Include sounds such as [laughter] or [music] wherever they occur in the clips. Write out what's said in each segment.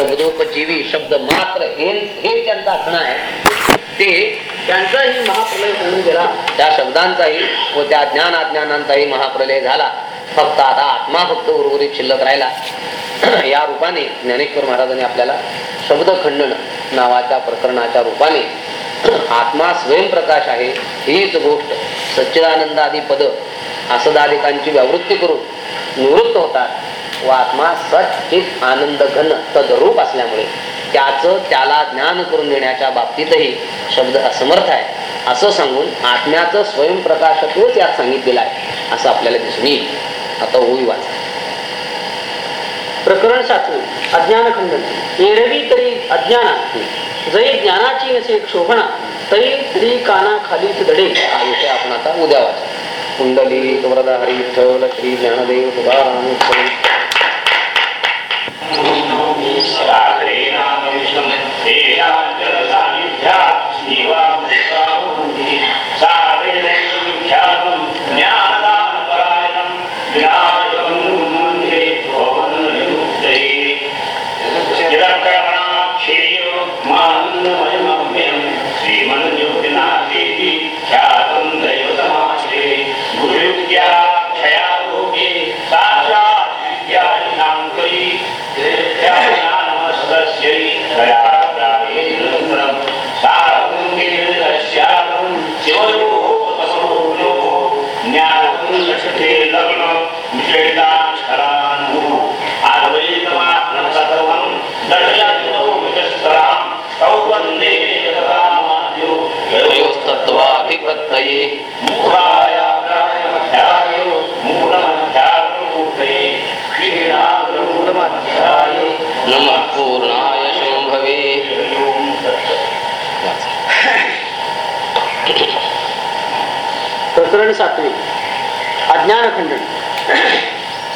शब्दोपजीवी शब्द मात्र हे हे त्यांचं असणं आहे. ते त्यांचाही महाप्रलय होऊन गेला. त्या शब्दांचाही व त्या ज्ञान अज्ञानांचाही महाप्रलय झाला. फक्त आता आत्मा फक्त उर्वरित शिल्लक राहिला. या रूपाने ज्ञानेश्वर महाराजांनी आपल्याला शब्द खंडन नावाच्या प्रकरणाच्या रूपाने आत्मा स्वयंप्रकाश आहे हीच गोष्ट सच्चिदानंद आदी पद असदादिकांची व्यावृत्ती करून निवृत्त होतात. व आत्मा सच्चित आनंद घन तदरूप असल्यामुळे त्याचं त्याला ज्ञान करून देण्याच्या बाबतीतही शब्द असमर्थ आहे. असं सांगून आत्म्याचं स्वयंप्रकाशत्वच यात सांगितलेलं आहे असं आपल्याला दिसून येईल. आता ओवी वाचा. प्रकरण सातवे अज्ञान खंडन. एरवी तरी अज्ञाना जरी ज्ञानाची नसे क्षोभणा तरी तरी काना खालीच दडे. हा विषय आपण आता उद्या वाचा. कुंडली वरदा हरी विठ्ठल श्री ज्ञानदेव तुकाराम विठ्ठल. तत्वाभिप्रत्यये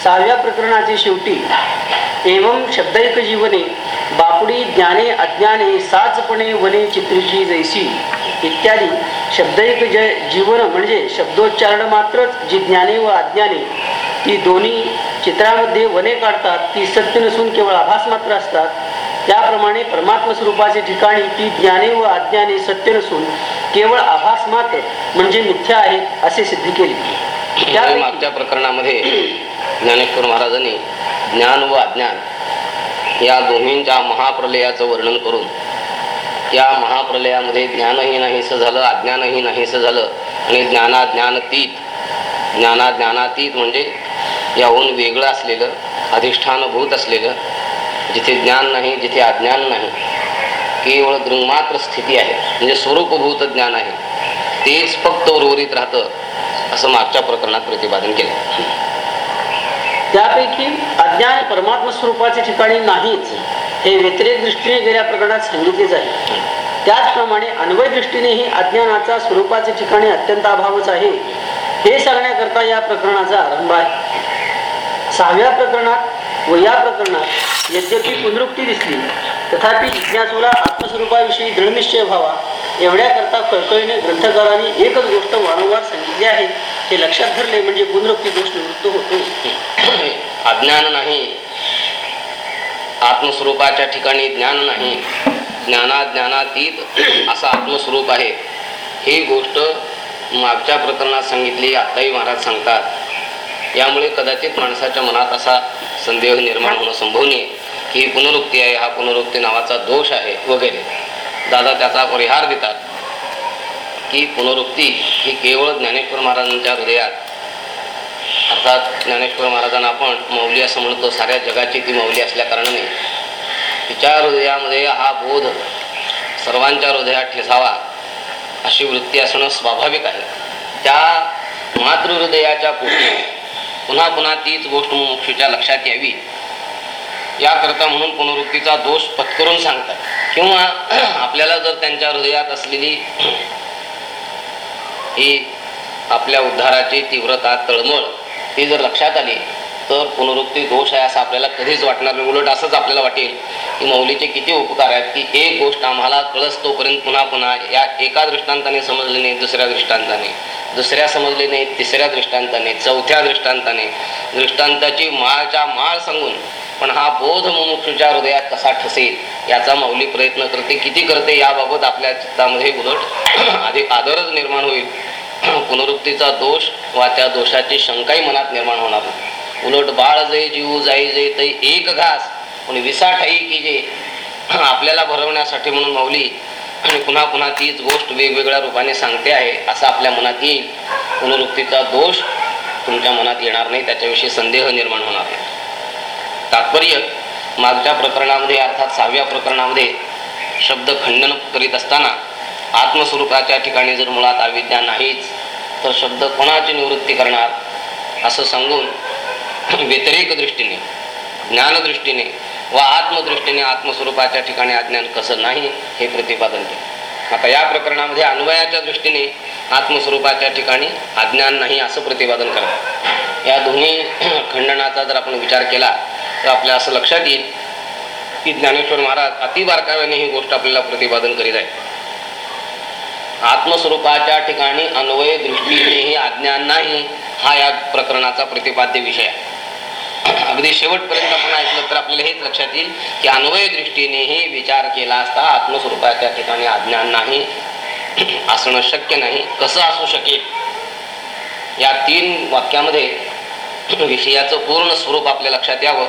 सहाव्या प्रकरणाचे शेवटी एवं शब्दैक जीवने बापुडी ज्ञाने अज्ञाने साचपणे वने चित्रीची जैसी इत्यादी शब्दैक जय जीवन म्हणजे शब्दोच्चारण मात्रच जी ज्ञाने व अज्ञाने ती दोन्ही चित्रामध्ये वने काढतात ती सत्य नसून केवळ आभास मात्र असतात. त्याप्रमाणे परमात्म स्वरूपाचे ठिकाणी ती ज्ञाने व अज्ञाने सत्य नसून केवळ आभास मात्र म्हणजे मिथ्या आहेत असे सिद्ध केले. त्यापैकी मागच्या प्रकरणामध्ये ज्ञानेश्वर महाराजांनी ज्ञान व अज्ञान या दोन्हींच्या महाप्रलयाचं वर्णन करून त्या महाप्रलयामध्ये ज्ञानही नाहीसं झालं अज्ञानही नाहीसं झालं आणि ज्ञानाज्ञानतीत ज्ञानाज्ञानातीत म्हणजे याहून वेगळं असलेलं अधिष्ठानभूत असलेलं जिथे ज्ञान नाही जिथे अज्ञान नाही केवळ दृंगमात्र स्थिती आहे. म्हणजे स्वरूपभूत ज्ञान आहे. तेच फक्त उर्वरित राहतं असं मागच्या प्रकरणात प्रतिपादन केलं. त्यापैकी अज्ञान परमात्म स्वरूपाच्या ठिकाणी नाहीच हे व्यतिरेक दृष्टीने गेल्या प्रकरणात सांगितले आहे त्याचप्रमाणे अन्वय दृष्टीनेही अज्ञानाचा स्वरूपाच्या ठिकाणी अत्यंत अभावच आहे. हे सांगण्याकरता या प्रकरणाचा आरंभ आहे. सहाव्या प्रकरणात व या प्रकरणात यद्यपि पुनरुक्ती दिसली तथापि जिज्ञासूला आत्मस्वरूपाविषयी दृढनिश्चय व्हावा एवढ्याकरता कळकळीने ग्रंथकारांनी एकच गोष्ट वारंवार सांगितली आहे. हे लक्षात धरले म्हणजे पुनरुक्ती दोष निवृत्त होतो. अज्ञान नाही. आत्मस्वरूपाच्या ठिकाणी ज्ञान नाही. ज्ञानाज्ञानातीत असं आत्मस्वरूप आहे. ही गोष्ट मागच्या प्रकरणात सांगितली आत्ताही महाराज सांगतात. यामुळे कदाचित माणसाच्या मनात असा संदेह निर्माण होणं संभवनीय की ही पुनरुक्ती आहे हा पुनरुक्ती नावाचा दोष आहे वगैरे. दादा त्याचा परिहार देतात. ही पुनरुक्ती ही केवळ ज्ञानेश्वर महाराजांच्या हृदयात. अर्थात ज्ञानेश्वर महाराजांना आपण मौली असं म्हणतो साऱ्या जगाची ती मौली असल्या कारणाने. तिच्या हृदयामध्ये हा बोध सर्वांच्या हृदयात ठेसावा अशी वृत्ती असणं स्वाभाविक आहे. त्या मातृहृदयाच्या पोटी पुन्हा पुन्हा तीच गोष्ट मुमुक्षूच्या लक्षात यावी. याकरता म्हणून पुनरुक्तीचा दोष पत्करून सांगतात. किंवा [clears throat] आपल्याला जर त्यांच्या हृदयात असलेली ही आपल्या उद्धाराची तीव्रता तळमळ ही जर लक्षात आली तर पुनरुक्ती दोष आहे असं आपल्याला कधीच वाटणार नाही. उलट असंच आपल्याला वाटेल की मौलीचे किती उपकार आहेत की एक गोष्ट आम्हाला कळस तोपर्यंत पुन्हा पुन्हा या एका दृष्टांताने समजले नाही दुसऱ्या दृष्टांताने. दुसऱ्या समजले नाही तिसऱ्या दृष्टांताने चौथ्या दृष्टांताने. दृष्टांताची माळच्या माळ सांगून पण हा बोध मुमुक्षूच्या हृदयात कसा ठसेल याचा माऊली प्रयत्न करते. किती करते याबाबत आपल्या चित्तामध्ये उलट [clears throat] अधिक आदरच निर्माण होईल. [clears throat] पुनरुक्तीचा दोष वा त्या दोषाची शंकाही मनात निर्माण होणार नाही. उलट बाळ जे जीव जाई जे ते एक घास. पण विसाठाई की जे आपल्याला भरवण्यासाठी म्हणून माऊली आणि पुन्हा पुन्हा तीच गोष्ट वेगवेगळ्या रूपाने सांगते आहे असं आपल्या मनात येईल. पुनरुक्तीचा दोष तुमच्या मनात येणार नाही त्याच्याविषयी संदेह निर्माण होणार नाही. तात्पर्य मागच्या प्रकरणामध्ये अर्थात सहाव्या प्रकरणामध्ये शब्द खंडन करीत असताना आत्मस्वरूपाच्या ठिकाणी जर मुळात अविद्या नाहीच तर शब्द कोणाची निवृत्ती करणार? असं सांगून [clears throat] व्यतिरेक दृष्टीने ज्ञानदृष्टीने व आत्मदृष्टीने आत्मस्वरूपाच्या ठिकाणी अज्ञान कसं नाही हे प्रतिपादन केलं. आता या प्रकरणामध्ये अन्वयाच्या दृष्टीने आत्मस्वरूपाच्या ठिकाणी अज्ञान नाही असं प्रतिपादन करा. या दोन्ही [clears throat] खंडनाचा जर आपण विचार केला तर आपल्या असं लक्षात येईल की ज्ञानेश्वर महाराज अतिबारकाव्याने ही गोष्ट आपल्याला प्रतिपादन करीत आहे आत्मस्वरूपाच्या ठिकाणी अन्वय दृष्टीनेही अज्ञान नाही हा या प्रकरणाचा प्रतिपाद्य विषय आहे. अगदी शेवटपर्यंत आपण ऐकलं तर आपल्याला हेच लक्षात येईल की अन्वय दृष्टीनेही विचार केला असता आत्मस्वरूपाच्या ठिकाणी अज्ञान नाही असणं शक्य नाही. कसं असू शकेल? या तीन वाक्यामध्ये विषयाचं पूर्ण स्वरूप आपल्या लक्षात यावं.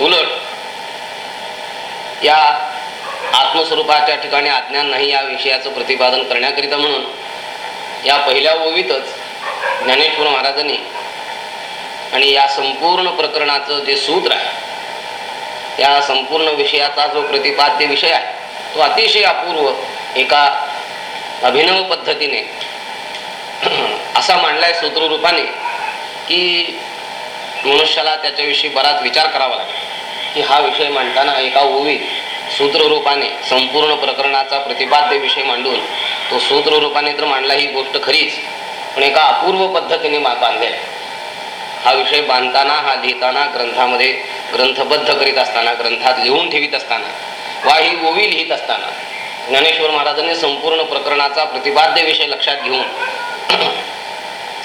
उलट या आत्मस्वरूपाच्या ठिकाणी अज्ञान नाही या विषयाचं प्रतिपादन करण्याकरिता म्हणून या पहिल्या ओवीतच ज्ञानेश्वर महाराजांनी आणि या संपूर्ण प्रकरणाचं जे सूत्र आहे या संपूर्ण विषयाचा जो प्रतिपाद्य विषय आहे तो अतिशय अपूर्व एका अभिनव पद्धतीने असा मांडलाय सूत्ररूपाने की मनुष्याला त्याच्याविषयी बराच विचार करावा लागेल की हा विषय मांडताना एका ओवीत सूत्ररूपाने संपूर्ण प्रकरणाचा प्रतिपाद्य विषय मांडून तो सूत्ररूपाने तर मांडला ही गोष्ट खरीच पण एका अपूर्व पद्धतीने बांधलेला आहे. हा विषय बांधताना हा लिहिताना ग्रंथामध्ये ग्रंथबद्ध करीत असताना ग्रंथात लिहून ठेवीत असताना वा ही ओवी लिहित असताना ज्ञानेश्वर महाराजांनी संपूर्ण प्रकरणाचा प्रतिपाद्य विषय लक्षात घेऊन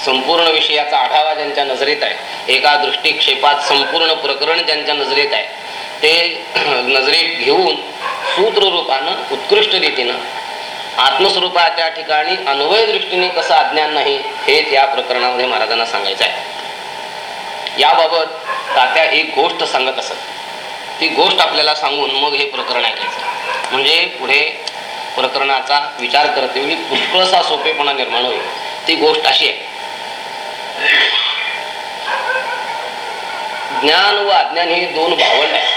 संपूर्ण विषयाचा आढावा ज्यांच्या नजरेत आहे एका दृष्टिक्षेपात संपूर्ण प्रकरण ज्यांच्या नजरेत आहे ते नजरेत घेऊन सूत्ररूपानं उत्कृष्ट रीतीनं आत्मस्वरूपाच्या ठिकाणी अन्वय दृष्टीने कसं अज्ञान नाही हेच या प्रकरणामध्ये महाराजांना सांगायचं आहे. याबाबत तात्या एक गोष्ट सांगत असत. ती गोष्ट आपल्याला सांगून मग हे प्रकरण ऐकायचं. म्हणजे पुढे प्रकरणाचा विचार करतेवेळी पुष्कळसा सोपेपणा निर्माण होईल. ती गोष्ट अशी आहे. ज्ञान व अज्ञान हे दोन भावंड आहेत.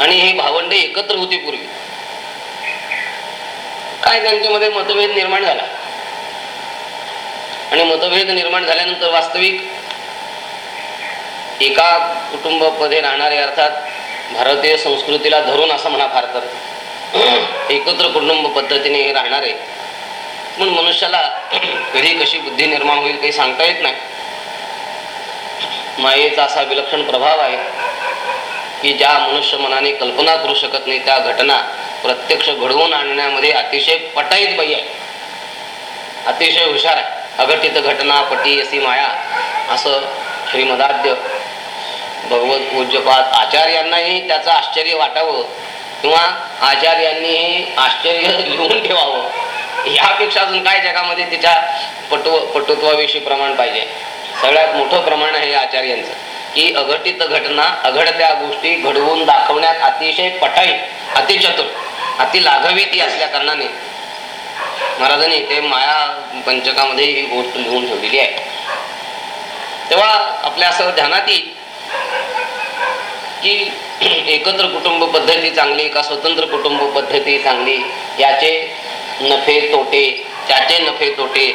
आणि हे भावंडे एकत्र होते पूर्वी. काय त्यांच्यामध्ये मतभेद निर्माण झाला? आणि मतभेद निर्माण झाल्यानंतर वास्तविक एका कुटुंबमध्ये राहणारे अर्थात भारतीय संस्कृतीला धरून असं म्हणा फार तर. एकत्र कुटुंब पद्धतीने हे राहणारे. पण मनुष्याला कधी कशी बुद्धी निर्माण होईल काही सांगता येत नाही. मायेचा असा विलक्षण प्रभाव आहे की ज्या मनुष्य मनाने कल्पना करू शकत नाही त्या घटना प्रत्यक्ष घडवून आणण्यामध्ये अतिशय पटाईत बाई आहे. अतिशय हुशार आहे. अघटित घटना पटी असी माया असं श्रीमदाद्य भगवत पूज्यपाद आचार्यांनाही त्याचं आश्चर्य वाटावं किंवा आचार्यांनी आश्चर्य लिहून ठेवावं. ह्यापेक्षा अजून काय जगामध्ये तिच्या पटव पटुत्वाविषयी प्रमाण पाहिजे. सगळ्यात मोठं प्रमाण आहे आचार्यांचं. की अघटित घटना अघडत्या गोष्टी घडवून दाखवण्यात अतिशय पटाई अतिचतुर अति लाघवी ती असल्या कारणाने महाराजांनी ते माया पंचकामध्ये ही गोष्ट लिहून ठेवलेली आहे. तेव्हा आपल्या असं ध्यानात येईल की एकत्र कुटुंब पद्धती चांगली का स्वतंत्र कुटुंब पद्धती चांगली याचे नफे तोटे त्याचे नफे तोटे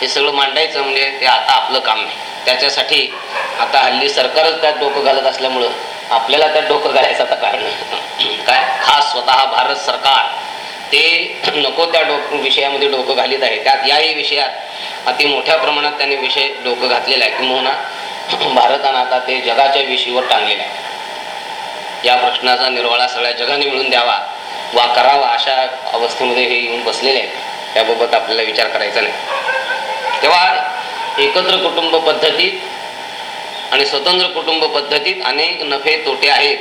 हे सगळं मांडायचं म्हणजे ते आता आपलं काम नाही त्याच्यासाठी आता हल्ली सरकारच त्यात डोकं घालत असल्यामुळं आपल्याला त्यात डोकं घालायचं आता कारण. काय? खास स्वतः भारत सरकार. ते नको त्या डोक विषयामध्ये डोकं घालीत आहे. त्यात याही विषयात अति मोठ्या प्रमाणात त्यांनी विषय डोकं घातलेला आहे. किंवा भारतानं आता ते जगाच्या विषयीवर टांगलेलं आहे. या प्रश्नाचा निर्वाळा सगळ्या जगाने मिळून द्यावा वा करावा अशा अवस्थेमध्ये हे येऊन बसलेले आहेत. त्याबाबत आपल्याला विचार करायचा नाही. तेव्हा एकत्र कुटुंब पद्धतीत आणि स्वतंत्र कुटुंब पद्धतीत अनेक नफे तोटे आहेत.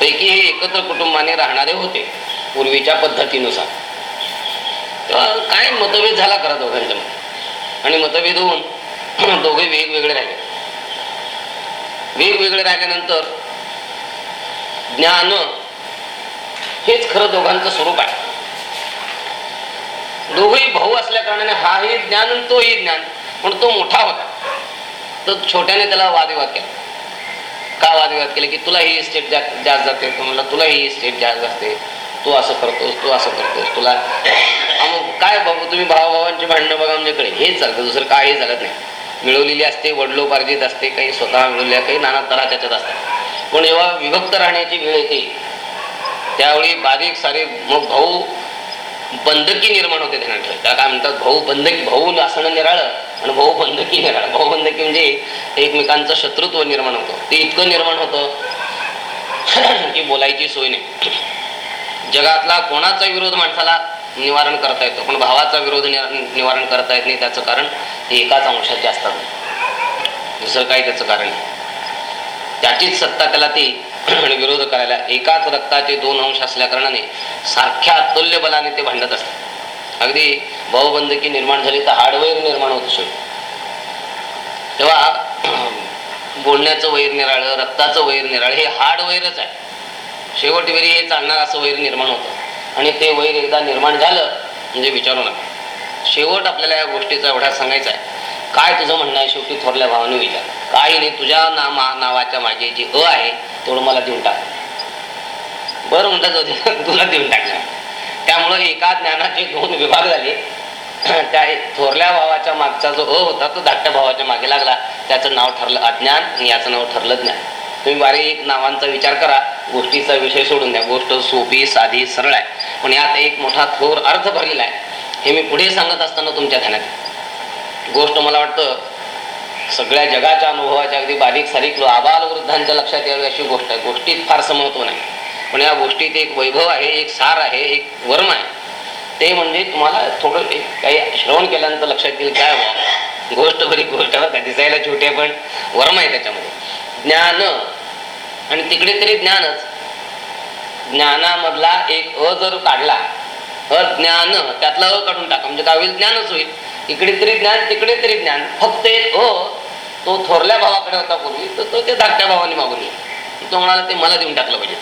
पैकी हे एकत्र कुटुंबाने राहणारे होते पूर्वीच्या पद्धतीनुसार. तेव्हा काय मतभेद झाला करा दोघांच्या आणि मतभेद होऊन [clears throat] दोघे वेगवेगळे राहिले. वेगवेगळे राहिल्यानंतर ज्ञान हेच खरं दोघांचं स्वरूप आहे. दोघही भाऊ असल्या कारणाने हाही ज्ञान आणि तोही ज्ञान पण तो मोठा होता. तर छोट्याने त्याला वादविवाद केला. का वादविवाद केले की तुला ही इस्टेट जास्त जाते तो म्हणला तुला ही इस्टेट जास्त असते तू असं करतोस तू असं करतोस तुला मग काय बाबू तुम्ही भावाभावांची भांडणं बघा आमच्याकडे. हेच चालतं दुसरं काही चालत नाही. मिळवलेली असते वडलोपार्जित असते काही स्वतः मिळवल्या काही नाना तरा त्याच्यात असतात. पण जेव्हा विभक्त राहण्याची वेळ येते त्यावेळी बारीक सारे मग भाऊ बंधकी निर्माण होते ध्यानात ठेवा त्याला काय म्हणतात? भाऊ बंधकी भाऊ असणं निराळं आणि भाऊ बंधकी निराळं. भाऊ बंधकी म्हणजे एकमेकांचं शत्रुत्व निर्माण होतं. ते इतकं निर्माण होतं [clears throat] की बोलायची सोय नाही. जगातला कोणाचा विरोध माणसाला निवारण करता येतो? पण भावाचा विरोध निवारण करता येत नाही. त्याचं कारण ते एकाच अंशाचे असतात. दुसरं काही त्याचं कारण नाही. त्याचीच सत्ता त्याला ती आणि विरोध करायला एकाच रक्ताचे दोन अंश असल्या कारणाने सारख्या अतुल्य बलाने ते भांडत असतात. अगदी भाऊबंदकी निर्माण झाली तर हार्डवेअर निर्माण होत असेल. तेव्हा बोलण्याचं वैर निराळं रक्ताचं वैर निराळ हे हार्डवेअरच आहे. शेवट वेळी हे चालणार असं वैर निर्माण होतं. आणि ते वैर एकदा निर्माण झालं म्हणजे विचारू नका. शेवट आपल्याला या गोष्टीचा एवढा सांगायचा आहे. काय तुझं म्हणणं आहे? शेवटी थोरल्या भावाने विचार. काही नाही तुझ्या नामा नावाच्या मागे जी अ आहे थोडं मला देऊन टाक. बरं म्हणतात जाऊ [laughs] तुला देऊन टाकलं त्यामुळं एका ज्ञानाचे दोन विभाग झाले. [clears throat] त्या थोरल्या भावाच्या मागचा जो अ होता तो धाकट्या भावाच्या मागे लागला. त्याचं नाव ठरलं अज्ञान आणि याचं नाव ठरलं ज्ञान. तुम्ही बारीक नावांचा विचार करा. गोष्टीचा विषय सोडून द्या. गोष्ट सोपी साधी सरळ आहे. पण यात एक मोठा थोर अर्थ भरलेला आहे. हे मी पुढे सांगत असताना तुमच्या ध्यानात गोष्ट मला वाटतं सगळ्या जगाच्या अनुभवाच्या अगदी बारीक सारीक आबाल वृद्धांच्या लक्षात यावी अशी गोष्ट आहे. गोष्टीत फारसं महत्त्व नाही. पण या गोष्टीत एक वैभव आहे एक सार आहे एक वर्म आहे. ते म्हणजे तुम्हाला थोडं काही श्रवण केल्यानंतर लक्षात येईल काय व्हावं गोष्ट बरी गोष्ट दिसायला छोटे पण वर्म आहे त्याच्यामध्ये. ज्ञान. आणि तिकडे तरी ज्ञानच. ज्ञानामधला एक अ जर काढला अज्ञान त्यातला अ काढून टाका. म्हणजे काय होईल ज्ञानच होईल. इकडे तरी ज्ञान तिकडे तरी ज्ञान. फक्त एक हो तो थोरल्या भावाकडे होता पूर्वी तर तो ते धाकट्या भावाने मागून तो म्हणाला ते मला देऊन टाकलं पाहिजे.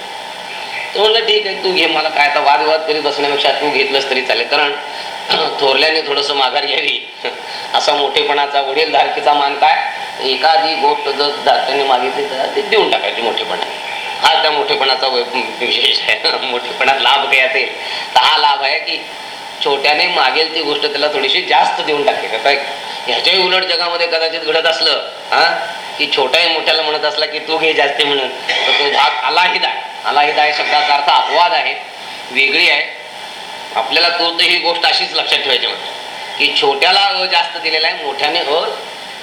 तो म्हणलं ठीक आहे तू घे मला काय आता वादविवाद करीत बसण्यापेक्षा तू घेतलंस तरी चालेल. कारण [clears throat] थोरल्याने थोडस माघार घ्यावी [laughs] असा मोठेपणाचा वडील धारकीचा मान काय? एखादी गोष्ट जर धाकट्याने मागितली तर ते देऊन टाकायची मोठेपणा हा त्या मोठेपणाचा वै- विशेष आहे. [laughs] मोठेपणात लाभ काही असेल? तर हा लाभ आहे की छोट्याने मागेल ती गोष्ट त्याला थोडीशी जास्त देऊन टाकते आता ह्याच्याही उलट जगामध्ये कदाचित घडत असलं हा? की छोट्याही मोठ्याला म्हणत असला की तू घे जास्त म्हणून तर तो भाग अलाहिद आहे. अलाहिद आहे शब्दाचा अर्थ अपवाद आहे. वेगळी आहे. आपल्याला तो तर ही गोष्ट अशीच लक्षात ठेवायची म्हणजे की छोट्याला अ जास्त दिलेला आहे मोठ्याने अ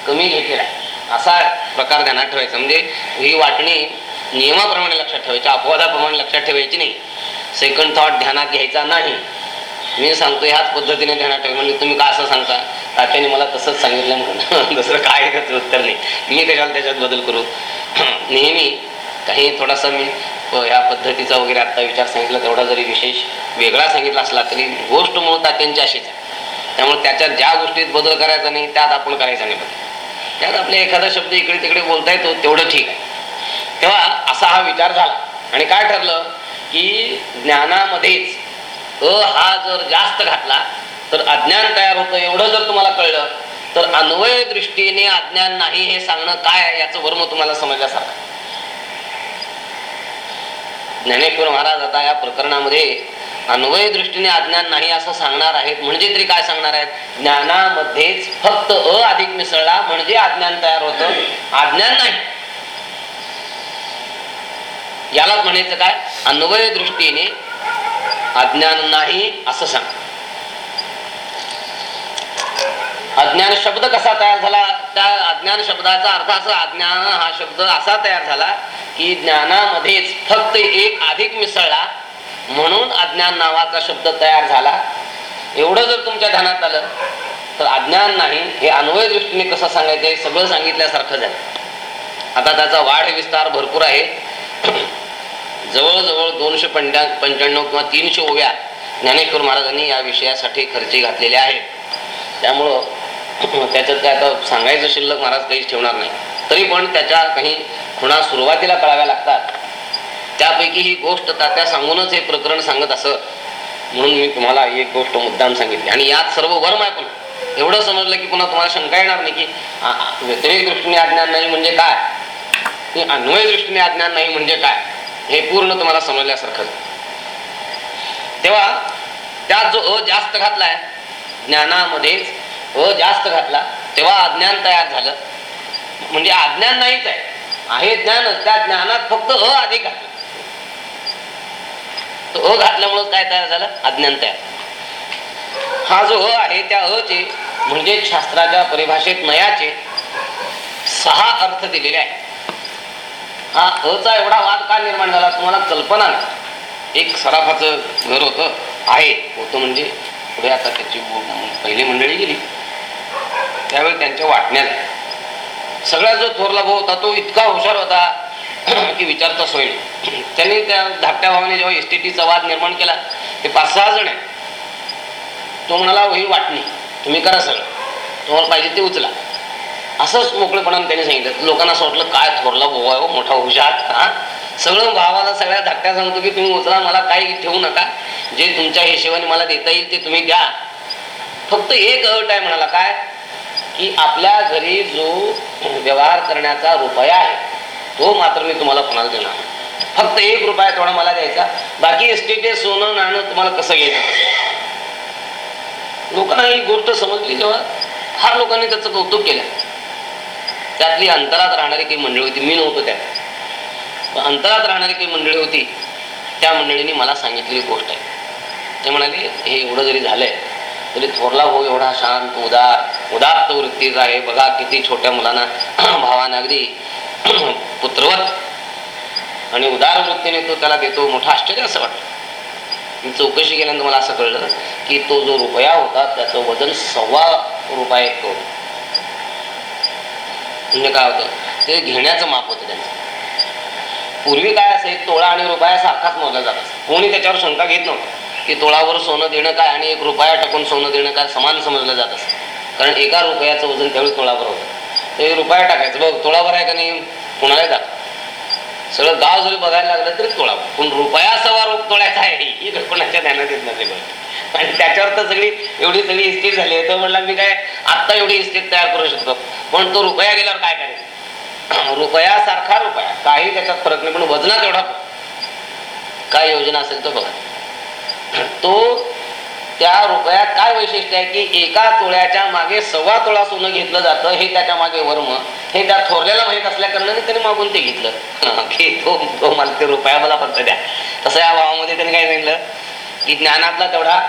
कमी घेतलेला आहे. असा प्रकार ध्यानात ठेवायचा. म्हणजे ही वाटणी नियमाप्रमाणे लक्षात ठेवायची अपवादाप्रमाणे लक्षात ठेवायची नाही. सेकंड थॉट ध्यानात घ्यायचा नाही. मी सांगतो ह्याच पद्धतीने ध्यानात ठेव म्हणजे तुम्ही का असं सांगता? तात्याने मला तसंच सांगितलं म्हणून. [laughs] दुसरं काय त्याचं उत्तर नाही. मी कशाला त्याच्यात बदल करू? [clears throat] नेहमी काही थोडासा मी प- ह्या पद्धतीचा वगैरे आत्ता विचार सांगितला तेवढा जरी विशेष वेगळा सांगितला असला तरी गोष्ट मूळ तात्यांची अशीच आहे. त्यामुळे त्याच्यात ज्या गोष्टीत बदल करायचा नाही त्यात आपण करायचा नाही बदल. त्यात आपले एखादा शब्द इकडे तिकडे बोलता येतो तेवढं ठीक आहे. तेव्हा असा हा विचार झाला. आणि काय ठरलं? की ज्ञानामध्येच अ हा जर जास्त घातला तर अज्ञान तयार होतं एवढं जर तुम्हाला कळलं तर अन्वय दृष्टीने अज्ञान नाही हे सांगणं काय आहे याचं वर्म तुम्हाला समजल्यासारखं. ज्ञानेश्वर महाराज आता या प्रकरणामध्ये अन्वय दृष्टीने अज्ञान नाही असं सांगणार आहेत. म्हणजे तरी काय सांगणार आहेत? ज्ञानामध्येच फक्त अ अधिक मिसळला म्हणजे अज्ञान तयार होतं. अज्ञान नाही. यालाच म्हणायचं काय? अन्वय दृष्टीने अज्ञान नाही असं सांग. अज्ञान शब्द कसा तयार झाला? त्या अज्ञान शब्दाचा अर्थ असा अज्ञान हा शब्द असा तयार झाला की ज्ञानामध्येच फक्त एक अधिक मिसळला म्हणून अज्ञान नावाचा शब्द तयार झाला. एवढं जर तुमच्या ध्यानात आलं तर अज्ञान नाही हे अन्वय दृष्टीने कसं सांगायचं हे सगळं सांगितल्यासारखं झालं. आता त्याचा वाढ विस्तार भरपूर आहे. जवळजवळ दोनशे पंड्या पंच्याण्णव किंवा तीनशे ओव्या ज्ञानेश्वर महाराजांनी या विषयासाठी खर्ची घातलेल्या आहेत. त्यामुळं [clears throat] त्याच्यात काय आता सांगायचं शिल्लक महाराज काहीच ठेवणार नाही. तरी पण त्याच्या काही खुणा सुरुवातीला कळाव्या लागतात. त्यापैकी ही गोष्ट तात्या सांगूनच हे प्रकरण सांगत असत म्हणून मी तुम्हाला एक गोष्ट मुद्दाम सांगितली. आणि यात सर्व वर्म आहे पण एवढं समजलं की पुन्हा तुम्हाला शंका येणार नाही की व्यतिरिक्त दृष्टीने अज्ञान नाही म्हणजे काय? अन्वय दृष्टीने अज्ञान नाही म्हणजे काय? हे पूर्ण तुम्हाला समजल्यासारखं. तेव्हा त्यात जो अ जास्त घातलाय ज्ञानामध्येच अ जास्त घातला तेव्हा अज्ञान तयार झालं. म्हणजे अज्ञान नाहीच आहे. आहे ज्ञान त्या ज्ञानात फक्त अ आधी घातलं तो अ घातल्यामुळे काय तयार झालं? अज्ञान तयार. हा जो अ आहे त्या अ चे म्हणजे शास्त्राच्या परिभाषेत नयाचे सहा अर्थ दिलेले आहेत. हा अचा एवढा वाद का निर्माण झाला तुम्हाला कल्पना नाही. एक सराफाचं घर होतं आहे. होतं म्हणजे पुढे आता त्याची पहिली मंडळी गेली. त्यावेळी त्यांच्या वाटण्यात सगळा सगळ्यात जो थोरला भाऊ होता तो इतका हुशार होता [clears throat] की विचारता सोय [clears throat] त्यांनी त्या धाकट्या भावाने जेव्हा एस टी टीचा वाद निर्माण केला ते पाच सहा जण आहे तो म्हणाला ही वाटणी. तुम्ही करा सगळं. तुम्हाला पाहिजे ते उचला. असंच मोकळेपणाने त्यांनी सांगितलं. लोकांना असं वाटलं काय थोरला बोवा हो, मोठा हुशार. हा? सगळं भावाला सगळ्या धाकट्या सांगतो की तुम्ही उचला मला काही ठेवू नका. जे तुमच्या हिशेबाने मला देता येईल ते तुम्ही द्या. फक्त एक अट आहे म्हणाला काय? की आपल्या घरी जो व्यवहार करण्याचा रुपया आहे तो मात्र मी तुम्हाला कोणाला देणार फक्त एक रुपया थोडा मला द्यायचा. बाकी एस्टेटे सोनं नाणं तुम्हाला कसं घ्यायचं? लोकांना ही गोष्ट समजली तेव्हा फार लोकांनी त्याचं कौतुक केलं. त्यातली अंतरात राहणारी काही मंडळी होती. मी नव्हतो त्यात. अंतरात राहणारी काही मंडळी होती त्या मंडळींनी मला सांगितलेली गोष्ट आहे. ते म्हणाले हे एवढं जरी झालंय तरी थोरला भाऊ एवढा शांत उदार उदात्त वृत्तीचा आहे. बघा किती छोट्या मुलांना [clears throat] भावानं अगदी [clears throat] पुत्रवत आणि उदार वृत्तीने तो त्याला देतो. मोठं आश्चर्य असं वाटतं मी चौकशी केल्यानंतर मला असं कळलं की तो जो रुपया होता त्याचं वजन सव्वा रुपया एक म्हणजे काय होतं? ते घेण्याचं माप होतं त्यांचं. पूर्वी काय असे तोळा आणि रुपया सारखाच मोजला जात असे कोणी त्याच्यावर शंका घेत नव्हतं. की तोळावर सोनं देणं काय आणि एक रुपया टाकून सोनं देणं काय समान समजलं जात असं कारण एका रुपयाचं वजन त्यावेळी तोळावर होतं. ते रुपया टाकायचं. बघ तोळावर आहे का नाही? कुणाला दाखव. सगळं गाव जरी बघायला लागलं तरी तोळा पण रुपया सवा रूप तोळ्याचा आहे ही कोणाच्या ध्यानात येत नाही आणि त्याच्यावर तर सगळी एवढी सगळी इस्टेट झाली आहे. तो म्हणला मी काय आत्ता एवढी इस्टेट तयार करू शकतो. पण तो रुपया गेल्यावर काय करायचं? [clears throat] रुपया सारखा रुपया. काही त्याच्यात फरक नाही पण वजनात एवढा काय योजना असेल तो बघा. [clears throat] तो त्या रुपयात काय वैशिष्ट्य आहे की एका तोळ्याच्या मागे सव्वा तोळा सोनं घेतलं जातं हे त्याच्यामागे वर्म हे त्या थोरल्याला माहीत असल्या कारणाने मागून ते घेतलं. [laughs] की तो तो मला ते रुपया मला फक्त द्या. तसं या भावामध्ये त्यांनी काय सांगितलं? की ज्ञानातला तेवढा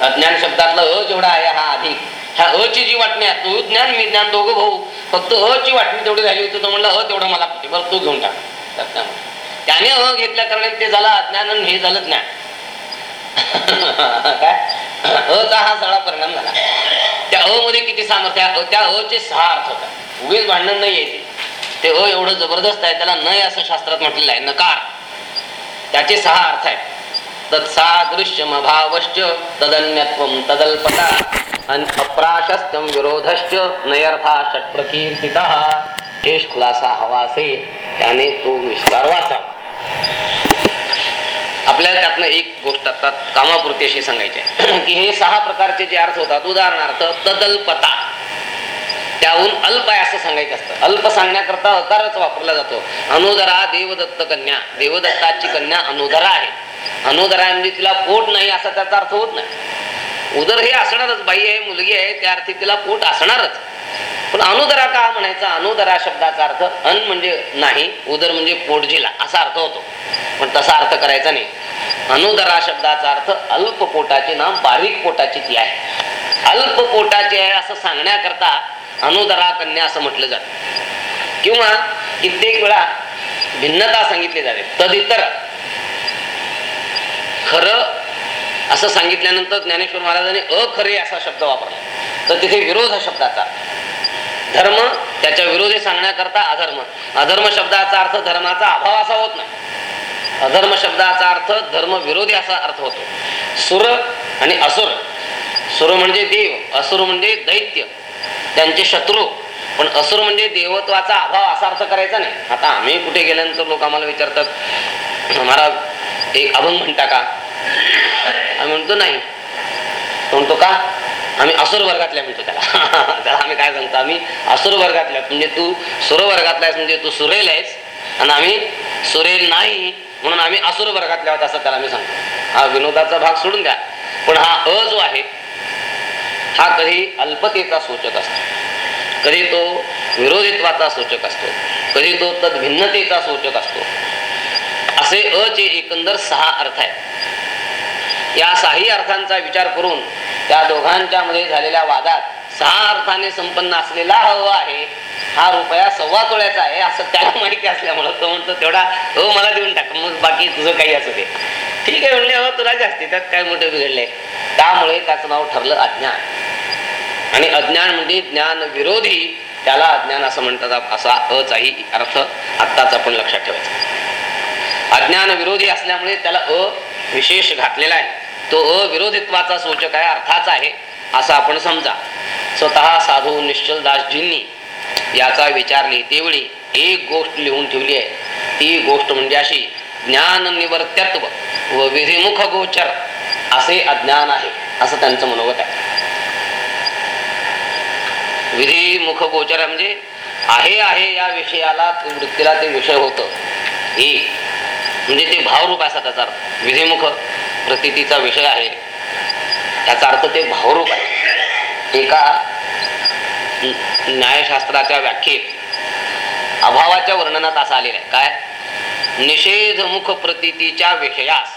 अज्ञान शब्दातला अ जेवढा आहे हा अधिक. ह्या अ ची जी वाटणी आहे तू ज्ञान मी ज्ञान दोघं भाऊ. फक्त अ ची वाटणी तेवढी झाली होती तो म्हणलं अ तेवढं मला बरं तू घेऊन टाक. त्याने अ घेतल्या कारणाने ते झालं अज्ञान आणि हे झालं ज्ञान. [laughs] काय? [laughs] अचा हा सगळा परिणाम झाला. त्या अ मध्ये किती सामर्थ्य त्या अ चे सहा अर्थ होतात उगीच भांडण नाही येते ते अ एवढं जबरदस्त आहे त्याला नय असं शास्त्रात म्हटलेलं आहे नकार. त्याचे सहा अर्थ आहेत. तत्सादृश्यम अभावश्च तदन्यत्व तदल्पता आणि अप्राशस्त्यम विरोधश्च नयर्था षटप्रकीर्तिता हे खुलासा हवा असेल त्याने तो विस्तार वाचा. आपल्याला त्यातनं एक गोष्ट आता कामापुरती अशी सांगायची आहे. [clears throat] की हे सहा प्रकारचे जे अर्थ होतात उदाहरणार्थ तदल्पता. त्याहून अल्प आहे असं सांगायचं असतं. अल्प सांगण्याकरता अकारच वापरला जातो. अनुदरा देवदत्त कन्या. देवदत्ताची कन्या अनुदरा आहे. अनुदरा म्हणजे तिला पोट नाही असा त्याचा अर्थ होत नाही. उदर हे असणारच बाई आहे मुलगी आहे त्या अर्थी तिला पोट असणारच. पण अनुदरा का म्हणायचा? अनुदरा शब्दाचा अर्थ अन म्हणजे नाही उदर म्हणजे पोट जिला असा अर्थ होतो. पण तसा अर्थ करायचा नाही. अनुदरा शब्दाचा अर्थ अल्प पोटाचे नाम बारीक पोटाची ती आहे. अल्प पोटाची आहे असं सांगण्याकरता अनुदरा कन्या असं म्हटलं जात. किंवा कित्येक वेळा भिन्नता सांगितली जाते. तदितर खरं असं सांगितल्यानंतर ज्ञानेश्वर महाराजांनी अखरे असा शब्द वापरला. तर तिथे विरोध शब्दाचा. धर्म त्याच्या विरोधी सांगण्याकरता अधर्म. अधर्म शब्दाचा अर्थ धर्माचा अभाव असा होत नाही. अधर्म शब्दाचा अर्थ धर्म विरोधी असा अर्थ होतो. सुर आणि असुर. सुर म्हणजे देव असुर म्हणजे दैत्य. त्यांचे शत्रू. पण असुर म्हणजे देवत्वाचा अभाव असा अर्थ करायचा नाही. आता आम्ही कुठे गेल्यानंतर लोक आम्हाला विचारतात महाराज एक अभंग म्हणता का? आम्ही म्हणतो नाही. म्हणतो का? आम्ही असुर वर्गातल्या म्हणतो त्याला. [laughs] त्याला आम्ही काय सांगतो? आम्ही असुर वर्गातल्या. म्हणजे तू सुर वर्गातला आहेस म्हणजे तू सुरेल आहेस. आणि आम्ही सुरेल नाही म्हणून आम्ही असुर वर्गातल्या आहोत असं त्याला मी सांगतो. हा विनोदाचा भाग सोडून द्या. पण हा अ जो आहे हा कधी अल्पतेचा सूचक असतो. कधी तो विरोधित्वाचा सूचक असतो. कधी तो तद्भिन्नतेचा सूचक असतो. असे अ चे एकंदर सहा अर्थ आहेत. या साही अर्थांचा विचार करून त्या दोघांच्या मध्ये झालेल्या वादात सहा अर्थाने संपन्न असलेला हव अ आहे. हा रुपया सव्वा तोळ्याचा आहे असं त्याला माहिती असल्यामुळं तो म्हणतो तेवढा अ मला देऊन टाक मग बाकी तुझं काही असू दे. ठीक आहे म्हणले अ तुला जास्ती त्यात काय मोठे बिघडले त्यामुळे त्याचं नाव ठरलं अज्ञान. आणि अज्ञान म्हणजे ज्ञान विरोधी त्याला अज्ञान असं म्हणतात असा अचाही अर्थ आत्ताच आपण लक्षात ठेवायचा. अज्ञान विरोधी असल्यामुळे त्याला अ विशेष घातलेला आहे. तो अविरोधित्वाचा सूचक आहे अर्थाचा आहे असं आपण समजा. स्वतः साधू निश्चल दासजींनी याचा विचार लिहितेवेळी एक गोष्ट लिहून ठेवली आहे. ती गोष्ट म्हणजे अशी ज्ञान निवर्त्यत्व व विधिमुख गोचर असे अज्ञान आहे असं त्यांचं मनोगत आहे. विधिमुख गोचर म्हणजे आहे आहे या विषयाला वृत्तीला ते विषय होतं. एक. म्हणजे ते भावरूप असा त्याचा विधिमुख प्रतीचा विषय आहे. त्याचा अर्थ ते भावरूप आहे. एका न्यायशास्त्राच्या व्याख्येत अभावाच्या वर्णनात असं आलेलं आहे. काय? निषेधमुख प्रतीच्या विषयास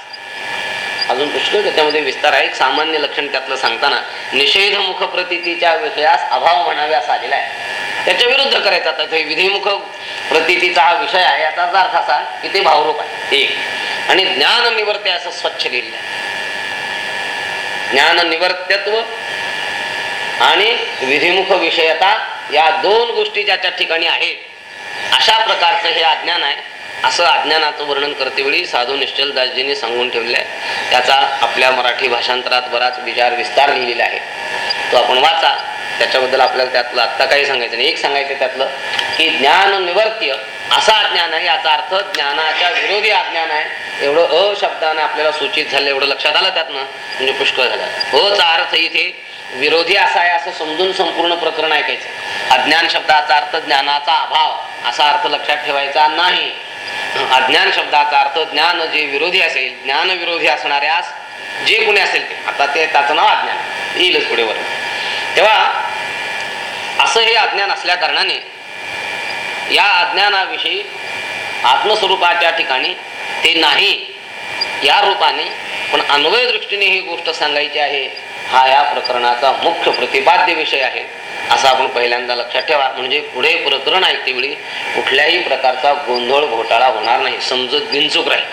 अजून पुष्कळ त्याच्यामध्ये विस्तार आहे. एक सामान्य लक्षण त्यातलं सांगताना निषेधमुख प्रतीच्या विषयास अभाव म्हणावे असा आलेला आहे. त्याच्या विरुद्ध करायचा आता ते विधिमुख प्रतीचा हा विषय आहे. याचा अर्थ असा की ते भावरूप आहे. एक. आणि ज्ञान निवर्त असं स्वच्छ लिहिलं आहे. ज्ञान निवर्त्यत्व आणि विधिमुख विषयता या दोन गोष्टी ज्याच्या ठिकाणी आहेत अशा प्रकारचं हे अज्ञान आहे. असं अज्ञानाचं वर्णन करतेवेळी साधू निश्चल दासजींनी सांगून ठेवले आहे. त्याचा आपल्या मराठी भाषांतरात बराच विचार विस्तार लिहिलेला आहे. तो आपण वाचा. त्याच्याबद्दल आपल्याला त्यातलं आत्ता काही सांगायचं नाही. एक सांगायचं त्यातलं की ज्ञान निवर्त्य असा अज्ञान आहे याचा अर्थ ज्ञानाच्या विरोधी अज्ञान आहे. एवढं अशब्दाने आपल्याला सूचित झालं एवढं लक्षात आलं त्यातनं म्हणजे पुष्कळ झालं. अचा अर्थ इथे विरोधी असा आहे असं समजून संपूर्ण प्रकरण ऐकायचं. अज्ञान शब्दाचा अर्थ ज्ञानाचा अभाव असा अर्थ लक्षात ठेवायचा नाही. अज्ञान शब्दाचा अर्थ ज्ञान जे विरोधी असेल ज्ञान विरोधी असणाऱ्यास जे कुणी असेल ते. आता ते त्याचं नाव अज्ञान येईलच पुढे वर तेव्हा असं हे अज्ञान असल्या कारणाने या अज्ञानाविषयी आत्मस्वरूपाच्या ठिकाणी ते नाही या रूपाने पण अन्वय दृष्टीने ही गोष्ट सांगायची आहे हा या प्रकरणाचा मुख्य प्रतिपाद्य विषय आहे. असं आपण पहिल्यांदा लक्षात ठेवा. म्हणजे पुढे प्रकरण ऐकते वेळी कुठल्याही प्रकारचा गोंधळ घोटाळा होणार नाही. समजत बिनचूक राहील.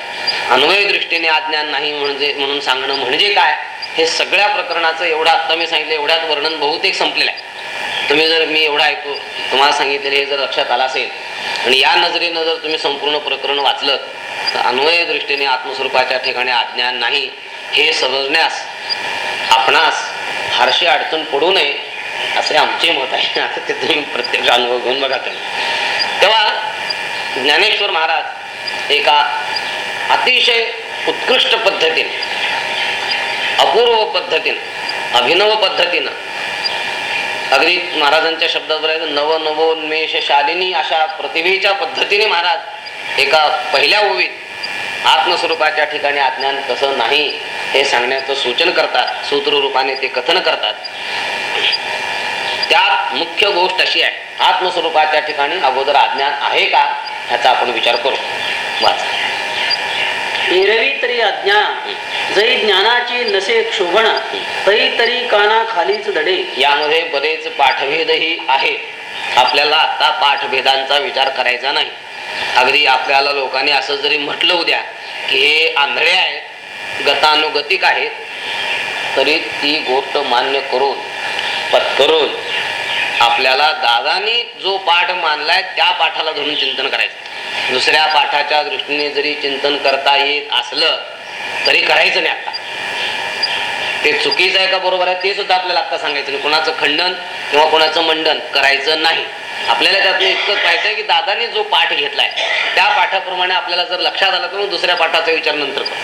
अन्वय दृष्टीने आज्ञान नाही म्हणजे म्हणून सांगणं म्हणजे काय? हे सगळ्या प्रकरणाचं एवढं आत्ता मी सांगितलं एवढ्यात वर्णन बहुतेक संपलेलं आहे. तुम्ही जर मी एवढं ऐकू तुम्हाला सांगितलेलं हे जर लक्षात आलं असेल आणि या नजरेनं जर तुम्ही संपूर्ण प्रकरण वाचलं तर अन्वय दृष्टीने आत्मस्वरूपाच्या ठिकाणी आज्ञान नाही. हे समजण्यास आपणास फारशी अडचण पडू नये. असे आमचे मत आहे. [laughs] आता ते तुम्ही प्रत्यक्ष अनुभव घेऊन बघा तुम्ही. तेव्हा ज्ञानेश्वर महाराज एका अतिशय उत्कृष्ट पद्धतीने अपूर्व पद्धतीनं अभिनव पद्धतीनं अगदी महाराजांच्या शब्दात बोलायचं नव नवोन्मेष शालिनी अशा प्रतिभेच्या पद्धतीने महाराज एका पहिल्या ओवीत आत्मस्वरूपाच्या ठिकाणी अज्ञान कसं नाही हे सांगण्याचं सूचन करतात सूत्र रूपाने ते कथन करतात. त्यात मुख्य गोष्ट अशी आहे आत्मस्वरूपाच्या ठिकाणी अगोदर अज्ञान आहे का ह्याचा आपण विचार करू. वाच एरवी तरी अज्ञान जै ज्ञानाची नसे क्षोभणा तरी तरी काना खालीच दडे यामध्ये बरेच पाठभेदही आहेत आपल्याला आता पाठभेदांचा विचार करायचा नाही. अगदी आपल्याला लोकांनी असं जरी म्हटलं उद्या की हे आंधळे आहेत गतानुगतिक आहेत तरी ती गोष्ट मान्य करून पत्करून आपल्याला दादानी जो पाठ मानलाय त्या पाठाला धरून चिंतन करायचं. दुसऱ्या पाठाच्या दृष्टीने जरी चिंतन करता येत असलं तरी करायचं नाही आता. ते चुकीचं आहे का बरोबर आहे ते सुद्धा आपल्याला आता सांगायचं नाही. कोणाचं खंडन किंवा कोणाचं मंडन करायचं नाही. आपल्याला त्यातलं इतकंच पाहिजे की दादाने जो पाठ घेतलाय त्या पाठाप्रमाणे आपल्याला जर लक्षात आलं तर मग दुसऱ्या पाठाचा विचार नंतर करू.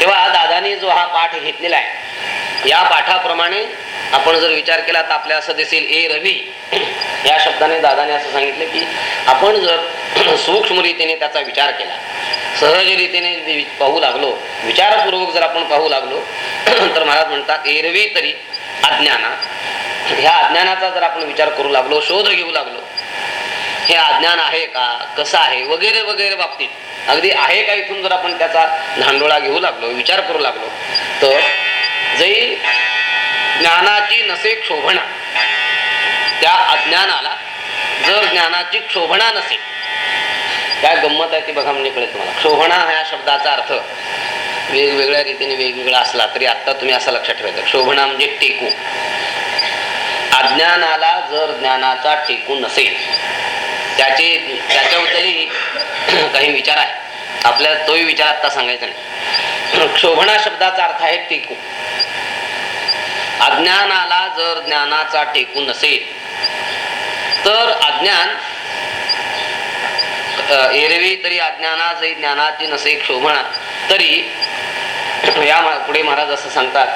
तेव्हा दादाने जो हा पाठ घेतलेला आहे या पाठाप्रमाणे आपण जर विचार केला तर आपल्याला असं दिसेल ए रवी. या शब्दाने दादाने असं सांगितलं की आपण जर [clears throat] सूक्ष्म रीतीने त्याचा विचार केला सहज रीतीने पाहू लागलो विचारपूर्वक जर आपण पाहू लागलो [clears throat] तर महाराज म्हणतात एरवी तरी अज्ञाना. ह्या अज्ञानाचा जर आपण विचार करू लागलो शोध घेऊ लागलो हे अज्ञान आहे का? कसं आहे? वगैरे वगैरे बाबतीत. अगदी आहे का इथून जर आपण त्याचा धांडोळा घेऊ लागलो विचार करू लागलो तर जरी ज्ञानाची नसे क्षोभणा. त्या अज्ञानाला जर ज्ञानाची क्षोभणा नसेल काय गंमत आहे ती बघा म्हणजे कळेल तुम्हाला. क्षोभणा ह्या शब्दाचा अर्थ वेगवेगळ्या रीतीने वेगवेगळा असला तरी आता तुम्ही असं लक्षात ठेवायचं. क्षोभणा म्हणजे टेकू. अज्ञानाला जर ज्ञानाचा टेकू नसेल त्याचे त्याच्याबद्दलही [clears throat] काही विचार आहे आपल्याला तोही विचार आता सांगायचा नाही. [clears throat] क्षोभणा शब्दाचा अर्थ आहे टेकू. अज्ञानाला जर ज्ञानाचा टेकू नसेल तर अज्ञान एरवी तरी अज्ञाना जरी ज्ञानाची नसे क्षोभणा तरी या पुढे महाराज असं सांगतात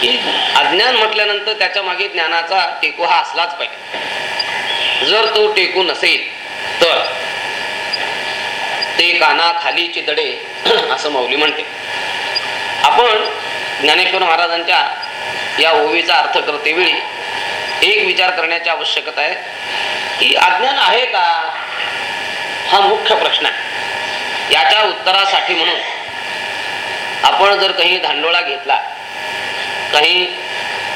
की अज्ञान म्हटल्यानंतर त्याच्यामागे ज्ञानाचा टेकू हा असलाच पाहिजे. जर तो टेकू नसेल तर ते काना खाली चिदडे असं मौली म्हणते. आपण ज्ञानेश्वर महाराजांच्या या ओवीचा अर्थ करते वेळी. एक विचार करण्याची आवश्यकता आहे. की अज्ञान आहे का? हा मुख्य प्रश्न आहे. याच्या उत्तरासाठी म्हणून आपण जर काही धांडोळा घेतला काही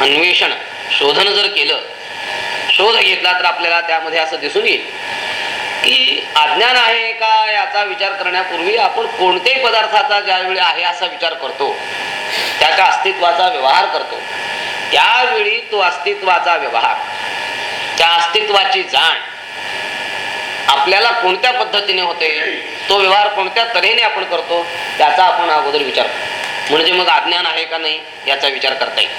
अन्वेषण शोधन जर केलं शोध घेतला तर आपल्याला त्यामध्ये असं दिसून येईल. की अज्ञान आहे का याचा विचार करण्यापूर्वी आपण कोणत्याही पदार्थाचा ज्यावेळी आहे असा विचार करतो त्याच्या अस्तित्वाचा व्यवहार करतो. त्यावेळी तो अस्तित्वाचा व्यवहार त्या अस्तित्वाची जाण आपल्याला कोणत्या पद्धतीने होते तो व्यवहार कोणत्या तऱ्हेने आपण करतो त्याचा आपण अगोदर विचार करतो. म्हणजे मग अज्ञान आहे का नाही याचा विचार करता येईल.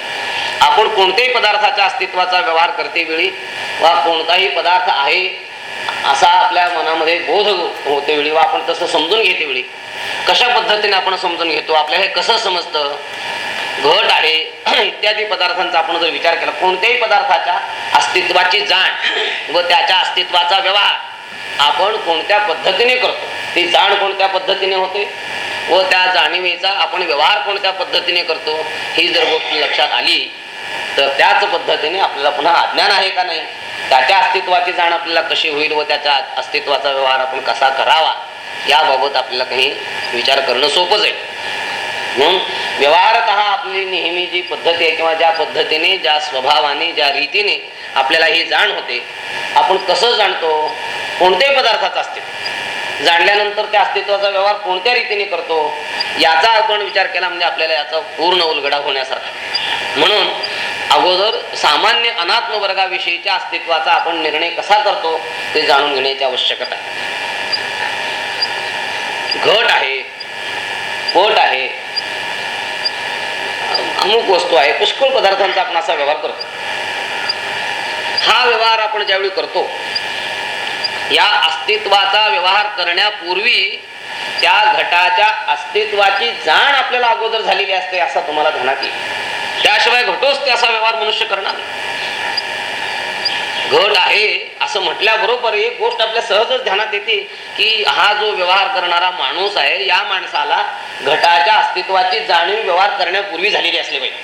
आपण कोणत्याही पदार्थाच्या अस्तित्वाचा व्यवहार करते वेळी वा कोणताही पदार्थ आहे असा आपल्या मनामध्ये बोध होते वेळी व आपण तसं समजून घेते वेळी. कशा पद्धतीने आपण समजून घेतो? आपल्याला हे कसं समजतं? घट आहे [clears throat] इत्यादी पदार्थांचा आपण जर विचार केला कोणत्याही पदार्थाच्या अस्तित्वाची जाण व त्याच्या अस्तित्वाचा व्यवहार आपण कोणत्या पद्धतीने करतो? ती जाण कोणत्या पद्धतीने होते? व त्या जाणीवेचा आपण व्यवहार कोणत्या पद्धतीने करतो? ही जर गोष्ट लक्षात आली तर त्याच पद्धतीने आपल्याला पुन्हा अज्ञान आहे का नाही? त्याच्या अस्तित्वाची जाण आपल्याला कशी होईल व त्याच्या अस्तित्वाचा व्यवहार आपण कसा करावा? याबाबत आपल्याला काही विचार करणं सोपंच आहे म्हणून व्यवहारत आपली नेहमी जी पद्धती आहे किंवा ज्या पद्धतीने ज्या स्वभावाने ज्या रीतीने आपल्याला ही जाण होते आपण कसं जाणतो? कोणत्याही पदार्थाचं अस्तित्व. जाणल्यानंतर त्या अस्तित्वाचा व्यवहार कोणत्या रीतीने करतो? याचा आपण विचार केला म्हणजे आपल्याला याचा पूर्ण उलगडा होण्यासारखा. म्हणून अगोदर सामान्य अनात्म वर्गाविषयीच्या अस्तित्वाचा आपण निर्णय कसा करतो ते जाणून घेण्याची आवश्यकता आहे. घट आहे पट आहे अमुक वस्तू आहे पुष्कळ पदार्थांचा आपण असा व्यवहार करतो. हा व्यवहार आपण ज्यावेळी करतो या अस्तित्वाचा व्यवहार करण्यापूर्वी त्या घटाच्या अस्तित्वाची जाण आपल्याला अगोदर झालेली असते असा तुम्हाला ध्यानात येईल त्याशिवाय घटोच असा व्यवहार मनुष्य करणार? घट आहे असं म्हटल्याबरोबर एक गोष्ट आपल्या सहजच ध्यानात येते की हा जो व्यवहार करणारा माणूस आहे या माणसाला घटाच्या अस्तित्वाची जाणीव व्यवहार करण्यापूर्वी झालेली असली पाहिजे.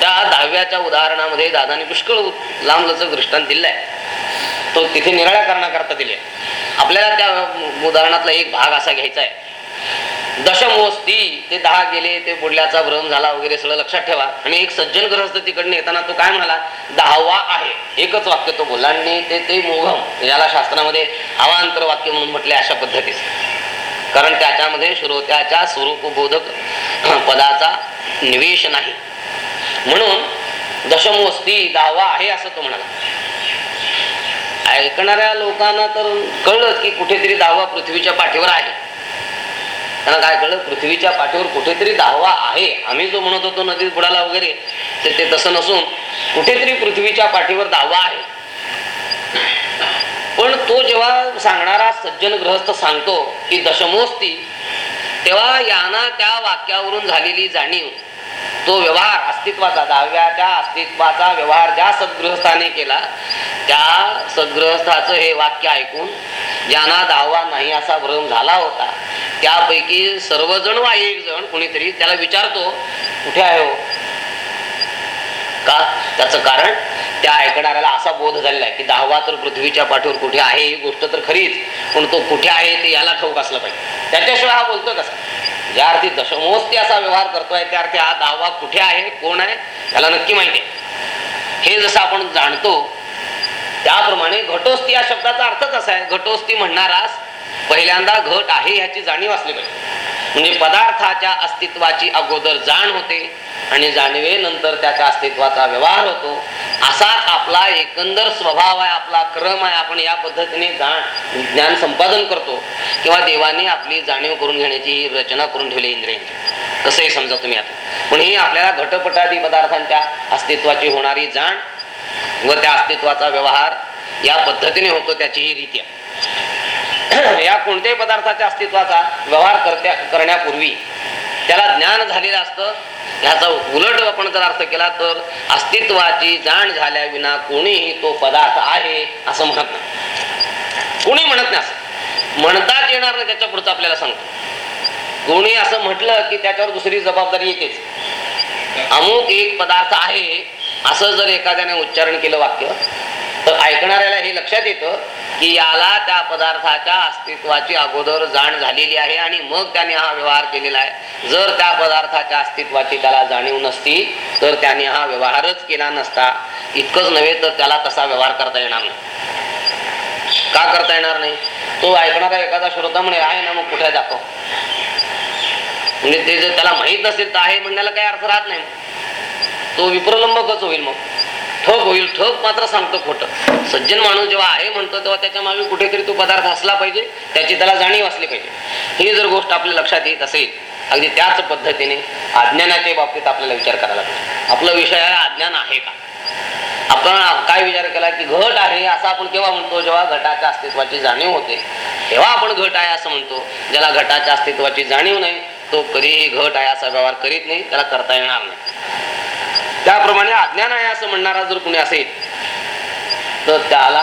त्या दहाव्याच्या उदाहरणामध्ये दादाने पुष्कळ लांब लचक दृष्टांत दिलाय. तो तिथे निराळ्या करण्याकरता दिले आपल्याला त्या उदाहरणातला एक भाग असा घ्यायचा आहे. दशमोस्ती ते दहा गेले ते बुडल्याचा भ्रम झाला वगैरे सगळं लक्षात ठेवा. आणि एक सज्जन ग्रहस्थ तिकडनं येताना तो काय म्हणाला? दहावा आहे. एकच वाक्य तो बोलला आणि ते ते मोघम याला शास्त्रामध्ये हवांतर वाक्य म्हणून म्हटले अशा पद्धतीचं. कारण त्याच्यामध्ये श्रोत्याच्या स्वरूपबोधक पदाचा निवेश नाही. म्हणून दशमोस्ती दहावा आहे असं तो म्हणाला. ऐकणाऱ्या लोकांना तर कळलं की कुठेतरी दहावा पृथ्वीच्या पाठीवर आहे. त्यांना काय कळलं? पृथ्वीच्या पाठीवर कुठेतरी दहावा आहे. आम्ही जो म्हणत होतो नदीत बुडाला वगैरे ते ते तसं नसून कुठेतरी पृथ्वीच्या पाठीवर दहावा आहे. पण तो जेव्हा सांगणारा सज्जन ग्रहस्थ सांगतो की दशमोस्ती तेव्हा यांना त्या वाक्यावरून झालेली जाणीव तो व्यवहार अस्तित्वाचा दहाव्याच्या अस्तित्वाचा व्यवहार ज्या सद्गृहस्थाने केला त्या सद्गृहस्थाचं हे वाक्य ऐकून ज्यांना दहावा नाही असा भ्रम झाला होता त्यापैकी सर्वजण वा एक जण कुणीतरी त्याला विचारतो कुठे आहे हो? का? त्याचं कारण त्या ऐकणाऱ्याला असा बोध झालेला आहे की दहावा तर पृथ्वीच्या पाठीवर कुठे आहे ही गोष्ट तर खरीच पण तो कुठे आहे ते याला ठाऊक असलं पाहिजे. त्याच्याशिवाय हा बोलतोय कसा? ज्या अर्थी दशमोस्ती असा व्यवहार करतोय त्या अर्थी हा दावा कुठे आहे कोण आहे त्याला नक्की माहिती आहे. हे जसं आपण जाणतो त्याप्रमाणे घटोस्ती या शब्दाचा अर्थच असा आहे. घटोस्ती म्हणणारास पहिल्यांदा घट आहे ह्याची जाणीव असली पाहिजे. म्हणजे पदार्थाच्या अस्तित्वाची अगोदर जाण होते आणि जाणीवेनंतर त्याच्या अस्तित्वाचा व्यवहार होतो. असाच आपला एकंदर स्वभाव आहे आपला क्रम आहे. आपण या पद्धतीने जाण ज्ञान संपादन करतो किंवा देवाने आपली जाणीव करून घेण्याची ही रचना करून ठेवली इंद्रियांची. कसंही समजा तुम्ही आता. पण ही आपल्याला घटपटादी पदार्थांच्या अस्तित्वाची होणारी जाण व त्या अस्तित्वाचा व्यवहार या पद्धतीने होतो त्याची ही रीती आहे. या कोणत्याही पदार्थाच्या अस्तित्वाचा व्यवहार करत्या करण्यापूर्वी त्याला ज्ञान झालेलं असतं. ह्याचा उलट आपण जर अर्थ केला तर अस्तित्वाची जाण झाल्या विना कोणीही तो पदार्थ आहे असं म्हणत नाही. कोणी म्हणत नाही असं. म्हणताच येणार नाही त्याच्या पुढचं आपल्याला सांगतो. कोणी असं म्हटलं की त्याच्यावर दुसरी जबाबदारी येतेच. अमुक एक पदार्थ आहे असं जर एखाद्याने उच्चारण केलं वाक्य तर ऐकणाऱ्याला हे लक्षात येतं की याला त्या पदार्थाच्या अस्तित्वाची अगोदर जाण झालेली आहे आणि मग त्याने हा व्यवहार केलेला आहे. जर त्या पदार्थाच्या अस्तित्वाची त्याला जाणीव नसती तर त्याने हा व्यवहारच केला नसता. इतकंच नव्हे तर त्याला तसा व्यवहार करता येणार नाही. का करता येणार नाही? तो ऐकणारा एखादा श्रोता म्हणे आहे ना मग कुठे जातो? म्हणजे ते जर त्याला माहीत नसेल तर आहे म्हणण्याला काही अर्थ राहत नाही. तो विप्रलंबकच होईल मग. ठोक होईल ठोक मात्र सांगतो खोटं. सज्जन माणूस जेव्हा आहे म्हणतो तेव्हा त्याच्यामागे कुठेतरी तो पदार्थ असला पाहिजे त्याची त्याला जाणीव असली पाहिजे. ही जर गोष्ट आपल्या लक्षात येत असेल अगदी त्याच पद्धतीने अज्ञानाच्या बाबतीत आपल्याला विचार करायला लागतो. आपला विषय आहे अज्ञान आहे का? आपण काय विचार केला की घट आहे असं आपण केव्हा म्हणतो? जेव्हा घटाच्या अस्तित्वाची जाणीव होते तेव्हा आपण घट आहे असं म्हणतो. ज्याला घटाच्या अस्तित्वाची जाणीव नाही तो कधीही घट आहे असा व्यवहार करीत नाही त्याला करता येणार नाही. त्याप्रमाणे अज्ञान आहे असं म्हणणारा जर कुणी असेल तर त्याला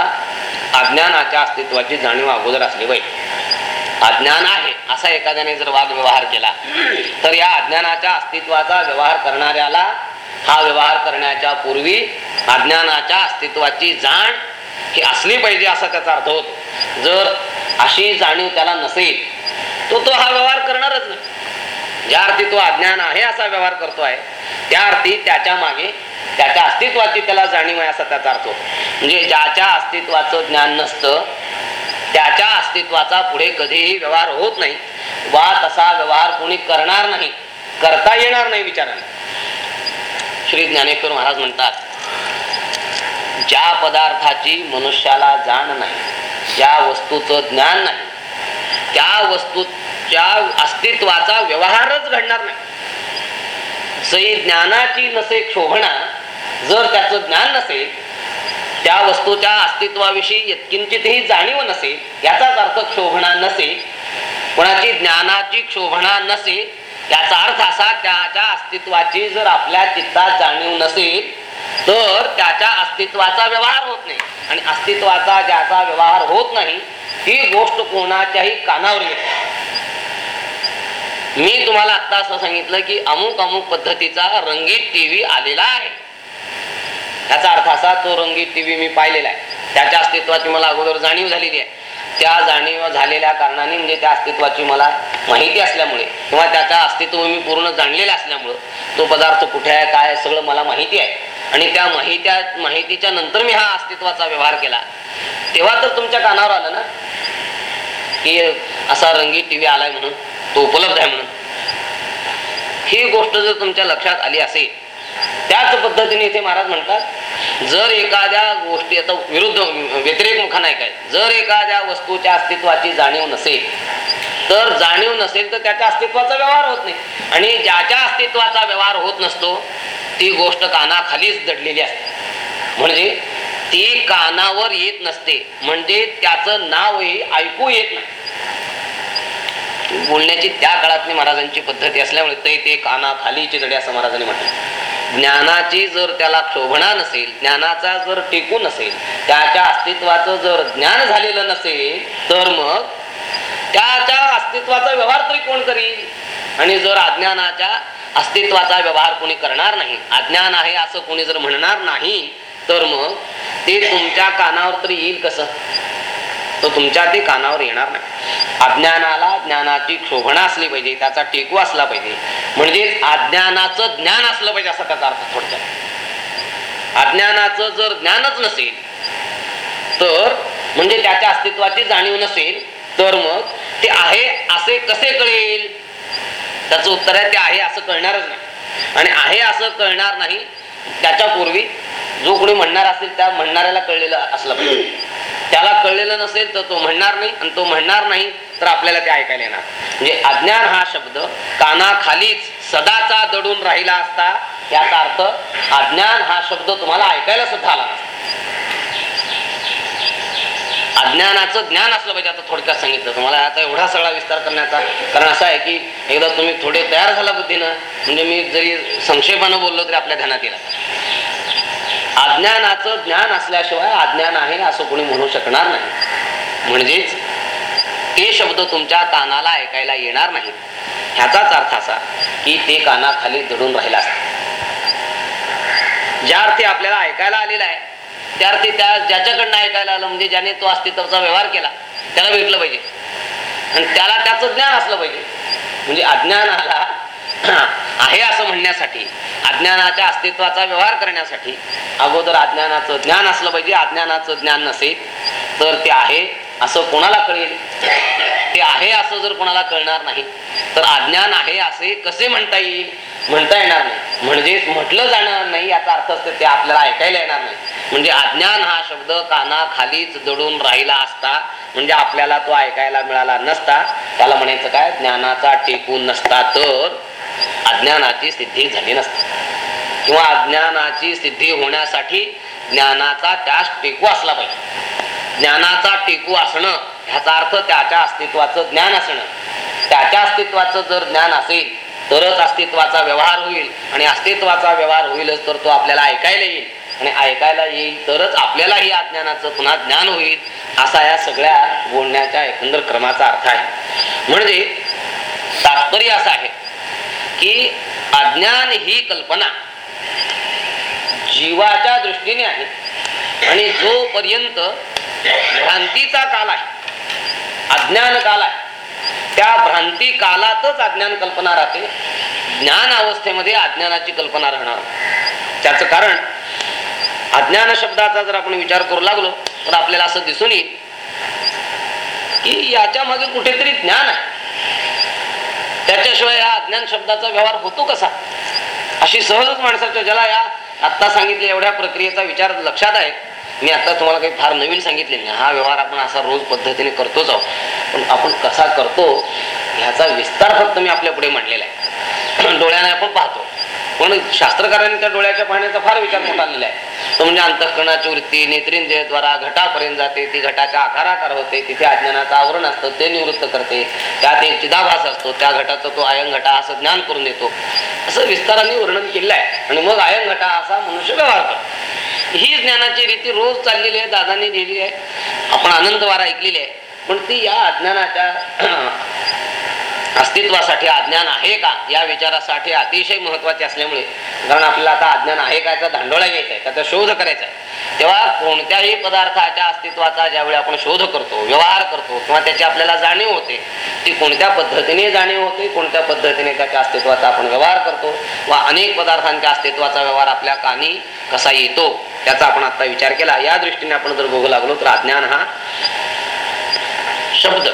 अज्ञानाच्या अस्तित्वाची जाणीव अगोदर असली पाहिजे. अज्ञान आहे असा एखाद्याने जर वाद व्यवहार केला तर या अज्ञानाच्या अस्तित्वाचा व्यवहार करणाऱ्याला हा व्यवहार करण्याच्या पूर्वी अज्ञानाच्या अस्तित्वाची जाण ही असली पाहिजे असा त्याचा अर्थ होतो. जर अशी जाणीव त्याला नसेल तो तो हा व्यवहार करणारच नाही. ज्या अर्थी तो अज्ञान आहे असा व्यवहार करतो आहे त्या अर्थी त्याच्यामागे त्याच्या अस्तित्वाची त्याला जाणीव आहे असा त्याचा अर्थ. म्हणजे ज्याच्या अस्तित्वाचं ज्ञान नसतं त्याच्या अस्तित्वाचा पुढे कधीही व्यवहार होत नाही वा तसा व्यवहार कोणी करणार नाही करता येणार नाही विचाराने. श्री ज्ञानेश्वर महाराज म्हणतात ज्या पदार्थाची मनुष्याला जाण नाही ज्या वस्तूचं ज्ञान नाही त्या वस्तूच्या अस्तित्वाचा व्यवहारच घडणार नाही. सई ज्ञानाची नसे क्षोभणा जर त्याचं ज्ञान नसेल त्या वस्तूच्या अस्तित्वाविषयी यत्किंचितही जाणीव नसेल याचाच अर्थ क्षोभणा नसेल. कोणाची ज्ञानाची क्षोभणा नसेल याचा अर्थ असा त्याच्या अस्तित्वाची जर आपल्या चित्तात जाणीव नसेल तर त्याच्या अस्तित्वाचा व्यवहार होत नाही. आणि अस्तित्वाचा ज्याचा व्यवहार होत नाही ही गोष्ट कोणाच्याही कानावर येते मी तुम्हाला आता असं सांगितलं की अमुक अमुक पद्धतीचा रंगीत टीव्ही आलेला आहे. त्याचा अर्थ असा तो रंगीत टीव्ही मी पाहिलेला आहे. त्याच्या अस्तित्वाची मला अगोदर जाणीव झालेली आहे. त्या जाणीव झालेल्या कारणाने म्हणजे त्या अस्तित्वाची मला माहिती असल्यामुळे किंवा त्याचा अस्तित्व मी पूर्ण जाणलेलं असल्यामुळं तो पदार्थ कुठे आहे काय आहे, सगळं मला माहिती आहे. आणि त्या माहित्या माहितीच्या नंतर मी हा अस्तित्वाचा व्यवहार केला. तेव्हा तर तुमच्या कानावर आलं ना की असा रंगीत टीव्ही आलाय म्हणून. तो उपलब्ध आहे म्हणून. ही गोष्ट जर तुमच्या लक्षात आली असेल त्याच पद्धतीने इथे महाराज म्हणतात जर एखाद्या गोष्टी आता विरुद्ध व्यतिरेक मुखानं काय जर एखाद्या वस्तूच्या अस्तित्वाची जाणीव नसेल तर जाणीव नसेल तर त्याच्या अस्तित्वाचा व्यवहार होत नाही. आणि ज्याच्या अस्तित्वाचा व्यवहार होत नसतो ती गोष्ट कानाखालीच दडलेली असते. म्हणजे ती कानावर येत नसते म्हणजे त्याचं नावही ऐकू येत नाही. बोलण्याची त्या काळातली महाराजांची पद्धती असल्यामुळे ते ते काना खालीचे जडे असं महाराजांनी म्हटलं. ज्ञानाची जर त्याला शोभणा नसेल ज्ञानाचा जर टिकू नसेल त्याच्या अस्तित्वाचं जर ज्ञान झालेलं नसेल तर मग त्याच्या अस्तित्वाचा व्यवहार तरी कोण करील? आणि जर अज्ञानाच्या अस्तित्वाचा व्यवहार कोणी करणार नाही अज्ञान आहे असं कोणी जर म्हणणार नाही तर मग ते तुमच्या कानावर तरी येईल कसं? तो तुमच्या ते कानावर येणार नाही. अज्ञानाला ज्ञानाची क्षोभणा असली पाहिजे त्याचा टेकू असला पाहिजे. म्हणजे अज्ञानाचं ज्ञान असलं पाहिजे असा त्याचा अर्थ थोडक्यात. अज्ञानाचं जर ज्ञानच नसेल तर म्हणजे त्याच्या अस्तित्वाची जाणीव नसेल तर मग ते आहे असे कसे कळेल? त्याचं उत्तर आहे ते आहे असं कळणारच नाही. आणि आहे असं कळणार नाही त्याच्यापूर्वी जो कोणी म्हणणार असेल त्या म्हणणाऱ्याला कळलेलं असलं पाहिजे. त्याला कळलेलं नसेल तर तो म्हणणार नाही आणि तो म्हणणार नाही तर आपल्याला ते ऐकायला येणार. म्हणजे अज्ञान हा शब्द कानाखालीच सदाचा दडून राहिला असता याचा अर्थ अज्ञान हा शब्द तुम्हाला ऐकायला सुद्धा आला नसता. अज्ञानाचं ज्ञान असलं पाहिजे आता थोडक्यात सांगितलं. तुम्हाला आता एवढा सगळा विस्तार करण्याचा कारण असं आहे की एकदा तुम्ही थोडे तयार झाला बुद्धीनं म्हणजे मी जरी संक्षेपानं बोललो तरी आपल्या ध्यानात येईल अज्ञानाचं ज्ञान असल्याशिवाय अज्ञान आहे असं कोणी म्हणू शकणार नाही. म्हणजेच ते शब्द तुमच्या कानाला ऐकायला येणार नाहीत. ह्याचाच अर्थ असा की ते कानाखाली दडून राहिला असत. ज्या अर्थी आपल्याला ऐकायला आलेला आहे त्या अर्थी त्या ज्याच्याकडनं ऐकायला आलं म्हणजे ज्याने तो अस्तित्वाचा व्यवहार केला त्याला भेटलं पाहिजे. आणि त्याला त्याचं ज्ञान असलं पाहिजे. म्हणजे अज्ञानाला [clears throat] आहे असं म्हणण्यासाठी अज्ञानाच्या अस्तित्वाचा व्यवहार करण्यासाठी अगोदर अज्ञानाचं ज्ञान असलं पाहिजे. अज्ञानाचं ज्ञान नसेल तर ते आहे असं कोणाला कळेल? ते आहे असं जर कोणाला कळणार नाही तर अज्ञान आहे असे कसे म्हणता येईल? म्हणता येणार नाही. म्हणजेच म्हटलं जाणार नाही याचा अर्थ असते ते आपल्याला ऐकायला येणार नाही. म्हणजे अज्ञान हा शब्द कानाखालीच दडून राहिला असता म्हणजे आपल्याला तो ऐकायला मिळाला नसता त्याला म्हणायचं काय? ज्ञानाचा टेकून नसता तर अज्ञानाची सिद्धी झाली नसते. किंवा अज्ञानाची सिद्धी होण्यासाठी ज्ञानाचा त्यास टेकू असला पाहिजे. ज्ञानाचा टेकू असणं ह्याचा अर्थ त्याच्या अस्तित्वाचं ज्ञान असणं. त्याच्या अस्तित्वाचं जर ज्ञान असेल तरच अस्तित्वाचा व्यवहार होईल. आणि अस्तित्वाचा व्यवहार होईलच तर तो आपल्याला ऐकायला येईल. आणि ऐकायला येईल तरच आपल्यालाही अज्ञानाचं पुन्हा ज्ञान होईल असा या सगळ्या बोलण्याच्या एकंदर क्रमाचा अर्थ आहे. म्हणजे तात्पर्य असं आहे की अज्ञान ही कल्पना जीवाच्या दृष्टीने आहे. आणि जोपर्यंत भ्रांतीचा काल आहे अज्ञान काल आहे त्या भ्रांती कालातच अज्ञान कल्पना राहते. ज्ञान अवस्थेमध्ये अज्ञानाची कल्पना राहणार. त्याचं कारण अज्ञान शब्दाचा जर आपण विचार करू लागलो तर आपल्याला असं दिसून येईल की याच्या मागे कुठेतरी ज्ञान आहे. त्याच्याशिवाय या अज्ञान शब्दाचा व्यवहार होतो कसा? अशी सहजच माणसाच्या ज्याला या आत्ता सांगितल्या एवढ्या प्रक्रियेचा विचार लक्षात आहे. मी आता तुम्हाला काही फार नवीन सांगितले नाही. हा व्यवहार आपण असा रोज पद्धतीने करतोच आहोत. पण आपण कसा करतो ह्याचा विस्तार फक्त मी आपल्या पुढे मांडलेला आहे. [clears throat] डोळ्याने आपण पाहतो. पण शास्त्रकारांनी त्या डोळ्याच्या पाहण्याचा फार विचार मोठा आलेला आहे. तो म्हणजे अंतःकरणाची वृत्ती नेत्रिंद्रियद्वारा घटापर्यंत जाते ती घटाच्या आकाराकार होते तिथे अज्ञानाचं आवरण असतं ते निवृत्त करते त्यात एक चिदाभास असतो त्या घटाचा तो आयन घटा असं ज्ञान करून देतो. असं विस्ताराने वर्णन केलं आहे. आणि मग आयन घटा असा मनुष्य व्यवहार करतो. ही ज्ञानाची रीती रोज चाललेली आहे दादांनी लिहिली आहे. आपण आनंदवारा ऐकलेली आहे. पण ती या अज्ञानाच्या अस्तित्वासाठी अज्ञान आहे का? या विचारासाठी अतिशय महत्त्वाचे असल्यामुळे. कारण आपल्याला आता अज्ञान आहे का याचा धांडोळा घ्यायचा आहे त्याचा शोध करायचा आहे. तेव्हा कोणत्याही पदार्थाच्या अस्तित्वाचा ज्यावेळी आपण शोध करतो व्यवहार करतो किंवा त्याची आपल्याला जाणीव होते ती कोणत्या पद्धतीने जाणीव होते कोणत्या पद्धतीने त्याच्या अस्तित्वाचा आपण व्यवहार करतो व अनेक पदार्थांच्या अस्तित्वाचा व्यवहार आपल्या कानी कसा येतो त्याचा आपण आता विचार केला. या दृष्टीने आपण जर बघू लागलो तर अज्ञान हा शब्द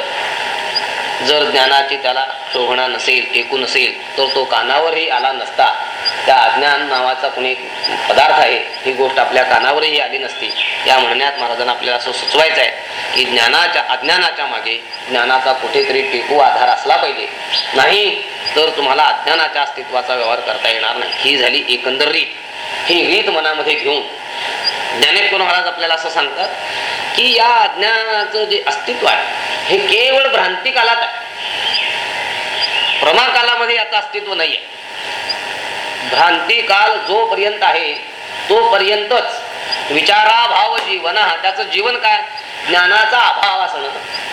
जर ज्ञानाची त्याला शोभणा नसेल टेकू नसेल तर तो कानावरही आला नसता. त्या अज्ञान नावाचा कुणी पदार्थ आहे ही गोष्ट आपल्या कानावरही आली नसती. या म्हणण्यात महाराजांना आपल्याला असं सुचवायचं आहे की ज्ञानाच्या अज्ञानाच्या मागे ज्ञानाचा कुठेतरी टेकू आधार असला पाहिजे. नाही तर तुम्हाला अज्ञानाच्या अस्तित्वाचा व्यवहार करता येणार नाही. ही झाली एकंदर रीत. ही रीत मनामध्ये घेऊन. ज्ञानेश्वर महाराज आपल्याला असं सांगतात की या अज्ञानाचं जे अस्तित्व आहे हे केवळ भ्रांती कालात आहे. प्रमा कालामध्ये याचं अस्तित्व नाही आहे भ्रांती काल जोपर्यंत आहे तोपर्यंतच विचाराभाव जीवन हा त्याचं जीवन काय? ज्ञानाचा अभाव असणं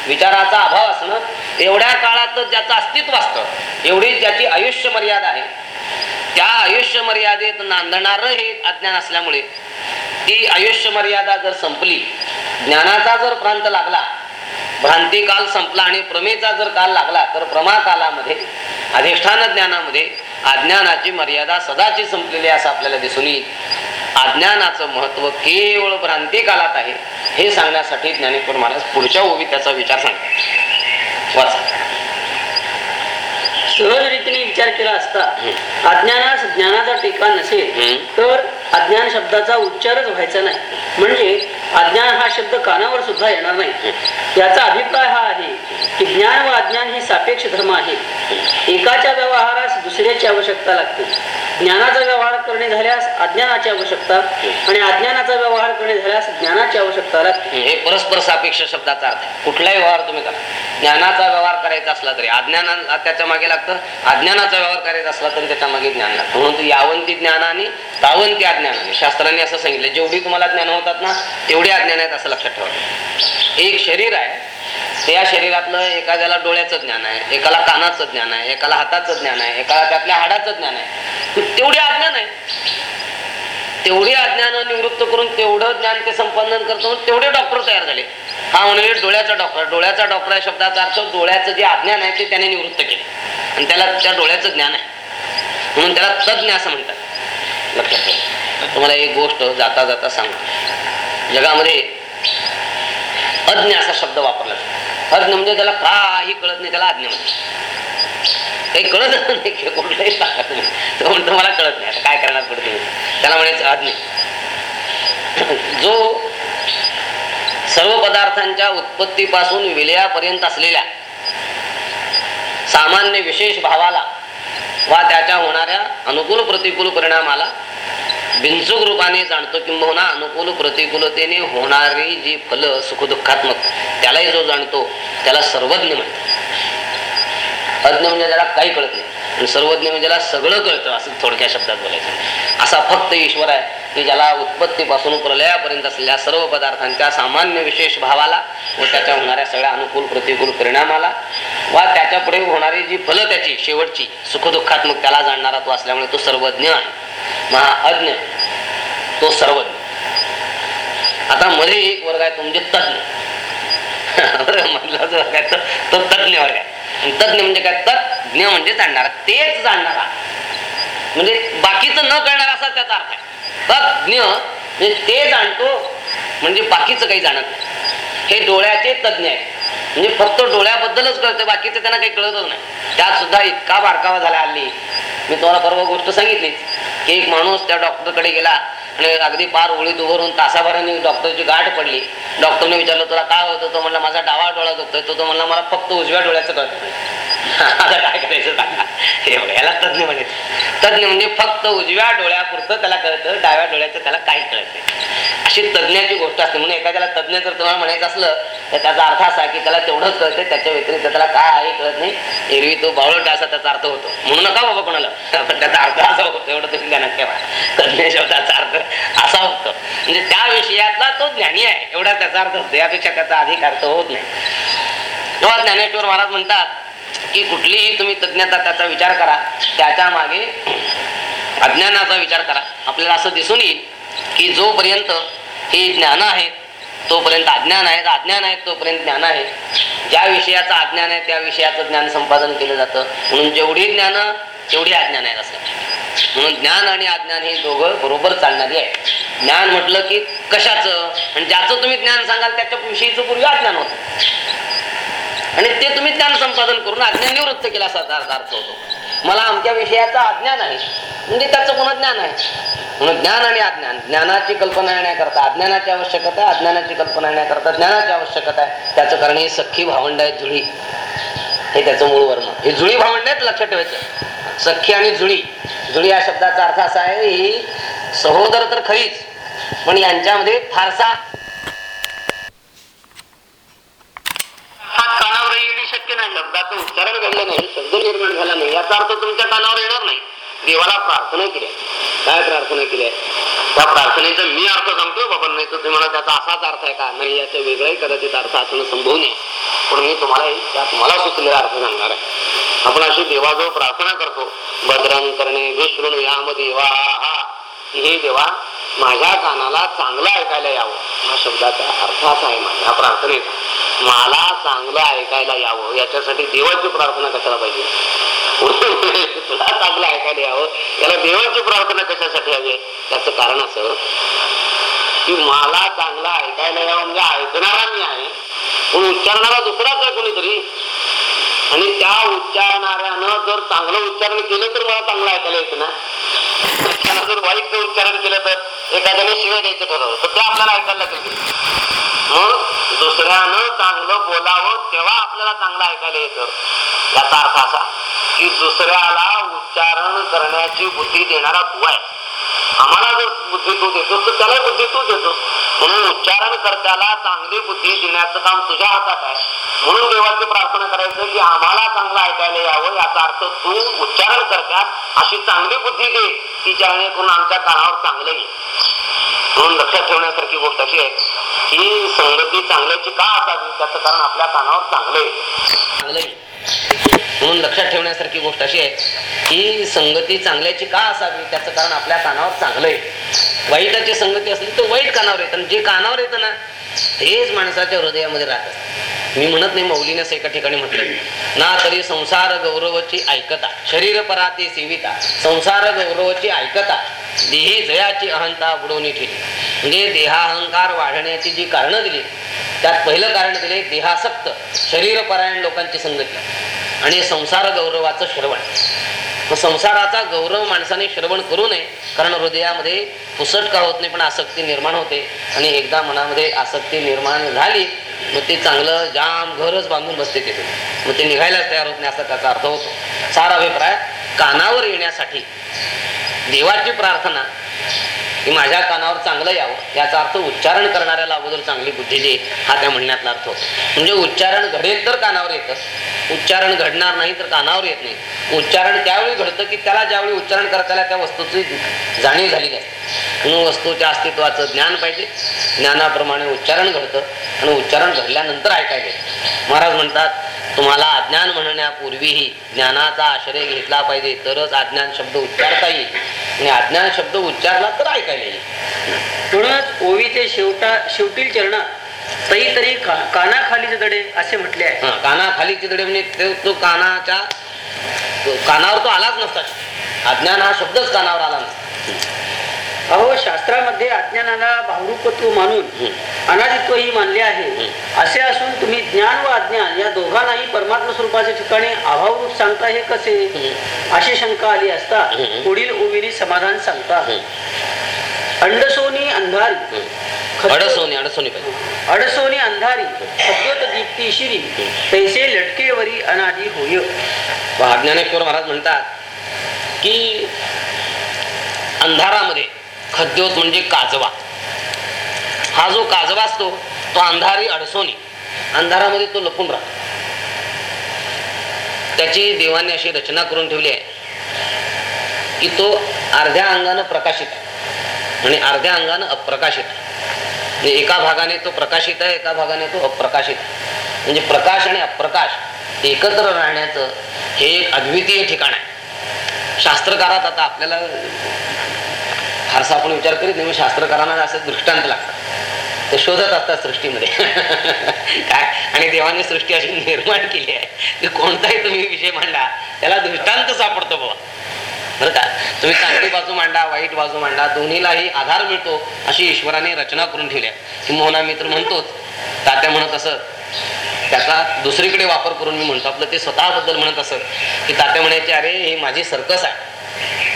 विचाराचा अभाव असणं एवढ्या काळातच ज्याचं अस्तित्व असतं एवढी ज्याची आयुष्य मर्यादा आहे त्या आयुष्य मर्यादेत नांदणार हे अज्ञान असल्यामुळे ती आयुष्य मर्यादा जर संपली ज्ञानाचा जर प्रांत लागला भ्रांती काल संपला आणि प्रमेचा जर काल लागला तर प्रमा कालामध्ये अधिष्ठान ज्ञानामध्ये अज्ञानाची मर्यादा सदाची संपलेली असं आपल्याला दिसून येईल. अज्ञानाचं महत्त्व केवळ भ्रांती कालात आहे हे सांगण्यासाठी ज्ञानेश्वर महाराज पुढच्या ओवी त्याचा विचार सांगतात. वाचा. सहज रीतीने विचार केला असता अज्ञानास ज्ञानाचा टेका नसेल. तर अज्ञान शब्दाचा उच्चारच व्हायचा नाही. म्हणजे अज्ञान हा शब्द कानावर सुद्धा येणार नाही. याचा अभिप्राय हा आहे की ज्ञान व अज्ञान हे सापेक्ष धर्म आहे. एकाच्या व्यवहारास दुसऱ्याची आवश्यकता लागते. ज्ञानाचा व्यवहार करणे झाल्यास अज्ञानाची आवश्यकता आणि अज्ञानाचा व्यवहार करणे झाल्यास ज्ञानाची आवश्यकता लागते हे परस्पर सापेक्ष शब्दाचा अर्थ आहे. कुठलाही व्यवहार तुम्ही करा. ज्ञानाचा व्यवहार करायचा असला तरी अज्ञाना त्याच्यामागे लागतं. अज्ञानाचा व्यवहार करायचा असला तरी त्याच्यामागे ज्ञान लागतं. म्हणून यावंती ज्ञानाने तावंती अज्ञानाने शास्त्राने असं सांगितलं जेवढी तुम्हाला ज्ञान होतात ना तेवढी अज्ञान आहेत असं लक्षात ठेवा. एक शरीर आहे त्या शरीरातलं एखाद्याला डोळ्याचं ज्ञान आहे एकाला कानाचं ज्ञान आहे एकाला हाताचं ज्ञान आहे एकाला त्यातल्या हाडाचं ज्ञान आहे. तेवढी अज्ञान आहे तेवढी अज्ञान निवृत्त करून तेवढं ज्ञान ते संपादन करतो तेवढे डॉक्टर तयार झाले. हा म्हणजे डोळ्याचा डॉक्टर डोळ्याचा डॉक्टर या शब्दाचा अर्थ डोळ्याचं जे अज्ञान आहे ते त्याने निवृत्त केले. आणि त्याला त्या डोळ्याचं ज्ञान आहे. म्हणून त्याला तज्ज्ञ असं म्हणतात. लक्षात ठेवा. तुम्हाला एक गोष्ट जाता जाता सांगतो. जगामध्ये अज्ञ असा शब्द वापरला जातो. अज्ञ म्हणजे त्याला काही कळत नाही त्याला अज्ञ म्हणते. काही कळत नाही की कुठलाही नाही. तो म्हणतो मला कळत नाही आता काय करणार पुढे त्याला म्हणायचं अज्ञ जो सर्व पदार्थांच्या उत्पत्तीपासून विलयापर्यंत असलेल्या सामान्य विशेष भावाला वा त्याच्या होणाऱ्या अनुकूल प्रतिकूल परिणामाला बिनचूक रूपाने जाणतो किंबहुना हो अनुकूल प्रतिकूलतेने होणारी जी फल सुखदुःखात्मक त्यालाही जो जाणतो त्याला सर्वज्ञ म्हणतात. अज्ञ म्हणजे त्याला काही कळत नाही. सर्वज्ञ म्हणजे त्याला सगळं कळतं असं थोडक्या शब्दात बोलायचं. असा फक्त ईश्वर आहे. की ज्याला उत्पत्तीपासून प्रलयापर्यंत असलेल्या सर्व पदार्थांच्या सामान्य विशेष भावाला व त्याच्या होणाऱ्या सगळ्या अनुकूल प्रतिकूल परिणामाला वा त्याच्या पुढे होणारी जी फलं त्याची शेवटची सुखदुःखात्मक त्याला जाणणारा तो असल्यामुळे तो सर्वज्ञ आहे. महाअज्ञ. तो सर्वज्ञ. आता मध्ये एक वर्ग आहे तो म्हणजे तज्ञ मधला जो वर्ग आहे तो- तज्ञ वर्ग आहे. तज्ञ म्हणजे काय? तज्ञ म्हणजे जाणणारा तेच जाणणारा. म्हणजे बाकीचं न कळणार असा त्याचा अर्थ आहे. तज्ञ म्हणजे ते जाणतो म्हणजे बाकीचं काही जाणत नाही. हे डोळ्याचे तज्ञ आहे म्हणजे फक्त डोळ्याबद्दलच कळतं बाकीचं त्यांना काही कळतच नाही. त्यात सुद्धा इतका बारकावा झाला हल्ली. मी तुम्हाला परवा गोष्ट सांगितली. की एक माणूस त्या डॉक्टरकडे गेला आणि अगदी पार ओळीत उभं राहून तासाभराने डॉक्टरची गाठ पडली. डॉक्टरने विचारलं तुला काय होतं? तो म्हणला माझा डावा डोळा दुखतोय. तो तो म्हणला मला फक्त उजव्या डोळ्याचं कळत. आता काय करायचं सांगा? याला तज्ञ म्हणे तज्ञ म्हणजे फक्त उजव्या डोळ्यापुरतं त्याला कळतं डाव्या डोळ्याचं त्याला काही कळत नाही. अशी तज्ञाची गोष्ट असते. म्हणून एखाद्याला तज्ञ जर तुम्हाला म्हणायचं असलं तर त्याचा अर्थ असा की त्याला तेवढंच कळतं त्याच्या व्यतिरिक्त त्याला काय कळत नाही. एरवी तो बावळट असा त्याचा अर्थ होतो. म्हणून नका बाबा कोणाला. पण त्याचा अर्थ असा होतो एवढं तुम्ही ध्यानात ठेवा. तज्ञ शब्दाचा अर्थ असा होतो. म्हणजे त्या विषयातला तो ज्ञानी आहे. एवढा त्याचा अर्थ होतो यापेक्षा त्याचा अधिक अर्थ होत नाही. तेव्हा ज्ञानेश्वर महाराज म्हणतात की कुठलीही तुम्ही तज्ञता त्याचा विचार करा त्याच्यामागे अज्ञानाचा विचार करा. आपल्याला असं दिसून येईल की जोपर्यंत हे ज्ञान आहे तोपर्यंत अज्ञान आहे अज्ञान आहे तोपर्यंत ज्ञान आहे. ज्या विषयाचं अज्ञान आहे त्या विषयाचं ज्ञान संपादन केलं जातं. म्हणून जेवढी ज्ञान तेवढी अज्ञान आहेत असं. म्हणून ज्ञान आणि अज्ञान हे दोघं बरोबर चालणारी आहे ज्ञान म्हटलं की कशाचं? आणि ज्याचं तुम्ही ज्ञान सांगाल त्याच्या विषयीचं पूर्वी अज्ञान होतं. आणि ते तुम्ही ज्ञान संपादन करून अज्ञान निवृत्त केला असा अर्थ होतो. मला आमच्या विषयाचं अज्ञान आहे म्हणजे त्याचं पुन्हा ज्ञान आहे. म्हणून ज्ञान आणि अज्ञान ज्ञानाची कल्पना येण्याकरता अज्ञानाची आवश्यकता आहे अज्ञानाची कल्पना येण्याकरता ज्ञानाची आवश्यकता आहे. त्याचं कारण हे सख्खी भावंड आहे जुळी. हे त्याचं मूळ वर्ण हे जुळी भावंड आहेत लक्षात ठेवायचं. सख्खी आणि जुळी. जुळी या शब्दाचा अर्थ असा आहे ही सहोदर तर खरीच पण यांच्यामध्ये फारसा हा कानावर येणे शक्य नाही. शब्दाचं उच्चारण घडलं नाही. शब्द निर्माण झाला नाही. याचा अर्थ तुमच्या कानावर येणार नाही. देवाला प्रार्थना केली काय प्रार्थना केली त्या प्रार्थनेचा मी अर्थ सांगतो बाबा नाही तर तुम्हाला त्याचा असाच अर्थ आहे का? नाही याचा वेगळाही कदाचित अर्थ असणं संभव नाही. पण मी तुम्हाला त्या तुम्हाला सुचलेला अर्थ सांगणार आहे. आपण अशी देवाजवळ प्रार्थना करतो. बदरंग करणे विष्णू याम देवा. हा हे देवा माझ्या कानाला चांगलं ऐकायला यावं. हा शब्दाचा अर्थाच आहे माझ्या प्रार्थनेचा. मला चांगलं ऐकायला यावं. याच्यासाठी देवाची प्रार्थना कशाला पाहिजे? [laughs] तुला चांगलं ऐकायला यावं. याला देवाची प्रार्थना कशासाठी हवी? त्याचं कारण असं की मला चांगलं ऐकायला यावं म्हणजे ऐकणारा मी आहे. पण उच्चारणारा दुसराच आहे कोणीतरी. आणि त्या उच्चारणाऱ्यानं जर चांगलं उच्चारण केलं तर मला चांगलं ऐकायला येत ना. त्यानं जर वाईट उच्चारण केलं तर एखाद्याने शिवाय द्यायचं ठरवलं तर ते आपल्याला ऐकायला लागेल. म्हणून दुसऱ्यानं चांगलं बोलावं तेव्हा आपल्याला चांगलं ऐकायला येतं. याचा अर्थ असा की दुसऱ्याला उच्चारण करण्याची बुद्धी देणारा तू आहे. आम्हाला जर बुद्धी तू देतोस तर त्याला बुद्धी तू देतोस. म्हणून उच्चारण करत्याला चांगली बुद्धी देण्याचं काम तुझ्या हातात आहे. म्हणून देवाची प्रार्थना करायचं की आम्हाला चांगलं ऐकायला यावं याचा अर्थ तू उच्चारण करता अशी चांगली बुद्धी दे की जेणेकरून आमच्या कानावर चांगलं येईल. म्हणून लक्षात ठेवण्यासारखी गोष्ट अशी आहे की संगती चांगल्याची का असावी? त्याचं कारण आपल्या कानावर चांगलं आहे. चांगलं आहे. म्हणून लक्षात ठेवण्यासारखी गोष्ट अशी आहे की संगती चांगल्याची का असावी? त्याचं कारण आपल्या कानावर चांगलं आहे. वाईटाची संगती असली तर वाईट कानावर येतं आणि जे कानावर येतं ना तेच माणसाच्या हृदयामध्ये राहतं. मी म्हणत नाही मौलीने असं एका ठिकाणी म्हटलं. ना तरी संसार गौरवची ऐकता शरीर पराती सेविता संसार गौरवची ऐकता देही जयाची अहंता बुडवणी ठेवली म्हणजे देहाहंकार वाढण्याची जी कारणं दिली त्यात पहिलं कारण दिले देहासक्त शरीरपरायण लोकांची संगती. आणि संसार गौरवाचं श्रवण. मग संसाराचा गौरव माणसाने श्रवण करू नये कारण हृदयामध्ये पुसट का होत नाही पण आसक्ती निर्माण होते. आणि एकदा मनामध्ये आसक्ती निर्माण झाली मग ते चांगलं जाम घरच बांधून बसते तिथे मग ते निघायलाच तयार होत नाही असा त्याचा अर्थ होतो. सारा अभिप्राय कानावर येण्यासाठी देवाची प्रार्थना की माझ्या कानावर चांगलं यावं याचा अर्थ उच्चारण करणाऱ्याला अगोदर चांगली बुद्धी दे हा त्या म्हणण्यातला अर्थ होतो. म्हणजे उच्चारण घडेल तर कानावर येतं उच्चारण घडणार नाही तर कानावर येत नाही. उच्चारण त्यावेळी घडतं की त्याला ज्यावेळी उच्चारण करताना त्या वस्तूची जाणीव झालेली नाही. म्हणून वस्तूच्या अस्तित्वाचं ज्ञान पाहिजे. ज्ञानाप्रमाणे उच्चारण घडतं आणि उच्चारण घडल्यानंतर ऐकायला महाराज म्हणतात तुम्हाला अज्ञान म्हणण्यापूर्वीही ज्ञानाचा आश्रय घेतला पाहिजे तरच अज्ञान शब्द उच्चारता येईल. आणि अज्ञान शब्द उच्चारला तर ऐकायला येईल म्हणूनच ओवीचे शेवटा शेवटील चरणात तरी तरी का- कानाखालीचे दडे असे म्हटले आहे. हा दडे म्हणजे तो- कानाच्या कानावर तो आलाच नसता. अज्ञान हा शब्दच कानावर आला नसता. अहो शास्त्रामध्ये अज्ञानाला भावरूपत्व मानून अनादित्वही मानले आहे. असे असून तुम्ही ज्ञान व अज्ञान या दोघांनाही परमात्मा स्वरूपाच्या ठिकाणी अभावरूप सांगता हे कसे? अशी शंका आली असता. पुढील ओवीने समाधान सांगता. अंडसोनी अंधारी. अडसोनी अडसोनी अडसोनी अंधारी. दीप्ती शिरी. तैसे लटकेवरी अनादी होय. पहा, ज्ञानेश्वर महाराज म्हणतात की अंधारामध्ये खद्योत म्हणजे काजवा. हा जो काजवा असतो तो अंधारी अडसोनी अंधारामध्ये तो लपून राहतो. त्याची देवाने अशी रचना करून ठेवली आहे की तो अर्ध्या अंगानं प्रकाशित आहे आणि अर्ध्या अंगानं अप्रकाशित म्हणजे एका भागाने तो प्रकाशित आहे एका भागाने तो अप्रकाशित म्हणजे प्रकाश आणि अप्रकाश एकत्र राहण्याचं हे एक अद्वितीय ठिकाण आहे. शास्त्रकारात आता आपल्याला फारसा आपण विचार करीत नाही शास्त्रकारांना असे दृष्टांत लागतात. ते शोधत असतात सृष्टीमध्ये. [laughs] काय? आणि देवाने सृष्टी अशी निर्माण केली आहे. की कोणताही तुम्ही विषय मांडा त्याला दृष्टांत सापडतो बाबा. बरं का? तुम्ही चांगली बाजू मांडा वाईट बाजू मांडा दोन्हीलाही आधार मिळतो अशी ईश्वराने रचना करून ठेवल्या की मोहना मित्र म्हणतोच तात्या म्हणत असत त्याचा दुसरीकडे वापर करून मी म्हणतो आपलं ते स्वतःबद्दल म्हणत असत की तात्या म्हणायचे अरे हे माझी सर्कस आहे.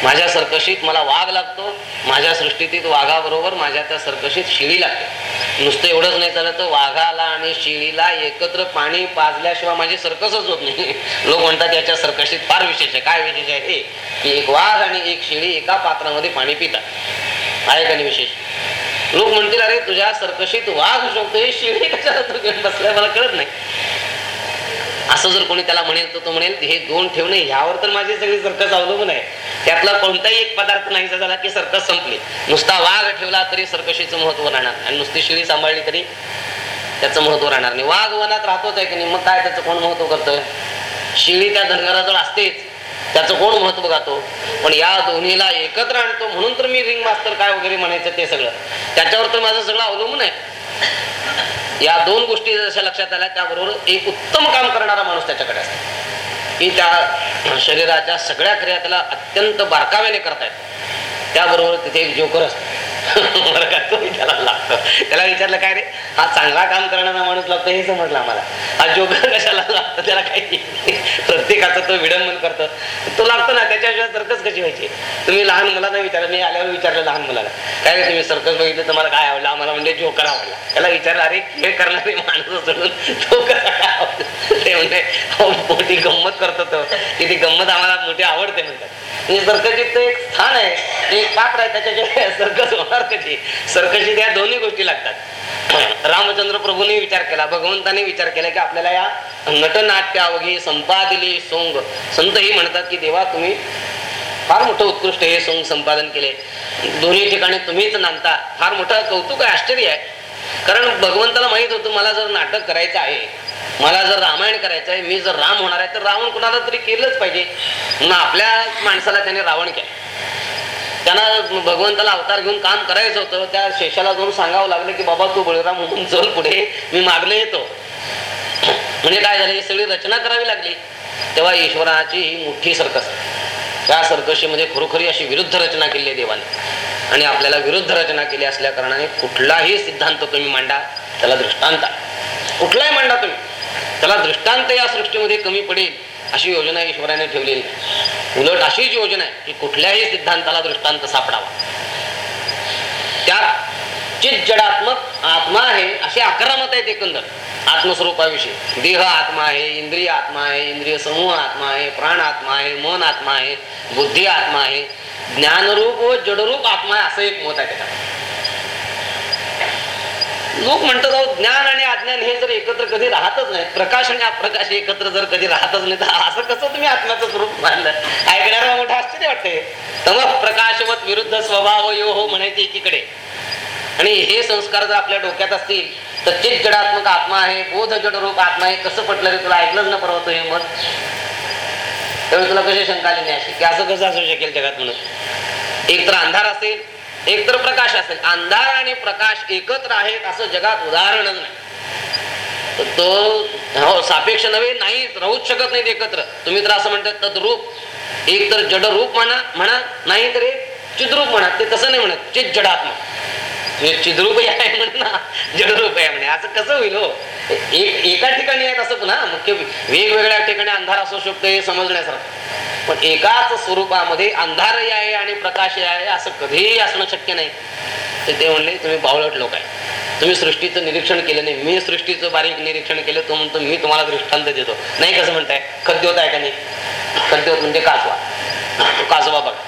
माझ्या सर्कशीत मला वाघ लागतो माझ्या सृष्टीतील वाघाबरोबर माझ्या त्या सर्कशीत शिळी लागते. नुसतं एवढंच नाही झालं तर वाघाला आणि शिळीला एकत्र पाणी पाजल्याशिवाय माझी सर्कसच होत नाही. लोक म्हणतात याच्या सर्कशीत फार विशेष आहे. काय विशेष आहे हे? की एक वाघ आणि एक शिळी एका पात्रामध्ये पाणी पितात. आहे का नाही विशेष? लोक म्हणतील अरे तुझ्या सर्कशीत वाघ होऊ शकतो हे शिळी कशाला तू घेऊन बसलाय? मला कळत नाही. असं जर कोणी त्याला म्हणेल तर तो म्हणेल हे दोन ठेवणे ह्यावर तर माझी सगळी सर्कस अवलंबून आहे. त्यातला कोणताही एक पदार्थ नाहीसा झाला की सर्कस संपली. नुसता वाघ ठेवला तरी सर्कशीचं महत्त्व राहणार आणि नुसती शिळी सांभाळली तरी त्याचं महत्त्व राहणार नाही. वाघ वनात राहतोच आहे की नाही? मग काय त्याचं कोण महत्त्व करतोय? शिळी त्या धनगराजवळ असतेच. त्याचं कोण महत्त्व गातो पण या दोन्हीला एकत्र आणतो म्हणून तर मी रिंग मास्तर काय वगैरे म्हणायचं ते सगळं. त्याच्यावर तर माझं सगळं अवलंबून आहे. या दोन गोष्टी जशा लक्षात आल्या त्याबरोबर एक उत्तम काम करणारा माणूस त्याच्याकडे असतो. की त्या शरीराच्या सगळ्या क्रिया त्याला अत्यंत बारकाव्याने करतायत त्याबरोबर तिथे एक जोकर असतो. त्याला लागतो त्याला विचारलं काय रे? हा चांगला काम करणारा माणूस लागतो हे समजलं आम्हाला. हा जोकर कशाला लागतो त्याला काही [laughs] प्रत्येकाचं तो विडंबन करतो. तो लागतो ना त्याच्याशिवाय सर्कस कशी व्हायची? तुम्ही लहान मुलांना विचारलं मी आल्यावर विचारलं लहान मुलाला. काय रे तुम्ही सर्कस बघितलं तुम्हाला काय आवडलं? आम्हाला म्हणजे जोकर आवडला. त्याला विचारलं अरे हे करणारे माणूस सोडून तो कसा काय ते म्हणजे मोठी गंमत करतो तो. की ती गंमत आम्हाला मोठी आवडते म्हणतात. म्हणजे सर्कसचे एक स्थान आहे ते एक पात्र आहे त्याच्याशिवाय [laughs] सर्कस होणार सरकशी सरकशी या दोन्ही गोष्टी लागतात. रामचंद्र प्रभूने विचार केला भगवंताने विचार केला की आपल्याला या नटनाट्य अवघी संपादिली सोंग. संत ही म्हणतात की देवा तुम्ही फार मोठं उत्कृष्ट हे सोंग संपादन केले. दोन्ही ठिकाणी तुम्हीच नांदता. फार मोठं कौतुक आहे आश्चर्य आहे. कारण भगवंताला माहीत होतं मला जर नाटक करायचं आहे मला जर रामायण करायचं आहे मी जर राम होणार आहे तर रावण कुणाला तरी केलंच पाहिजे. म्हणून आपल्या माणसाला त्याने रावण केलं. त्यांना भगवंताला अवतार घेऊन काम करायचं होतं त्या शेषाला जाऊन सांगावं लागलं की बाबा तू बळीराम म्हणून चल पुढे मी मागले येतो. म्हणजे काय झालं ही सगळी रचना करावी लागली. तेव्हा ईश्वराची ही मोठी सर्कस त्या सर्कशीमध्ये खरोखरी अशी विरुद्ध रचना केली आहे देवाने. आणि आपल्याला विरुद्ध रचना केली असल्या कारणाने कुठलाही सिद्धांत तुम्ही मांडा त्याला दृष्टांत. कुठलाही मांडा तुम्ही त्याला दृष्टांत या सृष्टीमध्ये कमी पडेल. अशी योजना ईश्वराने ठेवलेली. उलट अशीच योजना आहे की कुठल्याही सिद्धांताला दृष्टांत सापडावा. त्यात चित जडात्मक आत्मा आहे असे अकरा मत आहेत एकंदर. आत्मस्वरूपाविषयी. देह आत्मा आहे इंद्रिय आत्मा आहे इंद्रिय समूह आत्मा आहे प्राण आत्मा आहे मन आत्मा आहे बुद्धी आत्मा आहे. ज्ञानरूप व जडरूप आत्मा आहे असं एक मत आहे त्याच्यात. लोक म्हणतात अहो ज्ञान आणि अज्ञान हे जर एकत्र कधी राहतच नाही प्रकाश आणि अप्रकाश एकत्र जर कधी राहतच नाही तर असं कसं तुम्ही आत्म्याचं स्वरूप मानलं ऐकणारा मोठं आश्चर्य वाटते तर प्रकाशवत विरुद्ध स्वभाव यो हो म्हणायचे एकीकडे. आणि हे संस्कार जर आपल्या डोक्यात असतील तर चित जडात्मक आत्मा आहे बोध जडरूप आत्मा आहे कसं पटलं रे तुला? ऐकलंच ना परवतो हे मत. त्यावेळी तुला कशी शंका आली? नाही अशी की असं कसं असू शकेल जगात म्हणून? एक तर अंधार असेल एकतर प्रकाश असेल. अंधार आणि प्रकाश एकत्र आहेत असं जगात उदाहरणच नाही. तो हो सापेक्ष नव्हे नाही राहूच शकत नाहीत एकत्र. तुम्ही तर असं म्हणतात तद्रूप. एक तर जड रूप म्हणा म्हणा नाही तर एक चिद्रूप म्हणा. ते तसं नाही म्हणत चित जडात्मा हे चिद्रूप आहे [laughs] म्हणे ना जडरूप आहे म्हणे. असं कसं होईल हो? एक एका ठिकाणी आहेत असं पुन्हा मुख्य वेगवेगळ्या ठिकाणी अंधार असू शकतो हे समजण्यासारखं. पण एकाच स्वरूपामध्ये अंधारही आहे आणि प्रकाशही आहे असं कधीही असणं शक्य नाही. तर ते म्हणले तुम्ही बावळट लोक आहे. तुम्ही सृष्टीचं निरीक्षण केलं नाही. मी सृष्टीचं बारीक निरीक्षण केलं तो म्हणतो मी तुम्हाला दृष्टांत देतो. नाही कसं म्हणताय? खद्योत आहे का नाही? खद्योत म्हणजे कासवा तो कासवा बघा.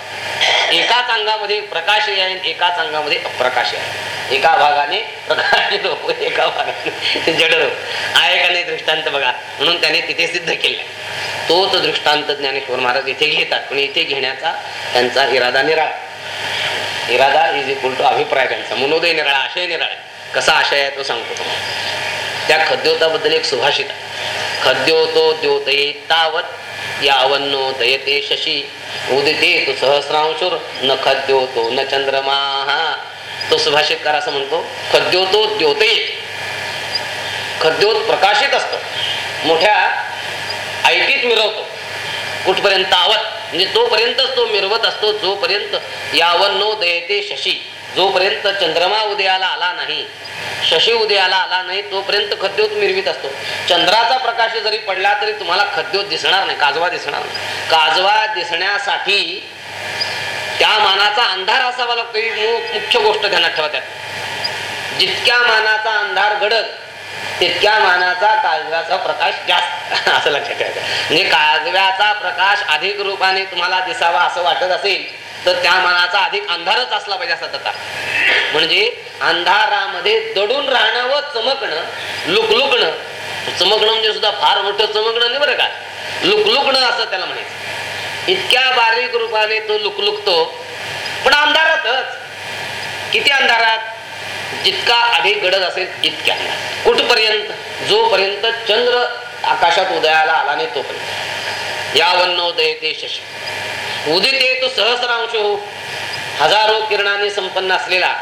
एकाच अंगामध्ये प्रकाश आहे एकाच अंगामध्ये अप्रकाश आहे एका भागाने प्रकाश एका भागाने जडरूप आहे का नाही दृष्टांत बघा. म्हणून त्याने तिथे सिद्ध केले तोच दृष्टांत ज्ञानेश्वर महाराज इथे घेतात. पण इथे घेण्याचा त्यांचा इरादा निराळा. इरादा इज इक्वल टू अभिप्राय त्यांचा. मनोदय निराळा आशय निराळा. कसा आशय आहे तो सांगतो. तुम्हाला त्या खद्योताबद्दल एक सुभाषित आहे. खद्योतो द्योतये तावत यावन्नो दयते शशी उदिते तू सहस्रांशुर न खद्योतो न चंद्रमा. तो सुभाषितकार असं म्हणतो खद्योतो द्योते खद्योत प्रकाशित असतं. मोठ्या ऐटीत मिरवतो. कुठपर्यंत आवत म्हणजे तोपर्यंतच तो मिरवत असतो जोपर्यंत यावन नो दयते शशी. जोपर्यंत चंद्रमा उदयाला आला नाही शशी उदयाला आला नाही तोपर्यंत खद्योत मिरवीत असतो. चंद्राचा प्रकाश जरी पडला तरी तुम्हाला खद्योत दिसणार नाही काजवा दिसणार नाही. काजवा दिसण्यासाठी त्या मानाचा अंधार असावा लागतो. ही मुख्य गोष्ट ध्यानात ठेवा त्यात. जितक्या मानाचा अंधार घडत तितक्या मानाचा काजव्याचा प्रकाश जास्त. [laughs] असं लक्षात ठेवायचं म्हणजे काजव्याचा प्रकाश अधिक रूपाने तुम्हाला दिसावा असं वाटत असेल तर त्या मानाचा अधिक अंधारच असला पाहिजे असा तथा म्हणजे अंधारामध्ये दडून राहणं व चमकणं लुकलुकणं. चमकणं म्हणजे सुद्धा फार मोठं चमकणं नाही बरं का? लुकलुकणं असं त्याला म्हणायचं. इतक्या बारीक रूपाने तो लुकलुकतो. पण अंधारातच. किती अंधारात? जितका अधिक गडद असेल तितक्या. कुठपर्यंत? जोपर्यंत चंद्र आकाशात उदयाला आला नाही तोपर्यंत. यावन्नोदय ते शशी. उदिते तो सहस्रांश हजारो किरणाने संपन्न असलेला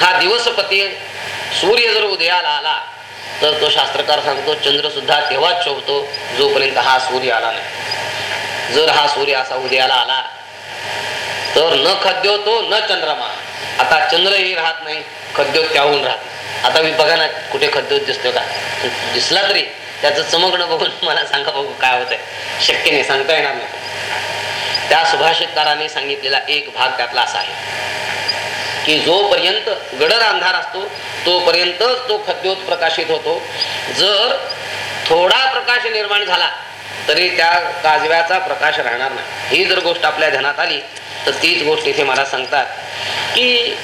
हा दिवसपती सूर्य जर उदयाला आला तर तो शास्त्रकार सांगतो चंद्र सुद्धा तेव्हाच शोभतो जोपर्यंत हा सूर्य आला नाही. जर हा सूर्य असा उदयाला आला तर न खद्यो तो न चंद्रमा. आता चंद्रही राहत नाही खद्योत त्याहून राहत. आता मी बघा ना कुठे खद्योत दिसतो का? दिसला तरी त्याचं चमकणं बघून मला सांगा बघू काय होतंय? शक्य नाही सांगता येणार नाही. त्या सुभाषितकाराने सांगितलेला एक भाग त्यातला असा आहे. की जोपर्यंत गडद अंधार असतो तोपर्यंतच तो खद्योत प्रकाशित होतो. जर थोडा प्रकाश निर्माण झाला तरी त्या काजव्याचा प्रकाश राहणार नाही. ही जर गोष्ट आपल्या ध्यानात आली तर तीच गोष्ट इथे मला सांगतात की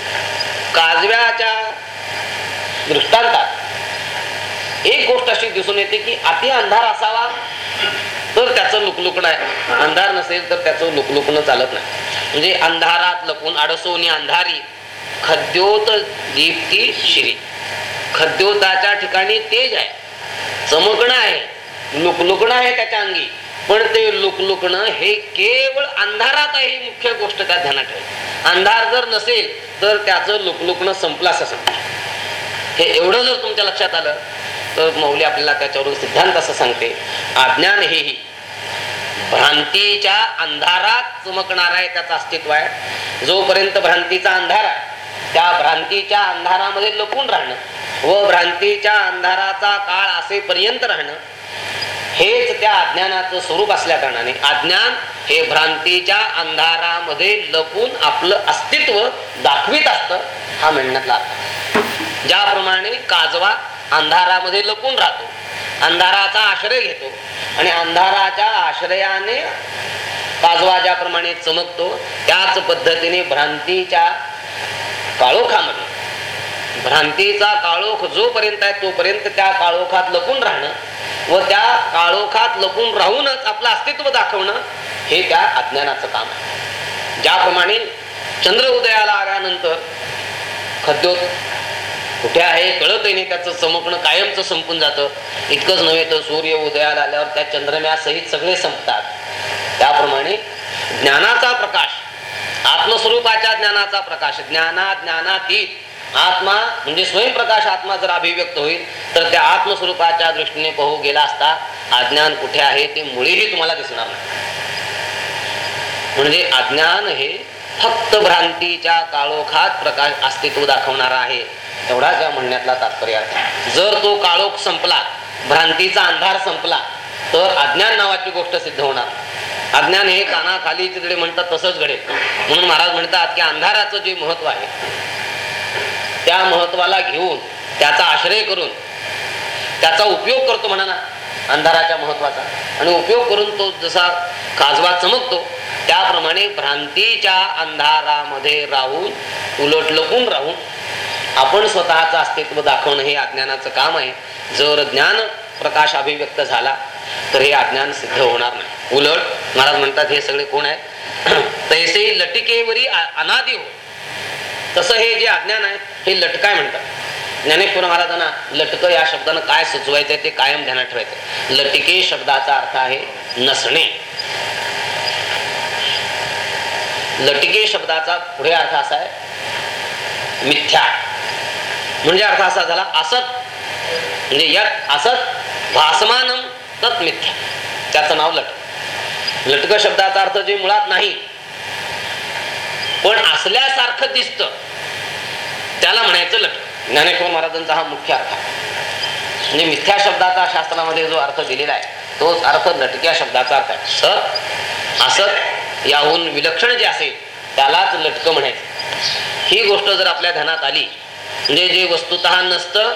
काजव्याच्या दृष्टांतात एक गोष्ट अशी दिसून येते की अति अंधार असावा तर त्याचं लुकलुकणं आहे. अंधार नसेल तर त्याचं लुकलुकणं चालत नाही. म्हणजे अंधारात लपून अडसोनी अंधारी खद्योत दीप्ती शिरी. खद्योताच्या ठिकाणी तेज आहे. चमकणं आहे. लुकलुकणं आहे त्याच्या अंगी. पण ते लुकलुकणं हे केवळ अंधारात आहे ही मुख्य गोष्ट त्या ध्यानात ठेवा. अंधार जर नसेल तर त्याचं लुकलुकणं संपलं असं समजा. हे एवढं जर तुमच्या लक्षात आलं तर मौली आपल्याला त्याच्यावरून सिद्धांत असं सांगते अज्ञान हेही भ्रांतीच्या अंधारात चमकणार आहे त्याचं अस्तित्व आहे. जोपर्यंत भ्रांतीचा अंधार त्या भ्रांतीच्या अंधारामध्ये लपून राहणं व भ्रांतीच्या अंधाराचा काळ असेपर्यंत राहणं हेच त्या अज्ञानाचं स्वरूप असल्या कारणाने. अज्ञान हे भ्रांतीच्या अंधारामध्ये लपून आपलं अस्तित्व दाखवित असतं हा म्हणण्यातला ज्याप्रमाणे काजवा अंधारामध्ये लपून राहतो. अंधाराचा आश्रय घेतो आणि अंधाराच्या आश्रयाने काजवा ज्याप्रमाणे चमकतो. त्याच पद्धतीने भ्रांतीच्या काळोखामध्ये भ्रांतीचा काळोख जोपर्यंत आहे तोपर्यंत त्या काळोखात लपून राहणं व त्या काळोखात लपून राहूनच आपलं अस्तित्व दाखवणं हे त्या अज्ञानाचं काम आहे. ज्याप्रमाणे चंद्र उदयाला आल्यानंतर खद्योत कुठे आहे कळतही नाही त्याचं चमकणं कायमचं संपून जातं. इतकंच नव्हे तर सूर्य उदयाला आल्यावर त्या चंद्रम्यासहित सगळे संपतात. त्याप्रमाणे ज्ञानाचा प्रकाश आत्मस्वरूपाच्या ज्ञानाचा प्रकाश ज्ञाना ज्ञानातीत आत्मा म्हणजे स्वयंप्रकाश आत्मा जर अभिव्यक्त होईल तर त्या आत्मस्वरूपाच्या दृष्टीने पाहू गेला असता अज्ञान कुठे आहे ते मुळेही तुम्हाला दिसणार नाही. म्हणजे अज्ञान हे फक्त भ्रांतीच्या काळोखात प्रकाश अस्तित्व दाखवणारा आहे. एवढाच या म्हणण्यातला तात्पर्य आहे. जर तो काळोख संपला भ्रांतीचा अंधार संपला तर अज्ञान नावाची गोष्ट सिद्ध होणार. अज्ञान हे कानाखाली तिकडे म्हणतात तसंच घडेल. म्हणून महाराज म्हणतात की अंधाराचं जे महत्त्व आहे त्या महत्वाला घेऊन त्याचा आश्रय करून त्याचा उपयोग करतो म्हणा ना. अंधाराच्या महत्त्वाचा. आणि उपयोग करून तो जसा काजवा चमकतो त्याप्रमाणे भ्रांतीच्या अंधारामध्ये राहून उलट लपून राहून आपण स्वतःचं अस्तित्व दाखवणं हे अज्ञानाचं काम आहे. जर ज्ञान प्रकाश अभिव्यक्त झाला तर हे अज्ञान सिद्ध होणार नाही. उलट महाराज म्हणतात हे सगळे कोण आहेत? [clears throat] तैसे लटिकेवरी अनादि हो. तसं हे जे अज्ञान आहे हे लटकाय म्हणतात. ज्ञानेश्वर महाराजांना लटक या शब्दानं काय सुचवायचंय ते कायम ध्यानात ठेवायचं लटके शब्दाचा अर्थ आहे नसणे. लटके शब्दाचा पुढे अर्थ असा आहे मिथ्या. म्हणजे अर्थ असा झाला असत. म्हणजे यत असत भासमानम तत् मिथ्या. त्याचं नाव लटक. लटक शब्दाचा अर्थ जे मुळात नाही पण असल्यासारखं दिसत. त्याला म्हणायचं लटक. ज्ञानेश्वर महाराजांचा हा मुख्य अर्थ. म्हणजे मिथ्या शब्दाचा शास्त्रामध्ये जो अर्थ दिलेला आहे तोच अर्थ लटक्या शब्दाचा अर्थ आहे. सत असत याहून विलक्षण जे असेल त्यालाच लटक म्हणायचं. ही गोष्ट जर आपल्या ध्यानात आली म्हणजे जे वस्तुत नसतं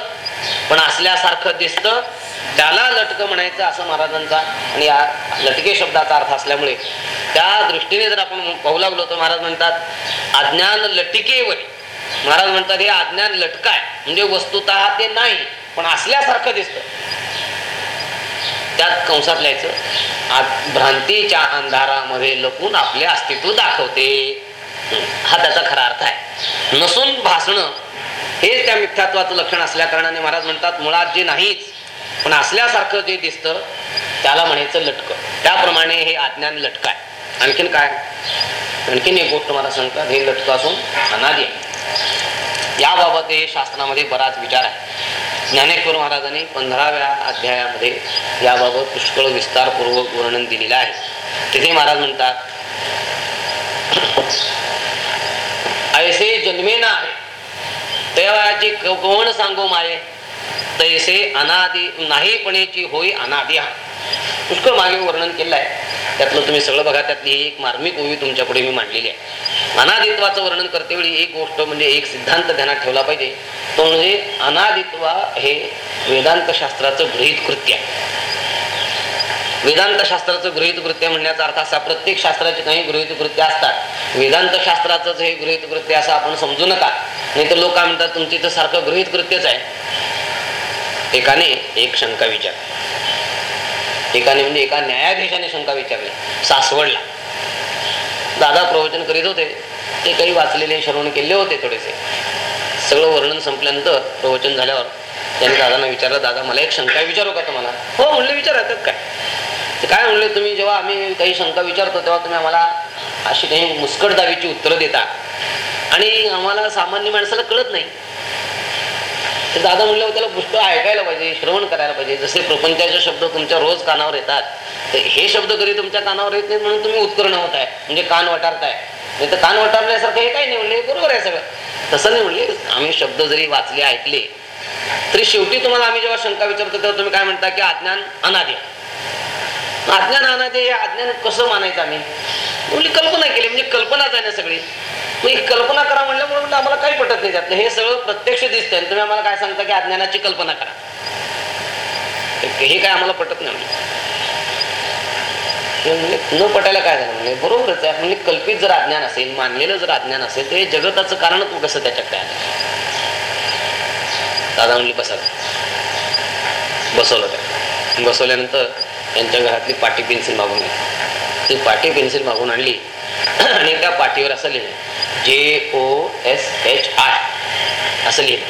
पण असल्यासारखं दिसतं त्याला लटक म्हणायचं असं महाराजांचा आणि या लटके शब्दाचा अर्थ असल्यामुळे त्या दृष्टीने जर आपण पाहू लागलो तर महाराज म्हणतात अज्ञान लटिकेवरी. महाराज म्हणतात हे अज्ञान लटकाय म्हणजे वस्तुत ते नाही पण असल्यासारखं दिसत. त्यात कंसात लिहायचं भ्रांतीच्या अंधारामध्ये लपून आपले अस्तित्व दाखवते. हा त्याचा खरा अर्थ आहे. नसून भासणं हेच त्या मिथ्यात्वाचं लक्षण असल्या कारणाने महाराज म्हणतात मुळात जे नाहीच पण असल्यासारखं जे दिसतं त्याला म्हणायचं लटक. त्याप्रमाणे हे अज्ञान लटकाय आणखीन काय? आणखीन एक गोष्ट मला सांगतात हे लटक असून अनादी आहे. याबाबत हे शास्त्रामध्ये बराच विचार आहे. ज्ञानेश्वर महाराजांनी पंधराव्या अध्यायामध्ये याबाबत पुष्कळ विस्तारपूर्वक वर्णन दिलेलं आहे. तिथे महाराज म्हणतात ऐसे जन्मेना आहे तेव्हाची कोण सांगू माये तैसे अनादी नाहीपणेची होई अनादि हा पुष्कळ मागे वर्णन केलं आहे. त्यातलं तुम्ही सगळं बघा त्यातली एक मार्मिक ओवी तुमच्यापुढे मी मांडलेली आहे. अनादित्वाचं वर्णन करते वेळी एक गोष्ट म्हणजे एक सिद्धांत ध्यानात ठेवला पाहिजे. तो म्हणजे अनादित्वा हे वेदांत शास्त्राचं गृहित कृत्य आहे. वेदांत शास्त्राचं गृहित कृत्य म्हणण्याचा अर्थ असा प्रत्येक शास्त्राचे काही गृहित कृत्य असतात. वेदांत शास्त्राचंच हे गृहित कृत्य असं आपण समजू नका. नाही तर लोक म्हणतात तुमची तर सारखं गृहित कृत्यच आहे. एकाने एक शंका विचार एकाने म्हणजे एका न्यायाधीशाने शंका विचारली सासवडला. दादा प्रवचन करीत होते. ते काही वाचलेले श्रवण केले होते थोडेसे. सगळं वर्णन संपल्यानंतर प्रवचन झाल्यावर त्यांनी दादांना विचारलं दादा मला एक शंका विचारू का तुम्हाला? हो म्हणले विचारायचं काय? ते काय म्हणले तुम्ही जेव्हा आम्ही काही शंका विचारतो तेव्हा तुम्ही आम्हाला अशी काही मुस्कट दावीची उत्तरं देता. आणि आम्हाला सामान्य माणसाला कळत नाही. तर दादा म्हणलं त्याला पुष्कळ ऐकायला पाहिजे श्रवण करायला पाहिजे. जसे प्रपंचाचे शब्द तुमच्या रोज कानावर येतात तर हे शब्द कधी तुमच्या कानावर येत नाहीत म्हणून तुम्ही उत्कर्ण होत आहे म्हणजे कान वटारताय. नाही तर कान वटारल्यासारखं हे काही नाही म्हणले बरोबर आहे सगळं. तसं नाही म्हणले. आम्ही शब्द जरी वाचले ऐकले तरी शेवटी तुम्हाला आम्ही जेव्हा शंका विचारतो तेव्हा तुम्ही काय म्हणता की अज्ञान अनादी अज्ञान अनादी हे अज्ञान कसं मानायचं आम्ही? मुली कल्पना केली म्हणजे कल्पनाच आहे ना सगळी. मग कल्पना करा म्हणल्यामुळे म्हणजे आम्हाला काही पटत नाही त्यातलं. हे सगळं प्रत्यक्ष दिसतंय आणि तुम्ही आम्हाला काय सांगता की अज्ञानाची कल्पना करा. हे काय आम्हाला पटत नाही म्हणजे न पटायला काय झालं म्हणजे बरोबरच आहे. म्हणजे कल्पित जर अज्ञान असेल मानलेलं जर अज्ञान असेल तर हे जगताचं कारण तू कसं त्याच्याकडे काय दादा म्हणली बसा. बसवलं त्या बसवल्यानंतर त्यांच्या घरातली पाटी पेन्सिल मागून ती पाटी पेन्सिल मागून आणली. आणि त्या पाटीवर असं लिहिलं. जे ओ एस एच आय असं लिहिलं.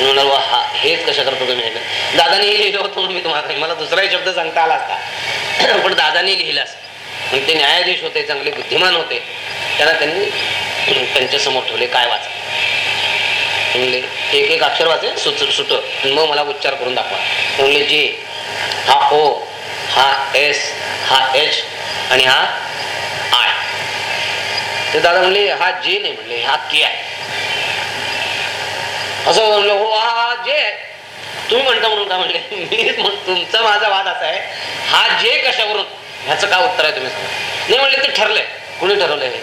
मी म्हणाल वा हा हेच कशा करतो तुम्ही लिहिलं दादानी लिहिलं होतं म्हणून मी तुम्हाला मला दुसराही शब्द सांगता आला असता. [clears throat] पण दादानी लिहिलं असं मग ते न्यायाधीश होते चांगले बुद्धिमान होते. त्यांना त्यांनी [clears throat] त्यांच्यासमोर ठेवले काय वाचा? म्हणले एक एक अक्षर वाचे सुट सुट मग मला उच्चार करून दाखवा. म्हणले जे हा ओ हा एस हा एच आणि हा आय. ते दादा म्हणले हा जे नाही म्हणले हा के आहे असं म्हणलं हो हा जे आहे. तुम्ही म्हणता म्हणून का म्हणले? [laughs] मी तुमचा माझा वाद असा आहे. हा जे कशावरून? ह्याचं काय उत्तर आहे तुम्ही नाही म्हणले ते ठरलंय. कुणी ठरवलंय हे?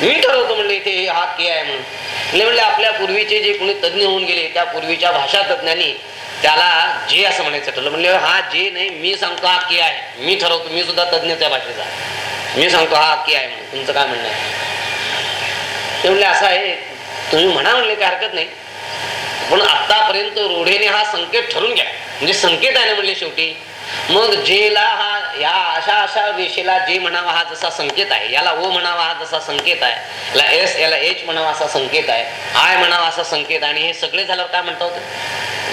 मी ठरवतो म्हणले इथे हा के आहे म्हणून. म्हणजे म्हणले आपल्या पूर्वीचे जे कुणी तज्ज्ञ होऊन गेले त्या पूर्वीच्या भाषा तज्ञांनी त्याला जे असं म्हणायचं ठरलं म्हणले हा जे नाही मी सांगतो हा के आहे. मी ठरवतो मी सुद्धा तज्ज्ञच आहे. भाषेचा मी सांगतो हा के आहे म्हणून. तुमचं काय म्हणणं आहे? ते म्हणले असं आहे. तुम्ही म्हणा म्हणले काही हरकत नाही. पण आतापर्यंत रोढेने हा संकेत ठरून घ्या. म्हणजे संकेत आहे ना म्हणले शेवटी. मग जेला हा या अशा अशा रेषेला जे म्हणावा हा जसा संकेत आहे याला ओ म्हणावा हा जसा संकेत आहे याला एस याला एच म्हणावा असा संकेत आहे आय म्हणावा असा संकेत आणि हे सगळे झाल्यावर काय म्हणता होतं?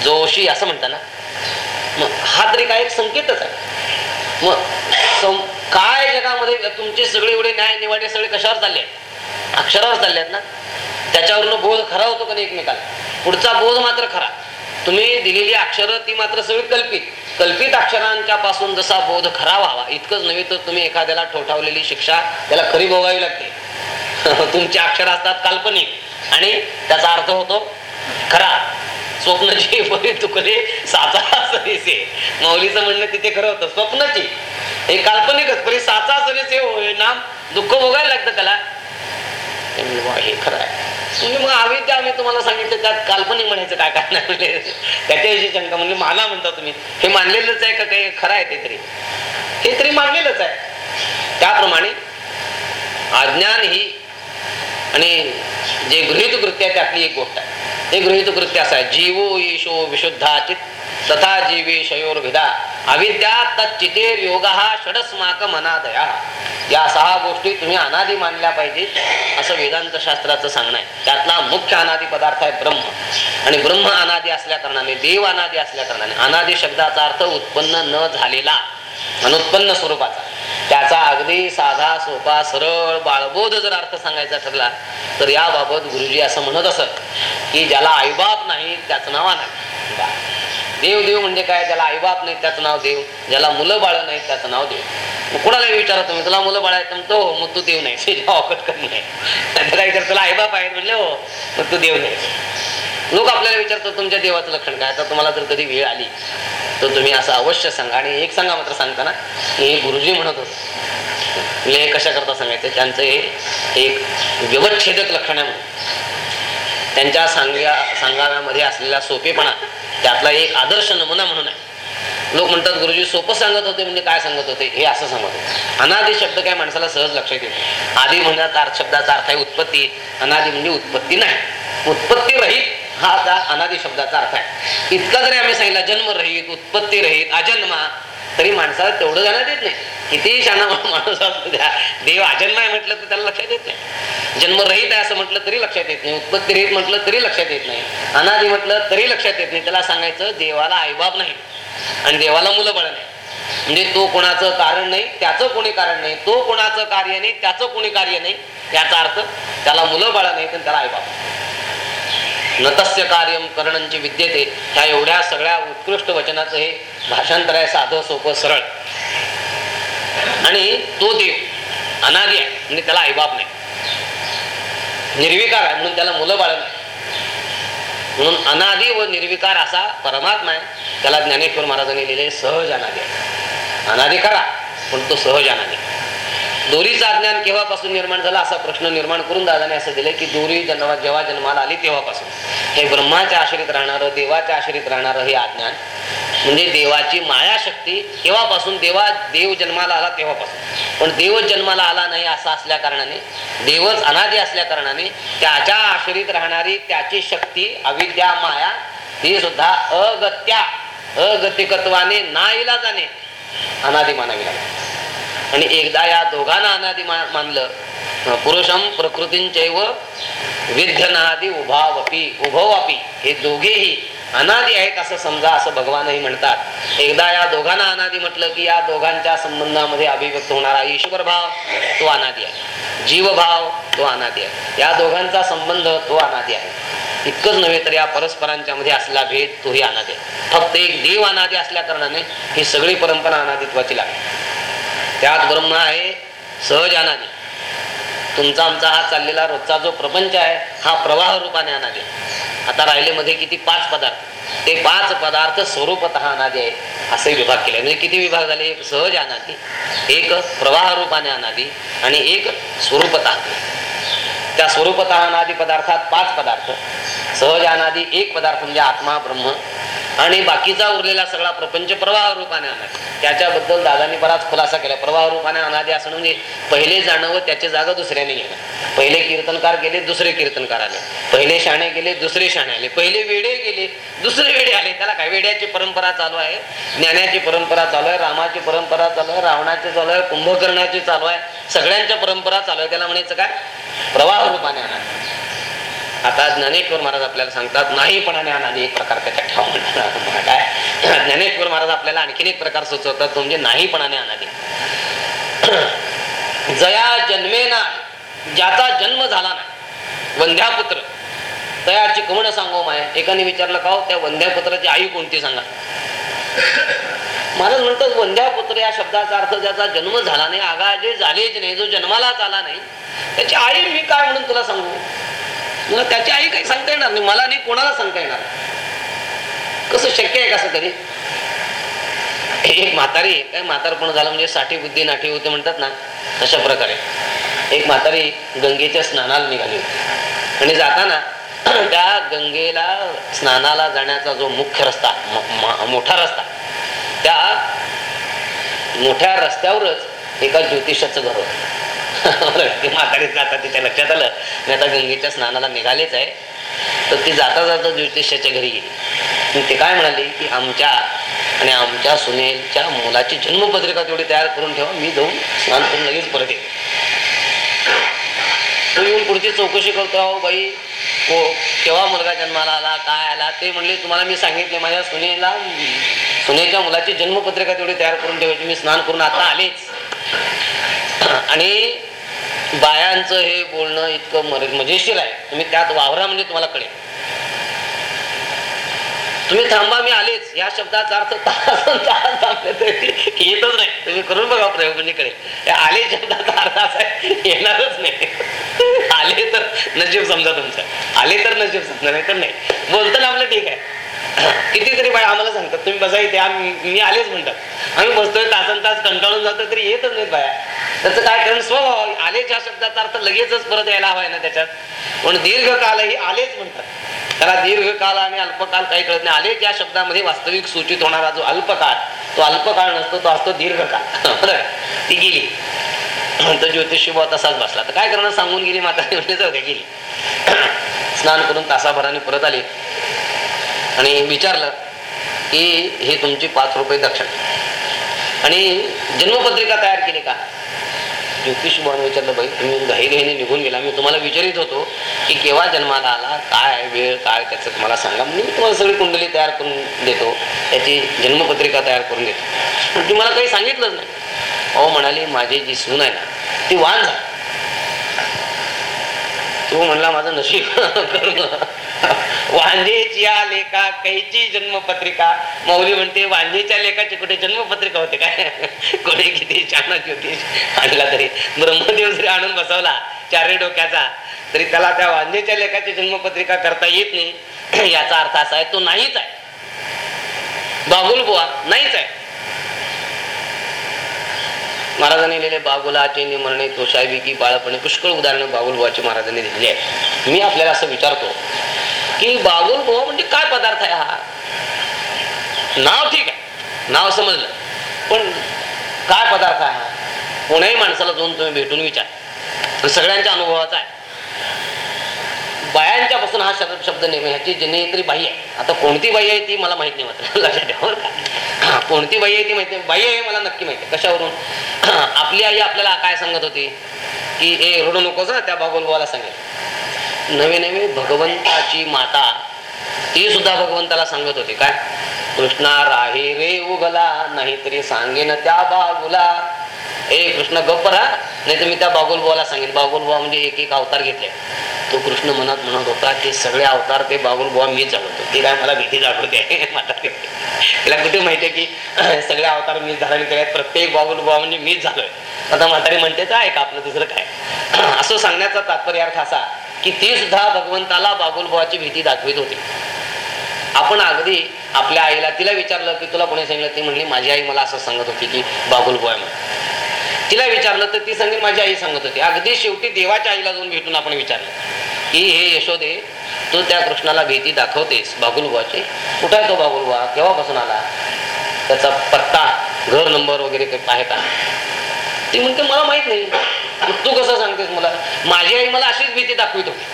जोशी असं म्हणता ना? मग हा तरी काय एक संकेतच आहे. मग काय जगामध्ये तुमचे सगळे एवढे न्याय निवाडे सगळे कशावर चालले आहेत? अक्षरावर चालले आहेत ना? त्याच्यावरनं बोध खरा होतो का नाही एकमेकाला? पुढचा बोध मात्र खरा. तुम्ही दिलेली अक्षरं ती मात्र सगळी कल्पित. कल्पित अक्षरांच्या पासून जसा बोध खरा व्हावा इतकंच नव्हे तर तुम्ही एखाद्याला ठोठावलेली शिक्षा त्याला खरी भोगावी लागते. [laughs] तुमचे अक्षर असतात काल्पनिक आणि त्याचा अर्थ होतो खरा. स्वप्नाची बरे तुकले साचा सरीसे. मौलीचं म्हणणं तिथे खरं होतं स्वप्नाची. हे काल्पनिकच परी साचा सरीसे नाम दुःख भोगायला लागतं त्याला. हे खरं आहे. म्हणजे मग अविद्या आम्ही तुम्हाला सांगितलं त्यात काल्पनिक म्हणायचं काय काय नाही म्हणजे त्याच्याविषयी शंका म्हणजे माना म्हणता तुम्ही हे मानलेलंच आहे का काही खरं आहे ते तरी? हे तरी मानलेलंच आहे. त्याप्रमाणे अज्ञान ही आणि जे गृहित कृत्य आहे त्यातली एक गोष्ट आहे. हे गृहित कृत्य असं आहे. जीवो ईशो विशुद्धाचित तथा जीवी शयोर्भिदा. अविद्या तच्चितेर योग हा षडस्माक मनादया या सहा गोष्टी तुम्ही अनादी मानल्या पाहिजेत असं वेदांत शास्त्राचं सांगणं आहे. त्यातला मुख्य अनादी पदार्थ आहे ब्रह्म. आणि ब्रह्म अनादी असल्या कारणाने देव अनादी असल्या कारणाने अनादी शब्दाचा अर्थ उत्पन्न न झालेला. अनुत्पन्न स्वरूपाचा त्याचा अगदी साधा सोपा सरळ बाळबोध जर अर्थ सांगायचा ठरला तर याबाबत गुरुजी असं म्हणत असत की ज्याला आईबाप नाही त्याचं नाव अनादी देव देव म्हणजे काय? ज्याला आईबाप नाही त्याचं नाव देव. ज्याला मुलं बाळ नाही त्याचं नाव देव. मग कोणालाही विचारा तुम्ही? तुला मुलं बाळ आहेत तो म्हणतो हो, मग तू देव नाही. तुझ्या ऑकट नाही नाहीतर काय तर तुला आईबाप आहेत. म्हणले हो मग तू देव नाही. लोक आपल्याला विचारतात तुमच्या देवाचं लक्षण काय? तर तुम्हाला जर कधी वेळ आली तर तुम्ही असं अवश्य सांगा. आणि एक सांगा मात्र सांगताना हे गुरुजी म्हणत होते हे कशा करता सांगायचं त्यांचं हे एक व्यवच्छेदक लक्षण आहे म्हणून. त्यांच्या सांग्या सांगाव्यामध्ये असलेला सोपेपणा त्यातला एक आदर्श नमुना म्हणून आहे. लोक म्हणतात गुरुजी सोपं सांगत होते म्हणजे काय सांगत होते? हे असं सांगत होते अनादी शब्द काय माणसाला सहज लक्षात येतो आधी म्हणण्याचा अर्थ शब्दाचा अर्थ आहे उत्पत्ती अनादी म्हणजे उत्पत्ती नाही. उत्पत्ती रहित हा त्या अनादी शब्दाचा अर्थ आहे. इतका जरी आम्ही सांगितला जन्म रहित उत्पत्ती रहित अजन्मा तरी माणसाला तेवढं जाण्यात येत नाही. कितीही शाणा [laughs] माणूस असतो द्या देव अजन्म आहे म्हटलं तर त्याला लक्षात येत नाही. जन्मरहित आहे असं म्हटलं तरी लक्षात येत नाही. उत्पत्ती रहित म्हटलं तरी लक्षात येत नाही. अनादी म्हटलं तरी लक्षात येत नाही. त्याला सांगायचं देवाला आईबाप नाही. आणि देवाला मुलं बाळ नाही. म्हणजे तो कोणाचं कारण नाही त्याचं कोणी कारण नाही. तो कोणाचं कार्य नाही त्याचं कोणी कार्य नाही. याचा अर्थ त्याला मुलं बाळ नाही तर त्याला आईबाप नतस्य कार्यम करणंची विद्येते. ह्या एवढ्या सगळ्या उत्कृष्ट वचनाचं हे भाषांतर आहे साधं सोपं सरळ. आणि तो देव अनादी आहे म्हणजे त्याला आईबाप नाही. निर्विकार आहे म्हणून त्याला मुलं बाळ नाही म्हणून अनादी व निर्विकार असा परमात्मा आहे त्याला ज्ञानेश्वर महाराजांनी लिहिले सहज अनादी. आहे अनादी करा पण तो सहज अनादी. दोरीचं अज्ञान केव्हापासून निर्माण झाला? असा प्रश्न निर्माण करून दादाने असं दिलं की दोरी जन्मा जेव्हा जन्माला आली तेव्हापासून. हे ब्रह्माच्या आश्रित राहणारं देवाच्या आश्रित राहणारं हे अज्ञान. म्हणजे देवाची मायाशक्ती केव्हापासून? देवा देव जन्माला आला तेव्हापासून. पण देव जन्माला आला नाही असा असल्या कारणाने देवच अनादी असल्या कारणाने त्याच्या आश्रित राहणारी त्याची शक्ती अविद्या माया ही सुद्धा अगत्या अगतिकत्वाने नाईलाजाने अनादी मानावी लागते आणि एकदा या दोघांना अनादी मानलं अं, पुरुषम प्रकृतींचैव विध्यनादी उभावपी उभवापी. हे दोघेही अनादी आहेत असं समजा असं भगवानही म्हणतात. एकदा या दोघांना अनादी म्हटलं की या दोघांच्या संबंधामध्ये अभिव्यक्त होणारा ईश्वर भाव तो अनादी आहे. जीवभाव तो अनादी आहे. या दोघांचा संबंध तो अनादी आहे. इतकंच नव्हे तर या परस्परांच्या मध्ये असला भेद तोही अनादी आहे. फक्त एक देव अनादी असल्या कारणाने ही सगळी परंपरा अनादित्वाची लागते त्यात ब्रह्म आहे सहज अनादी. तुमचा आमचा हा चाललेला रोजचा जो प्रपंच आहे हा प्रवाह रूपाने अनादी. आता राहिले मध्ये किती पाच पदार्थ. ते पाच पदार्थ स्वरूपत अनादी आहे असे विभाग केले. म्हणजे किती विभाग झाले? एक सहज अनादी एक प्रवाह रूपाने अनादी आणि एक स्वरूपत. त्या स्वरूपत अनादी पदार्थात पाच पदार्थ. सहज अनादी एक पदार्थ म्हणजे आत्मा ब्रह्म आणि बाकीचा उरलेला सगळा प्रपंच प्रवाह रूपाने अनादी. त्याच्याबद्दल दादांनी बराच खुलासा केला. प्रवाह रूपाने अनादी असं म्हणजे पहिले जाणं व त्याची जागा दुसऱ्याने येणं पहिले कीर्तनकार गेले दुसरे कीर्तनकार आले. पहिले शाणे गेले दुसरे शाणे आले. पहिले वेडे गेले दुसरे वेडे आले. त्याला काय वेड्याची परंपरा चालू आहे ज्ञानाची परंपरा चालू आहे रामाची परंपरा चालू आहे रावणाची चालू आहे कुंभकर्णाची चालू आहे सगळ्यांच्या परंपरा चालू आहे. त्याला म्हणायचं काय? प्रवाह रूपाने अनादी आता ज्ञानेश्वर महाराज आपल्याला सांगतात नाहीपणाने अनादी एक प्रकार त्याच्या ठेवा म्हणतात. काय? ज्ञानेश्वर महाराज आपल्याला आणखीन एक प्रकार सुचवतात तो म्हणजे नाहीपणाने अनादि. जया जन्मेना ज्याचा जन्म झाला नाही वंध्यापुत्र. तयाची कोण सांगो माय एकाने विचारलं का हो, त्या वंध्यापुत्राची आई कोणती सांगा. महाराज म्हणतात वंध्यापुत्र या शब्दाचा अर्थ ज्याचा जन्म झाला नाही आगाजे झालेच नाही जो जन्मालाच आला नाही त्याची आई मी काय म्हणून तुला सांगू? मला त्याची आई काही सांगता येणार नाही मला नाही कोणाला सांगता येणार? कसं शक्य आहे कसं तरी? एक म्हातारी काय म्हातारपण झालं म्हणजे साठी बुद्धी नाठी होते म्हणतात ना तशा प्रकारे. एक म्हातारी गंगेच्या स्नानाला निघाली होती. आणि जाताना [clears throat] त्या गंगेला स्नानाला जाण्याचा जो मुख्य रस्ता मोठा रस्ता त्या मोठ्या रस्त्यावरच एका ज्योतिषाचं घर होतं. [laughs] ते म्हातारी जाता तिच्या लक्षात आलं? मी आता गंगेच्या स्नानाला निघालेच आहे. तर ती जाता जाता ज्योतिषाच्या घरी गेली. ते काय म्हणाले? की आमच्या आणि आमच्या सुनेच्या मुलाची जन्मपत्रिका तेवढी तयार करून ठेवा. मी जाऊन स्नान करून लगेच परत येतो तो येऊन पुढची चौकशी करतो अहो बाई को केव्हा मुलगा जन्माला आला? काय आला? ते म्हणले तुम्हाला मी सांगितले माझ्या सुनेला सुनेच्या मुलाची जन्मपत्रिका तेवढी तयार करून ठेवायची. मी स्नान करून आता आलेच. [clears throat] आणि बायांचं हे बोलणं इतकं मर- मजेशीर आहे. तुम्ही त्यात वावरा म्हणजे तुम्हाला कळेल. तुम्ही थांबा मी आलेच. या शब्दाचा अर्थ [laughs] येतच नाही. तुम्ही करून बघा प्रयोग म्हणजे कळेल. आले शब्दाचा अर्थ असा येणारच नाही. आले तर नशीब समजा तुमचं. आले तर नशीब समजा नाही तर नाही. बोलताना आपलं ठीक आहे. कितीतरी बाय आम्हाला सांगतात तुम्ही बसा इथे आम्ही मी आलेच म्हणतात. आम्ही बसतोय तासन तास कंटाळून जातो तरी येतच नाहीत बाया. त्याचं काय कारण स्वभाव आले आलेच शब्दाचा अर्थ लगेचच परत यायला हवाय ना त्याच्यात. पण दीर्घकालही आलेच म्हणतात. त्याला दीर्घकाल आणि अल्पकाल काही कळत नाही. आलेच या शब्दामध्ये वास्तविक सूचित होणारा जो अल्पकाळ तो अल्पकाळ नसतो तो असतो दीर्घकाळ. ती गेली. तर ज्योतिषी बुवा तसाच बसला. तर काय करणार? सांगून गेली माता. म्हणजे [laughs] जाऊ द्या गेली. [clears throat] स्नान करून तासाभराने परत आली. आणि विचारलं की हे तुमची पाच रुपये दक्षिण. आणि जन्मपत्रिका तयार केली का? ज्योतिष बुवाने विचारलं बाई तुम्ही घाई घाईने निघून गेला. मी तुम्हाला विचारित होतो की केव्हा जन्माला आला काय वेळ काय त्याचं तुम्हाला सांगा. मी तुम्हाला सगळी कुंडली तयार करून देतो. त्याची जन्मपत्रिका तयार करून देतो. पण ती मला काही सांगितलंच नाही. अहो म्हणाली माझी जी सून आहे ना ती वाण झाली. तो म्हणला माझं नशीब. वांजेच्या लेखा कैची जन्मपत्रिका? मौली म्हणते वांजेच्या लेखाची कुठे जन्मपत्रिका होते काय? [laughs] कोणी किती छान ज्योतिष आणला तरी. ब्रह्मदेव जरी आणून बसवला चारे डोक्याचा तरी त्याला त्या वांजेच्या लेखाची जन्मपत्रिका करता येत नाही. [clears throat] याचा अर्थ असा आहे तो नाहीच आहे. बाबुल बुवा नाहीच आहे. महाराजांनी लिहिले बागुलाचे निमरणे तोशाविकी बाळपणे. पुष्कळ उदाहरणं बागुलबुवाची महाराजांनी दिलेली आहे मी आपल्याला असं विचारतो की बागुलबुवा म्हणजे काय पदार्थ आहे हा? नाव ठीक आहे. नाव समजलं. पण काय पदार्थ आहे हा? कोणाही माणसाला जाऊन तुम्ही भेटून विचार. सगळ्यांच्या अनुभवाचा आहे. बायांच्या पासून हा शब्द शब्द नाही ह्याची जनेत्री बाई आहे. आता कोणती बाई आहे ती मला माहीत नाही मात्र. [laughs] लक्षात ठेवा का. हा, कोणती बाई आहे ती माहिती बाई आहे मला नक्की माहिती कशावरून? [clears throat] आपली आई आपल्याला काय सांगत होती? की ए रडू नकोस त्या बागुल बागोलबाला सांगेल नवे नवे भगवंताची माता ती सुद्धा भगवंताला सांगत होती. काय? कृष्णा राहे रे उगला नाहीतरी सांगेन त्या बागुला. ए कृष्ण गप्प राहा नाही तर मी त्या बागुलबाला सांगेन. बागुलबा म्हणजे एक एक अवतार घेतले. तो कृष्ण मनात म्हणत होता ते सगळे अवतार ते बागुलबुवा मीच जाणवतो. ती काय मला भीती जाणवते. [laughs] तिला कुठे माहितीये की [laughs] सगळे अवतार मीच झाला आणि प्रत्येक बागुल बुवा म्हणजे मीच झालोय. आता म्हातारी म्हणते तर ऐका आपलं दुसरं काय? [clears throat] असं सांगण्याचा तात्पर्य अर्थ असा की ती सुद्धा भगवंताला बागुलबुवाची भीती दाखवित होती. आपण अगदी आपल्या आईला तिला विचारलं की तुला कोणी सांगितलं? ती म्हणली माझी आई मला असं सांगत होती की बागुलबुवा म्हणून. तिला विचारलं तर ती सांगेल माझी आई सांगत होती. अगदी शेवटी देवाच्या आईला जाऊन भेटून आपण विचारलं की हे यशोदे तू त्या कृष्णाला भीती दाखवतेस बागुलबुवाची? कुठं आहे तो बागुलबुवा? केव्हापासून आला? त्याचा पत्ता घर नंबर वगैरे आहे का? ती म्हणते मला माहीत नाही. तू कसं सांगतेस मला? माझी आई मला अशीच भीती दाखवित. होती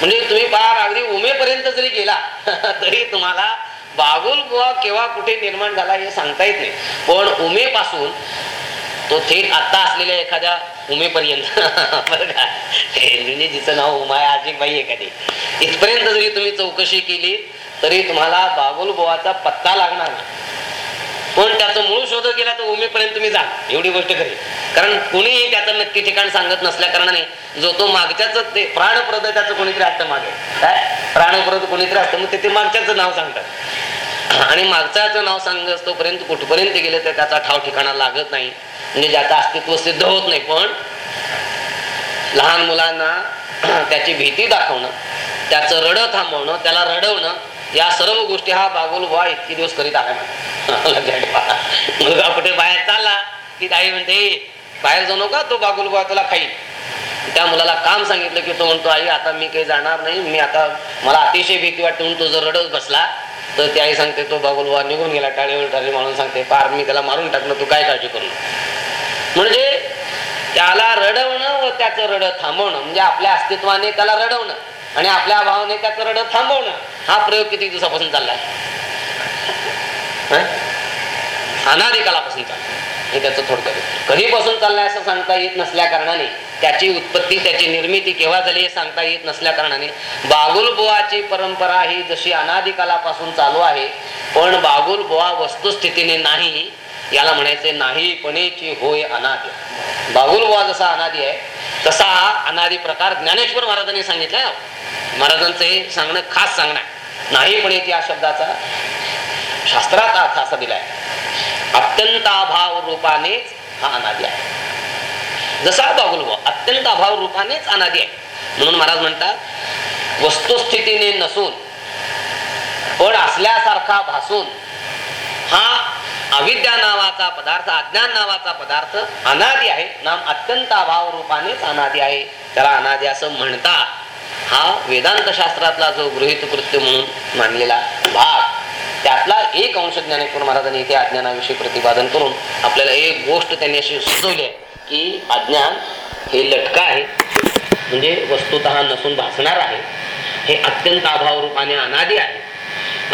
म्हणजे तुम्ही पार अगदी उमेपर्यंत जरी गेला [laughs] तरी तुम्हाला बागुल बुवा केव्हा कुठे निर्माण झाला हे सांगता येत नाही. पण उमेपासून तो थेट आता असलेल्या एखाद्या उमेपर्यंत. [laughs] बरं का? जिचं नाव उमा आहे आजी बाई एखादी. इथपर्यंत जरी तुम्ही चौकशी केली तरी तुम्हाला बागुल बुवाचा पत्ता लागणार नाही. पण त्याचं मूळ शोध गेला तर उमेपर्यंत तुम्ही जा. एवढी गोष्ट खरी. कारण कोणीही त्याचं नक्की ठिकाण सांगत नसल्या कारणाने जो तो मागच्याच ते प्राणप्रद त्याचं कोणीतरी असतं मागे. काय? प्राणप्रद कोणीतरी असतं मग ते ते मागच्याच नाव सांगतात. आणि मागच्याचं नाव सांगत तोपर्यंत कुठपर्यंत गेले तर त्याचा ठाव ठिकाणा लागत नाही. म्हणजे ज्याचं अस्तित्व सिद्ध होत नाही. पण लहान मुलांना त्याची भीती दाखवणं त्याचं रडं थांबवणं त्याला रडवणं या सर्व गोष्टी हा बागुल बुवा इतके दिवस करीत आला मुलगा कुठे बाहेर चालला की आई म्हणते बाहेर जाऊ नका तो बागुल बुवा तुला खाईल. त्या मुलाला काम सांगितलं की तो म्हणतो आई आता मी काही जाणार नाही. मी आता मला अतिशय भीती वाटते. म्हणून तो जर रडत बसला तर ती आई सांगते तो बागुल बुवा निघून गेला टाळीवर टाळी म्हणून सांगते पार मी त्याला मारून टाकलं तू काय काळजी करू म्हणजे त्याला रडवणं व त्याचं रड थांबवणं म्हणजे आपल्या अस्तित्वाने त्याला रडवणं. आणि आपल्या भावने त्याचं रडत थांबवणं हा प्रयोग किती दिवसापासून चाललाय? हं? अनादिकालापासून चाललाय हे त्याचं थोडक्यात कधीपासून चाललाय असं सांगता येत नसल्या कारणाने त्याची उत्पत्ती त्याची निर्मिती केव्हा झाली हे सांगता येत नसल्या कारणाने बागुलबुवाची परंपरा ही जशी अनादिकालापासून चालू आहे पण बागुलबुवा वस्तुस्थितीने नाही याला म्हणायचे नाहीपणेची होय अनादी. बागुलबुवा जसा अनादी आहे तसा हा अनादी प्रकार ज्ञानेश्वर महाराजांनी सांगितलाय हो. महाराजांचं हे सांगणं खास सांगणं आहे. नाहीपणेची या शब्दाचा शास्त्रात अर्थ असा दिलाय. अत्यंत अभाव रूपानेच हा अनादी आहे. जसा बागुलबुवा अत्यंत अभाव रूपानेच अनादी आहे. म्हणून महाराज म्हणतात वस्तुस्थितीने नसून पण असल्यासारखा भासून हा अविद्या नावाचा पदार्थ अज्ञान नावाचा पदार्थ अनादी आहे. नाम अत्यंत अभाव रूपानेच अनादी आहे. त्याला अनादी असं म्हणतात. हा वेदांत शास्त्रातला जो गृहित कृत्य म्हणून मानलेला भाग त्यातला एक अंश ज्ञानेश्वर महाराजांनी इथे अज्ञानाविषयी प्रतिपादन करून आपल्याला एक गोष्ट त्यांनी अशी सुचवली आहे की अज्ञान हे लटका आहे. म्हणजे वस्तुत नसून भासणार आहे. हे अत्यंत अभाव रूपाने अनादी आहे.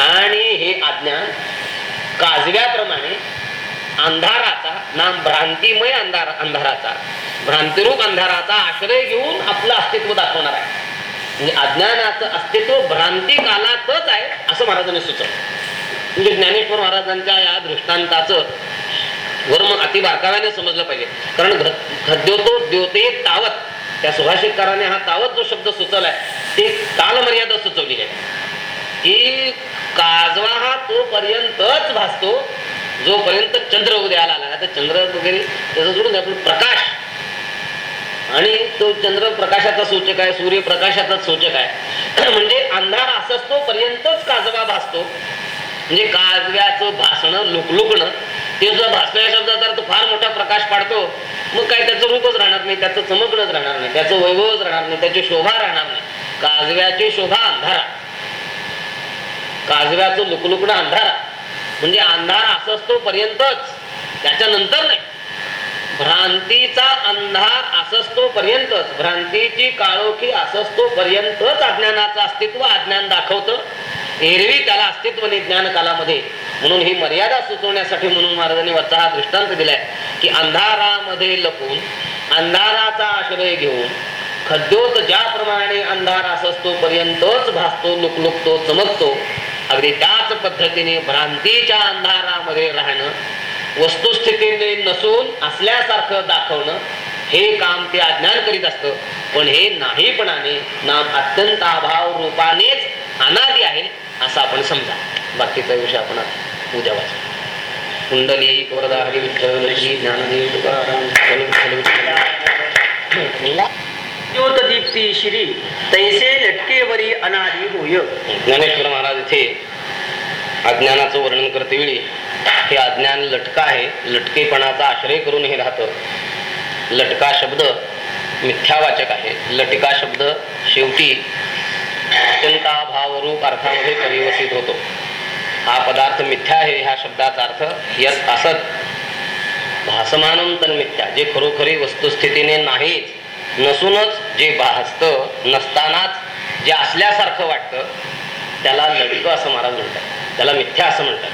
आणि हे अज्ञान काजव्याप्रमाणे अंधाराचा नाम भ्रांतिमय अंधार अंधाराचा. भ्रांतिरूप अंधाराचा आश्रय घेऊन आपलं अस्तित्व दाखवणार आहे. म्हणजे अज्ञानाचं अस्तित्व भ्रांती कालातच आहे असं महाराजांनी सुचवलं. म्हणजे ज्ञानेश्वर महाराजांच्या या दृष्टांताचं वर्म अति बारकाव्याने समजलं पाहिजे. कारण घ- खद्योतो द्योते तावत. त्या सुभाषितकाराने हा तावत जो शब्द सुचवलाय ते कालमर्यादा सुचवली आहे. की काजवा हा तोपर्यंतच भासतो. जोपर्यंत चंद्र उदयाला आला आता चंद्र वगैरे त्याचं सोडून आपण प्रकाश. आणि तो चंद्र प्रकाशाचा सूचक आहे सूर्य प्रकाशाचा सूचक आहे. [clears throat] म्हणजे अंधार असतो पर्यंतच काजवा भासतो. म्हणजे काजव्याचं भासणं लुकलुकणं ते जर भासणं या शब्दाचा अर्थ फार मोठा प्रकाश पाडतो. मग काय त्याचं रूपच राहणार नाही त्याचं चमकणंच राहणार नाही त्याचं वैभवच राहणार नाही त्याची शोभा राहणार नाही. काजव्याची शोभा अंधारा काजव्याचं लुकलुकणं अंधारा. म्हणजे अंधार असतो पर्यंतच त्याच्यानंतर नाही. भ्रांतीचा अंधार असतो पर्यंतच भ्रांतीची काळोखी असतो पर्यंतच अज्ञानाचं अस्तित्व अज्ञान दाखवतं. एरवी त्याला अस्तित्व नाही ज्ञान कालामध्ये. म्हणून ही मर्यादा सुचवण्यासाठी म्हणून महाराजांनी वरचा हा दृष्टांत दिलाय की अंधारामध्ये लपून अंधाराचा आश्रय घेऊन खद्योत ज्याप्रमाणे अंधार असतो पर्यंतच भासतो लुकलुकतो चमकतो अगदी त्याच पद्धतीने भ्रांतीच्या अंधारामध्ये राहणं वस्तुस्थितीने नसून असल्यासारखं दाखवणं हे काम ते अज्ञान करीत असतं. पण हे नाहीपणाने नाम अत्यंत अभाव रूपानेच अनादी आहे असं आपण समजा. बाकीचा विषय आपण उद्या वाचू. कुंडली वरदा हरी विठ्ठल ज्ञानदेव तुकाराम विठ्ठल दीप्ती श्री तैसे लटकेवरी अनादी होय। ज्ञानेश्वर महाराज इथे अज्ञानाचं वर्णन करते वेळी हे अज्ञान लटका आहे लटकेपणाचा आश्रय करून हे राहतं. लटका शब्द मिथ्यावाचक आहे. लटिका शब्द शेवटी अत्यंताभावरूप अर्थामध्ये परिवर्तित होतो. हा पदार्थ मिथ्या आहे ह्या शब्दाचा अर्थ यत असत. भासमानम तन मिथ्या जे खरोखरी वस्तुस्थितीने नाहीच नसूनच जे भासतं नसतानाच जे असल्यासारखं वाटतं त्याला लटकं असं महाराज म्हणतात. त्याला मिथ्या असं म्हणतात.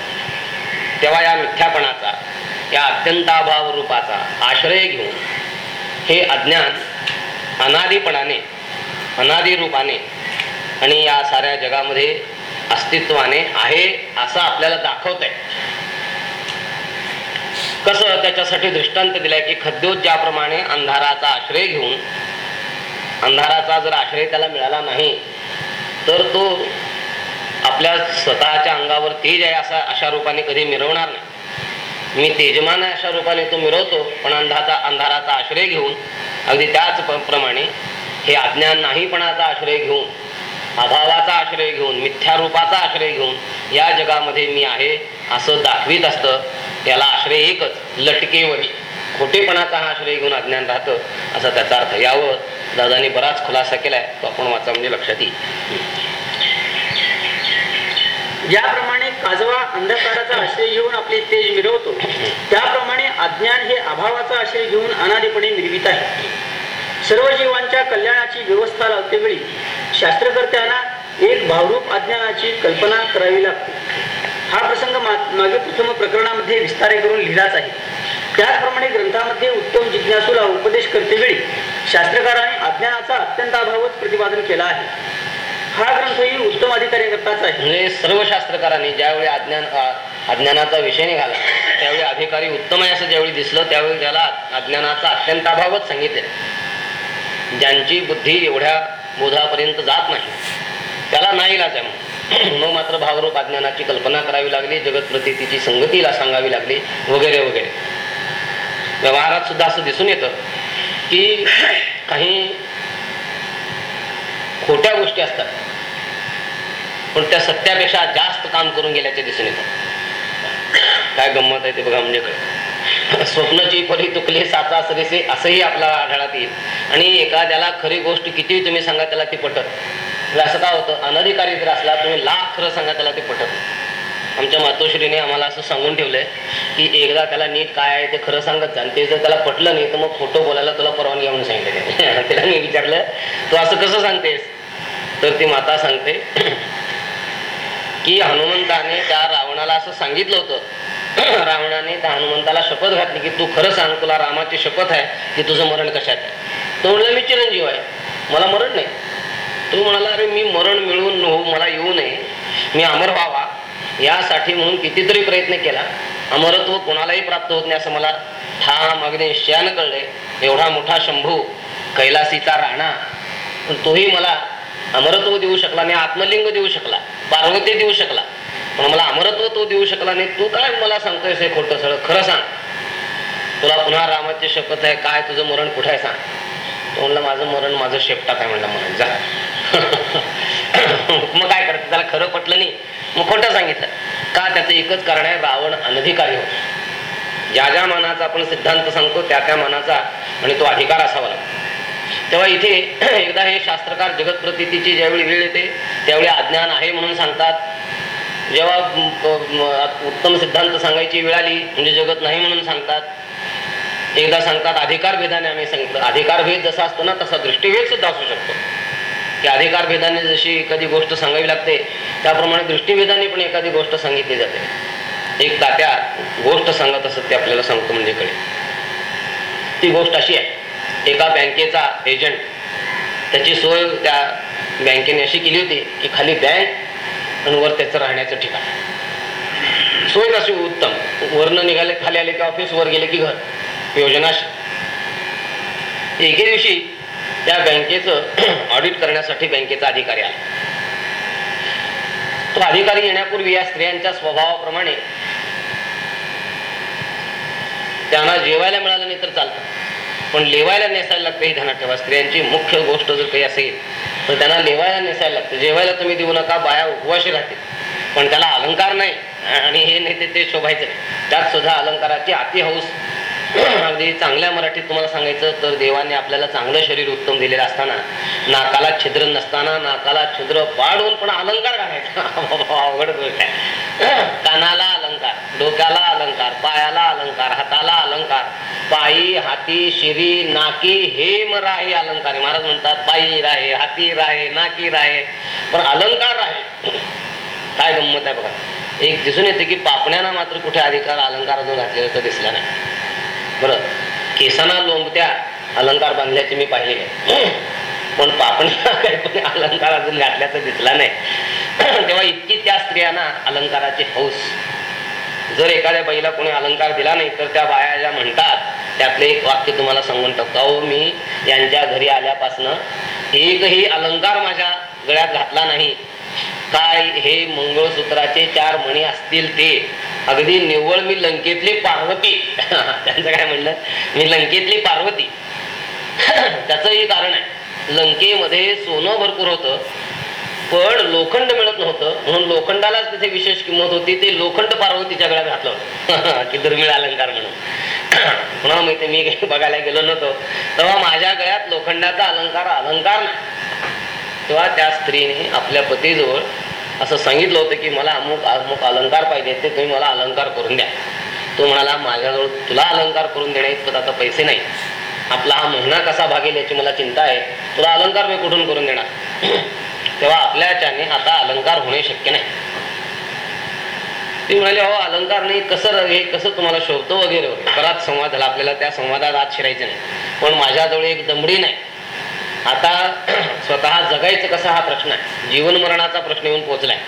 तेव्हा या मिथ्यापणाचा या अत्यंताभाव रूपाचा आश्रय घेऊन हे अज्ञान अनादिपणाने अनादी रूपाने आणि या साऱ्या जगामध्ये अस्तित्वाने आहे असं आपल्याला दाखवत आहे कसं त्याच्यासाठी दृष्टांत दिलाय की खद्योत ज्याप्रमाणे अंधाराचा आश्रय घेऊन अंधाराचा जर आश्रय त्याला मिळाला नाही तर तो आपल्या स्वतःच्या अंगावर तेज आहे असा अशा रूपाने कधी मिरवणार नाही. मी तेजमान आहे अशा रूपाने तो मिरवतो पण अंधाचा अंधाराचा आश्रय घेऊन अगदी त्याच प- प्रमाणे हे अज्ञान नाहीपणाचा आश्रय घेऊन अभावाचा आश्रय घेऊन मिथ्यारूपाचा आश्रय घेऊन या जगामध्ये मी आहे असं दाखवित असतं. त्याला आश्रय एकच लटकेवरी. खोटेपणाचा हा आश्रय घेऊन अज्ञान राहतं असा त्याचा अर्थ यावर दादानी बराच खुलासा केलाय तो आपण वाचा म्हणजे लक्षात येईल. ज्याप्रमाणे काजवा अंधकाराचा आश्रय घेऊन आपले तेज मिरवतो त्याप्रमाणे अज्ञान हे अभावाचा आश्रय घेऊन अनादिपणे निर्मित आहे. सर्व जीवांच्या कल्याणाची व्यवस्था लावते वेळी शास्त्रकर्त्यांना एक भावरूप अज्ञानाची कल्पना करावी लागते. हा प्रसंग मा- मागे प्रथम प्रकरणामध्ये विस्तारे करून लिहिलाच आहे. त्याचप्रमाणे ग्रंथामध्ये उत्तम जिज्ञासूला उपदेश करते वेळी शास्त्रकाराने अज्ञानाचा अत्यंत अभावच प्रतिपादन केला आहे. हा ग्रंथही उत्तम अधिकाऱ्याकरताच आहे. म्हणजे सर्व शास्त्रकारांनी ज्यावेळी अज्ञान अज्ञानाचा विषय निघाला त्यावेळी अधिकारी उत्तम आहे असं ज्यावेळी दिसलं त्यावेळी त्याला अज्ञानाचा अत्यंत अभावच सांगितले. ज्यांची बुद्धी एवढ्या बोधापर्यंत जात नाही त्याला नाही इलाज आहे मग. मग मात्र भावरूप अज्ञानाची कल्पना करावी लागली जगत प्रतीची संगतीला सांगावी लागली वगैरे वगैरे व्यवहारात सुद्धा असं दिसून येतं की [clears throat] काही खोट्या गोष्टी असतात पण त्या सत्यापेक्षा जास्त काम करून गेल्याचे दिसून येतं [clears throat] काय गंमत आहे ते बघा म्हणजे कळलं. स्वप्नची परी तुकली साचा सरीसे असंही आपला आढळात येईल. आणि एखाद्याला खरी गोष्ट किती तुम्ही सांगा त्याला ती पटत. म्हणजे असं का होतं अनधिकारी जर असला तुम्ही लाख खरं सांगा त्याला ते पटत. आमच्या मातोश्रीने आम्हाला असं सांगून ठेवलंय की एकदा त्याला नीट काय आहे ते खरं सांगत जा. ते जर त्याला पटलं नाही तर मग खोटं बोलायला तुला परवानगी म्हणून सांगितलं त्याने. [laughs] त्याला मी विचारलं तू असं कसं सांगतेस? तर ती माता सांगते [clears throat] की हनुमंताने त्या रावणाला असं सांगितलं होतं. रावणाने हनुमंताला शपथ घातली की तू खरं सांग तुला रामाची शपथ आहे की तुझं मरण कशात? आहे तो म्हणला मी चिरंजीव आहे. मला मरण नाही. तो म्हणाला अरे मी मरण मिळवून हो मला येऊ नये. मी अमर व्हावा. यासाठी म्हणून कितीतरी प्रयत्न केला. अमरत्व कोणालाही प्राप्त होत नाही असं मला ठाम अगदी निश्चयानं कळले. एवढा मोठा शंभू कैलासीचा राणा. पण तोही मला अमरत्व देऊ शकला मी आत्मलिंग देऊ शकला पार्वती देऊ शकला. पण मला अमरत्व तो देऊ शकला नाही. तू काय मला सांगतोयस हे खोटं सगळं? खरं सांग. तुला पुन्हा रामाची शपथ आहे. काय तुझं मरण कुठे आहे सांग. तो म्हणलं माझं मरण माझं शेपटात आहे. म्हणलं मरण जा. [laughs] मग काय करत? त्याला खरं पटलं नाही. मग खोटं सांगितलं. का? त्याचं एकच कारण आहे रावण अनधिकारी होता. ज्या ज्या मानाचा आपण सिद्धांत सांगतो त्या त्या मानाचा आणि तो अधिकार असावा लागतो. तेव्हा इथे [clears throat] एकदा हे शास्त्रकार जगत प्रतीची ज्यावेळी वेळ येते त्यावेळी अज्ञान आहे म्हणून सांगतात. जेव्हा उत्तम सिद्धांत सांगायची वेळ आली म्हणजे जगत नाही म्हणून सांगतात. एकदा सांगतात अधिकार भेदाने आम्ही सांगितलं. अधिकार भेद जसा असतो ना तसा दृष्टिभेद सुद्धा असू शकतो. की अधिकार भेदाने जशी एखादी गोष्ट सांगावी लागते त्याप्रमाणे दृष्टिभेदाने पण एखादी गोष्ट सांगितली जाते. एक तात्या गोष्ट सांगत असत ते आपल्याला सांगतो म्हणजे कळे ती गोष्ट अशी आहे. एका बँकेचा एजंट त्याची सोय त्या बँकेने अशी केली होती की खाली बँक आणि वर त्याचं राहण्याचं ठिकाण सोय कशी उत्तम? वरनं निघाले खाली आले की ऑफिस वर गेले की घर? योजना एके दिवशी त्या बँकेचं [clears throat] ऑडिट करण्यासाठी बँकेचा अधिकारी आला. तो अधिकारी येण्यापूर्वी या स्त्रियांच्या स्वभावाप्रमाणे त्यांना जेवायला मिळालं नाही तर चालतं. पण लेवायला नेसायला लागतं ही ध्यानात ठेवा. स्त्रियांची मुख्य गोष्ट जर काही असेल तर त्यांना नेवायला नेसायला लागतं. जेवायला तुम्ही देऊ नका बाया उपवाशी राहतील. पण त्याला अलंकार नाही. आणि हे नेते ते- शोभायचं नाही. त्यात सुद्धा अलंकाराची अति हौस. [clears throat] अगदी चांगल्या मराठीत तुम्हाला सांगायचं तर देवाने आपल्याला चांगलं शरीर उत्तम दिलेलं असताना नाकाला छिद्र नसताना नाकाला छिद्र पाडून पण अलंकार घालायचा. [laughs] अवघड गोष्ट आहे. [clears throat] कानाला अलंकार. डोक्याला अलंकार पायाला अलंकार हाताला अलंकार. पायी हाती शिरी नाकी हे राहे अलंकार. महाराज म्हणतात पायी राहे हाती राहे नाकी राहे. पण अलंकार राहे. काय गंमत आहे बघा. एक दिसून येते की पापण्याना मात्र कुठे अधिकार अलंकार अजून घातलेला तर दिसला नाही. बरं केसांना लोंबत्या अलंकार बांधल्याचे मी पाहिले पण पापण्या काही अलंकार अजून घातल्याचं दिसला नाही. तेव्हा इतकी त्या स्त्रियांना अलंकाराची हौस जर एखाद्या बाईला कोणी अलंकार दिला नाही तर त्या बाया ज्या म्हणतात त्यातलं एक वाक्य तुम्हाला सांगून टाकतो. अहो मी यांच्या घरी आल्यापासनं एकही अलंकार माझ्या गळ्यात घातला नाही. काय हे मंगळसूत्राचे चार मणी असतील ते? अगदी निव्वळ मी लंकेतली पार्वती. [laughs] त्यांचं काय म्हणलं? मी लंकेतली पार्वती. [clears throat] त्याचंही कारण आहे. लंकेमध्ये सोनं भरपूर होतं. पण लोखंड मिळत नव्हतं. म्हणून लोखंडालाच तिथे विशेष किंमत होती. ते लोखंड पार्वतीच्या गळ्यात घातलं होतं. [laughs] की दुर्मिळ अलंकार म्हणून. [clears throat] पुन्हा माहिती मी काही बघायला गेलो नव्हतो. तेव्हा माझ्या गळ्यात लोखंडाचा अलंकार अलंकार नाही. तेव्हा त्या स्त्रीने आपल्या पतीजवळ असं सांगितलं होतं की मला अमुक अमुक अलंकार पाहिजे ते तुम्ही मला अलंकार करून द्या. तो म्हणाला माझ्याजवळ तुला अलंकार करून देण्या इतपत आता पैसे नाही आपला हा महिना कसा भागेल याची मला चिंता आहे. तुला अलंकार मी कुठून करून देणार? [clears throat] तेव्हा आपल्याच्याने आता अलंकार होणे शक्य नाही. ती म्हणाली अहो अलंकार नाही कसं हे कसं तुम्हाला शोधतो वगैरे वगैरे. बराच संवाद झाला आपल्याला त्या संवादात आत शिरायचं नाही. पण माझ्याजवळ एक दमडी नाही. आता [clears throat] स्वतः जगायचं कसा हा प्रश्न आहे? जीवन मरणाचा प्रश्न येऊन पोहोचलाय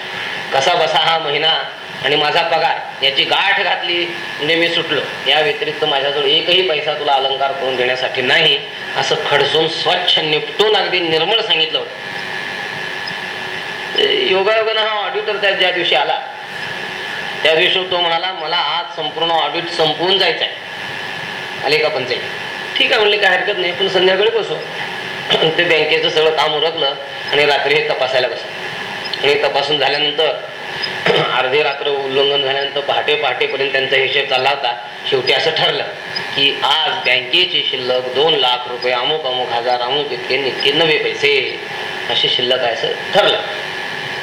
कसा बसा हा महिना आणि माझा पगार? याची गाठ घातली म्हणजे मी सुटलो. या व्यतिरिक्त माझ्याजवळ एकही पैसा तुला अलंकार करून देण्यासाठी नाही असं खडसून स्वच्छ निपटून अगदी निर्मळ सांगितलं होतं. योगायोगानं हा ऑडिटर त्या ज्या दिवशी आला. त्या दिवशी तो म्हणाला मला आज संपूर्ण ऑडिट संपवून जायचं आहे आले का पंचायत ठीक आहे म्हणले काय हरकत नाही पण संध्याकाळी बसू. [clears throat] ते बँकेचं सगळं काम उरकलं आणि रात्री हे तपासायला बसलं. आणि तपासून झाल्यानंतर [clears throat] अर्धी रात्र उल्लंघन झाल्यानंतर पहाटे पहाटेपर्यंत त्यांचा हिशेब चालला होता. शेवटी असं ठरलं की आज बँकेची शिल्लक दोन लाख रुपये अमुक अमुक हजार अमुक इतके इतके नवे पैसे. अशी शिल्लक आहे असं ठरलं.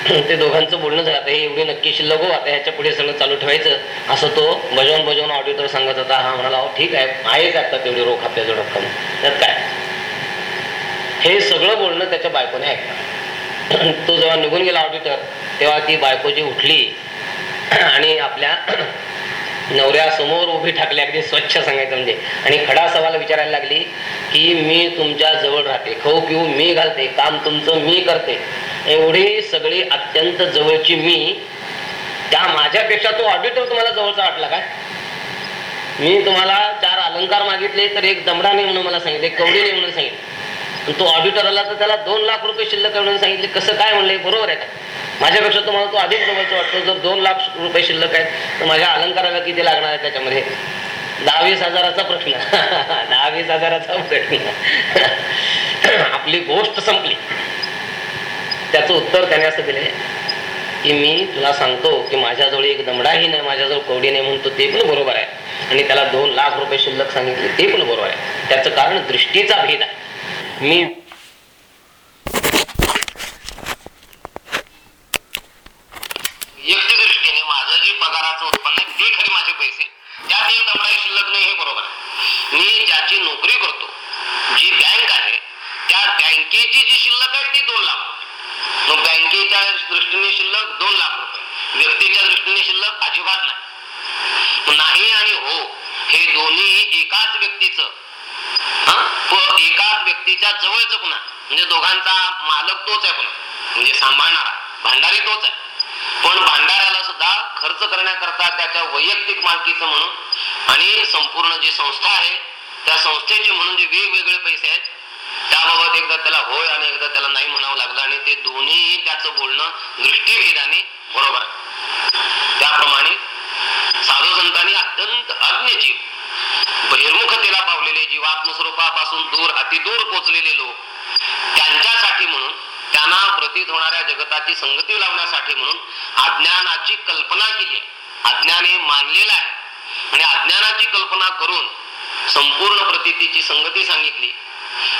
ते दोघांचं बोलणं झालं. आता हे एवढी नक्की शिल्लक हो आता ह्याच्या पुढे सगळं चालू ठेवायचं. असं तो बजावून बजावून ऑडिटर सांगत होता. हा म्हणाला "अहो, ठीक आहे. आहेच आता तेवढी रोख आपल्याजवळ रक्कम. त्यात काय? हे सगळं बोलणं त्याच्या बायकोने ऐकलं. तो जेव्हा निघून गेला ऑडिटर तेव्हा ती बायको जी उठली आणि आपल्या नवऱ्यासमोर उभी ठाकली अगदी स्वच्छ सांगायचं म्हणजे. आणि खडा सवाल विचारायला लागली की मी तुमच्या जवळ राहते खाऊ पिऊ मी घालते काम तुमचं मी करते. एवढी सगळी अत्यंत जवळची मी त्या माझ्यापेक्षा तो ऑडिटर तुम्हाला जवळचा वाटला काय? मी तुम्हाला चार अलंकार मागितले तर एक दमडाने म्हणून मला सांगितले कवडीने म्हणून सांगितले. तो ऑडिटर आला तर त्याला दोन लाख रुपये शिल्लक आहे म्हणून सांगितले. कसं काय म्हणले बरोबर आहे का? माझ्यापेक्षा तुम्हाला तो अधिक जवळचा वाटतो. जर दोन लाख रुपये शिल्लक आहेत तर माझ्या अलंकाराला किती लागणार आहे त्याच्यामध्ये? दहा वीस हजाराचा प्रश्न. [laughs] दहा वीस हजाराचा प्रश्न. [laughs] आपली गोष्ट संपली. त्याचं उत्तर त्याने असं दिले की मी तुला सांगतो की माझ्याजवळ एक दमडाही नाही माझ्याजवळ कवडी नाही म्हणतो ते पण बरोबर आहे. आणि त्याला दोन लाख रुपये शिल्लक सांगितले ते पण बरोबर आहे. त्याचं कारण दृष्टीचा भेद आहे. मी व्यक्तिदृष्टीने माझं जे पगाराचं उत्पन्न आहे ते खरे माझे पैसे त्यात एक दमडाई शिल्लक नाही हे बरोबर आहे. मी ज्याची नोकरी करतो जी बँक आहे त्या बँकेची जी शिल्लक आहे ती दोन लाख रुपये. मग बँकेच्या दृष्टीने शिल्लक दोन लाख रुपये. व्यक्तीच्या दृष्टीने शिल्लक अजिबात नाही. नाही आणि हो हे दोन्ही एकाच व्यक्तीचं एकाच व्यक्तीच्या जवळच पुन्हा म्हणजे दोघांचा मालक तोच आहे पुन्हा म्हणजे सांभाळणारा. भांडारी तोच आहे. पण भांडाऱ्याला सुद्धा खर्च करण्याकरता त्याच्या वैयक्तिक मालकीचं म्हणून आणि संपूर्ण जी संस्था आहे त्या संस्थेचे म्हणून जे वेगवेगळे पैसे आहेत त्याबाबत एकदा त्याला होय आणि एकदा त्याला नाही म्हणावं लागलं आणि ते दोन्ही त्याचं बोलणं दृष्टीभेदाने बरोबर आहे. त्याप्रमाणे साधू संतांनी अत्यंत अज्ञ जीव बहिर्मुखतेला पावलेले जीवात्मस्वरूपापासून दूर अतिदूर पोचलेले लोक त्यांच्यासाठी म्हणून त्यांना प्रतीत होणाऱ्या जगताची संगती लावण्यासाठी म्हणून अज्ञानाची कल्पना केली आहे. अज्ञान हे मानलेलं आहे. आणि अज्ञानाची कल्पना करून संपूर्ण प्रतीची संगती सांगितली.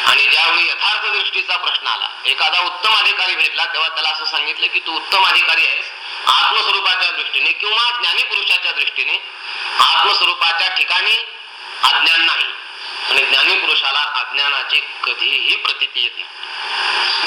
आणि ज्यावेळी यथार्थ दृष्टीचा प्रश्न आला एखादा उत्तम अधिकारी भेटला तेव्हा त्याला असं सांगितलं की तू उत्तम अधिकारी आहेस. आत्मस्वरूपाच्या दृष्टीने किंवा ज्ञानी पुरुषाच्या दृष्टीने आत्मस्वरूपाच्या ठिकाणी अज्ञान नाही. आणि ज्ञानी पुरुषाला अज्ञानाची कधीही प्रतीती येत नाही.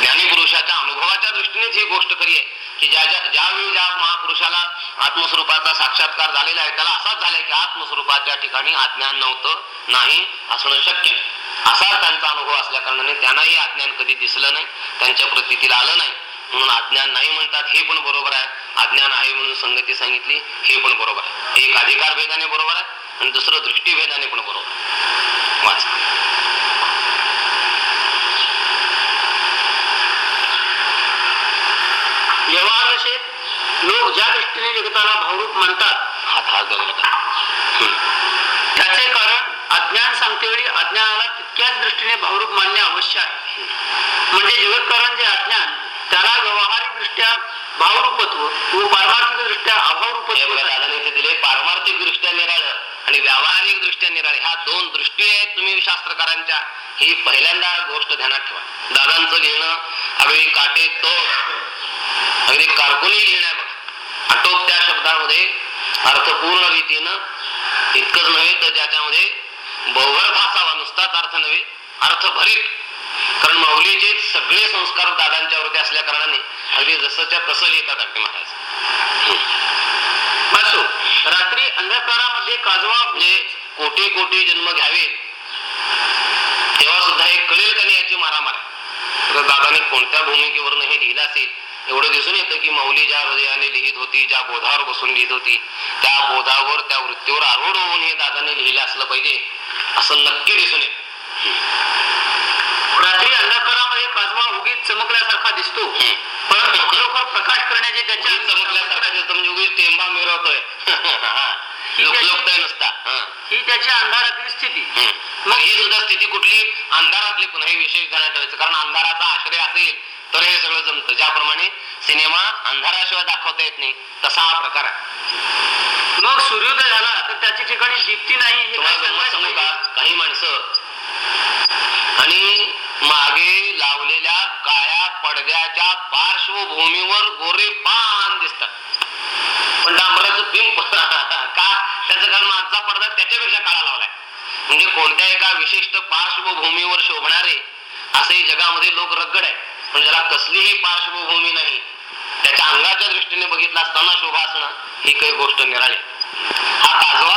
ज्ञानी पुरुषाच्या अनुभवाच्या दृष्टीनेच ही गोष्ट खरी आहे की ज्या ज्या ज्यावेळी ज्या महापुरुषाला आत्मस्वरूपाचा साक्षात्कार झालेला आहे त्याला असाच झालाय की आत्मस्वरूपाच्या ठिकाणी अज्ञान नव्हतं नाही असणं शक्य नाही. असा त्यांचा अनुभव असल्या कारणाने त्यांनाही अज्ञान कधी दिसलं नाही त्यांच्या प्रतीला आलं नाही. म्हणून अज्ञान नाही म्हणतात हे पण बरोबर आहे. अज्ञान आहे म्हणून संगती सांगितली हे पण बरोबर आहे. एक अधिकार भेदाने बरोबर आहे आणि दुसरं दृष्टीभेदाने पण बरोबर आहे. वाचा. लोक ज्या दृष्टीने जगताला भावरूप मानतात हात हात बघायला त्याचे कारण अज्ञान सांगतेवेळी अज्ञानाला तितक्याच दृष्टीने भावरूप मानणे आवश्यक आहे. म्हणजे जगत्कारण जे अज्ञान त्याला व्यवहारिक दृष्ट्या भावरूपत्व व पारमार्थिक दृष्ट्या अभावरूपत्व दादाने इथे दिले पारमार्थिक दृष्ट्या निराळ आणि व्यावहारिक दृष्ट्या निराळ. ह्या दोन दृष्टी आहेत तुम्ही शास्त्रकारांच्या. ही पहिल्यांदा गोष्ट ध्यानात ठेवा. दादांचं लिहिणं अगदी काटे तो अगदी कारकुनी लिहिणं आहे बघा. आटोप त्या शब्दामध्ये अर्थपूर्ण रीतीनं इतकंच नव्हे तर ज्याच्यामध्ये बहुअर्थ भासावा नुसताच अर्थ नव्हे अर्थ भरीत कारण माऊलीचे सगळे संस्कार दादांच्यावरती असल्या कारणाने अगदी जसंच्या तसं लिहितात अगदी महाराज. असो रात्री अंधकारामध्ये काजवा म्हणजे कोटी कोटी जन्म घ्यावेत तेव्हा सुद्धा हे कळेल का नाही याची मारामार? तर दादाने कोणत्या भूमिकेवरून हे लिहिलं असेल एवढं दिसून येतं की माऊली ज्या हृदयाने लिहित होती ज्या बोधावर बसून लिहित होती त्या बोधावर त्या वृत्तीवर आरूढ होऊन हे दादाने लिहिलं असलं पाहिजे असं नक्की दिसून येत. रात्री अंधकारामध्ये काजवा उगीच चमकल्यासारखा दिसतो. परंतु खरोखर प्रकाश करण्याचे त्याच्या चमकल्यासारखा दिसतो. म्हणजे उगीच टेंबा मिरवतोय. [laughs] लोक लोकतोय नुसता. हा. ही त्याच्या अंधारातील स्थिती. हम्म. मग ही सुद्धा स्थिती कुठली? अंधारातली पुन्हा हे विशेष ध्यानात ठेवायचं कारण अंधाराचा आश्रय असेल तर हे सगळं जमतं. ज्याप्रमाणे सिनेमा अंधाराशिवाय दाखवता येत नाही तसा हा प्रकार आहे. मग सूर्योदय झाला तर त्याच्या ठिकाणी दीप्ती नाही हे? काही माणसं आणि मागे लावलेल्या काळ्या पडद्याच्या पार्श्वभूमीवर गोरे पान दिसतात. पण डांबराचं पिंप [laughs] का? त्याचं कारण आजचा पडदा त्याच्यापेक्षा काळा लावलाय. म्हणजे कोणत्या एका विशिष्ट पार्श्वभूमीवर शोभणारे असंही जगामध्ये लोक रगड आहे पण ज्याला कसलीही पार्श्वभूमी नाही त्याच्या अंगाच्या दृष्टीने बघितला असताना शोभा असणं ही काही गोष्ट निराळी. हा काजवा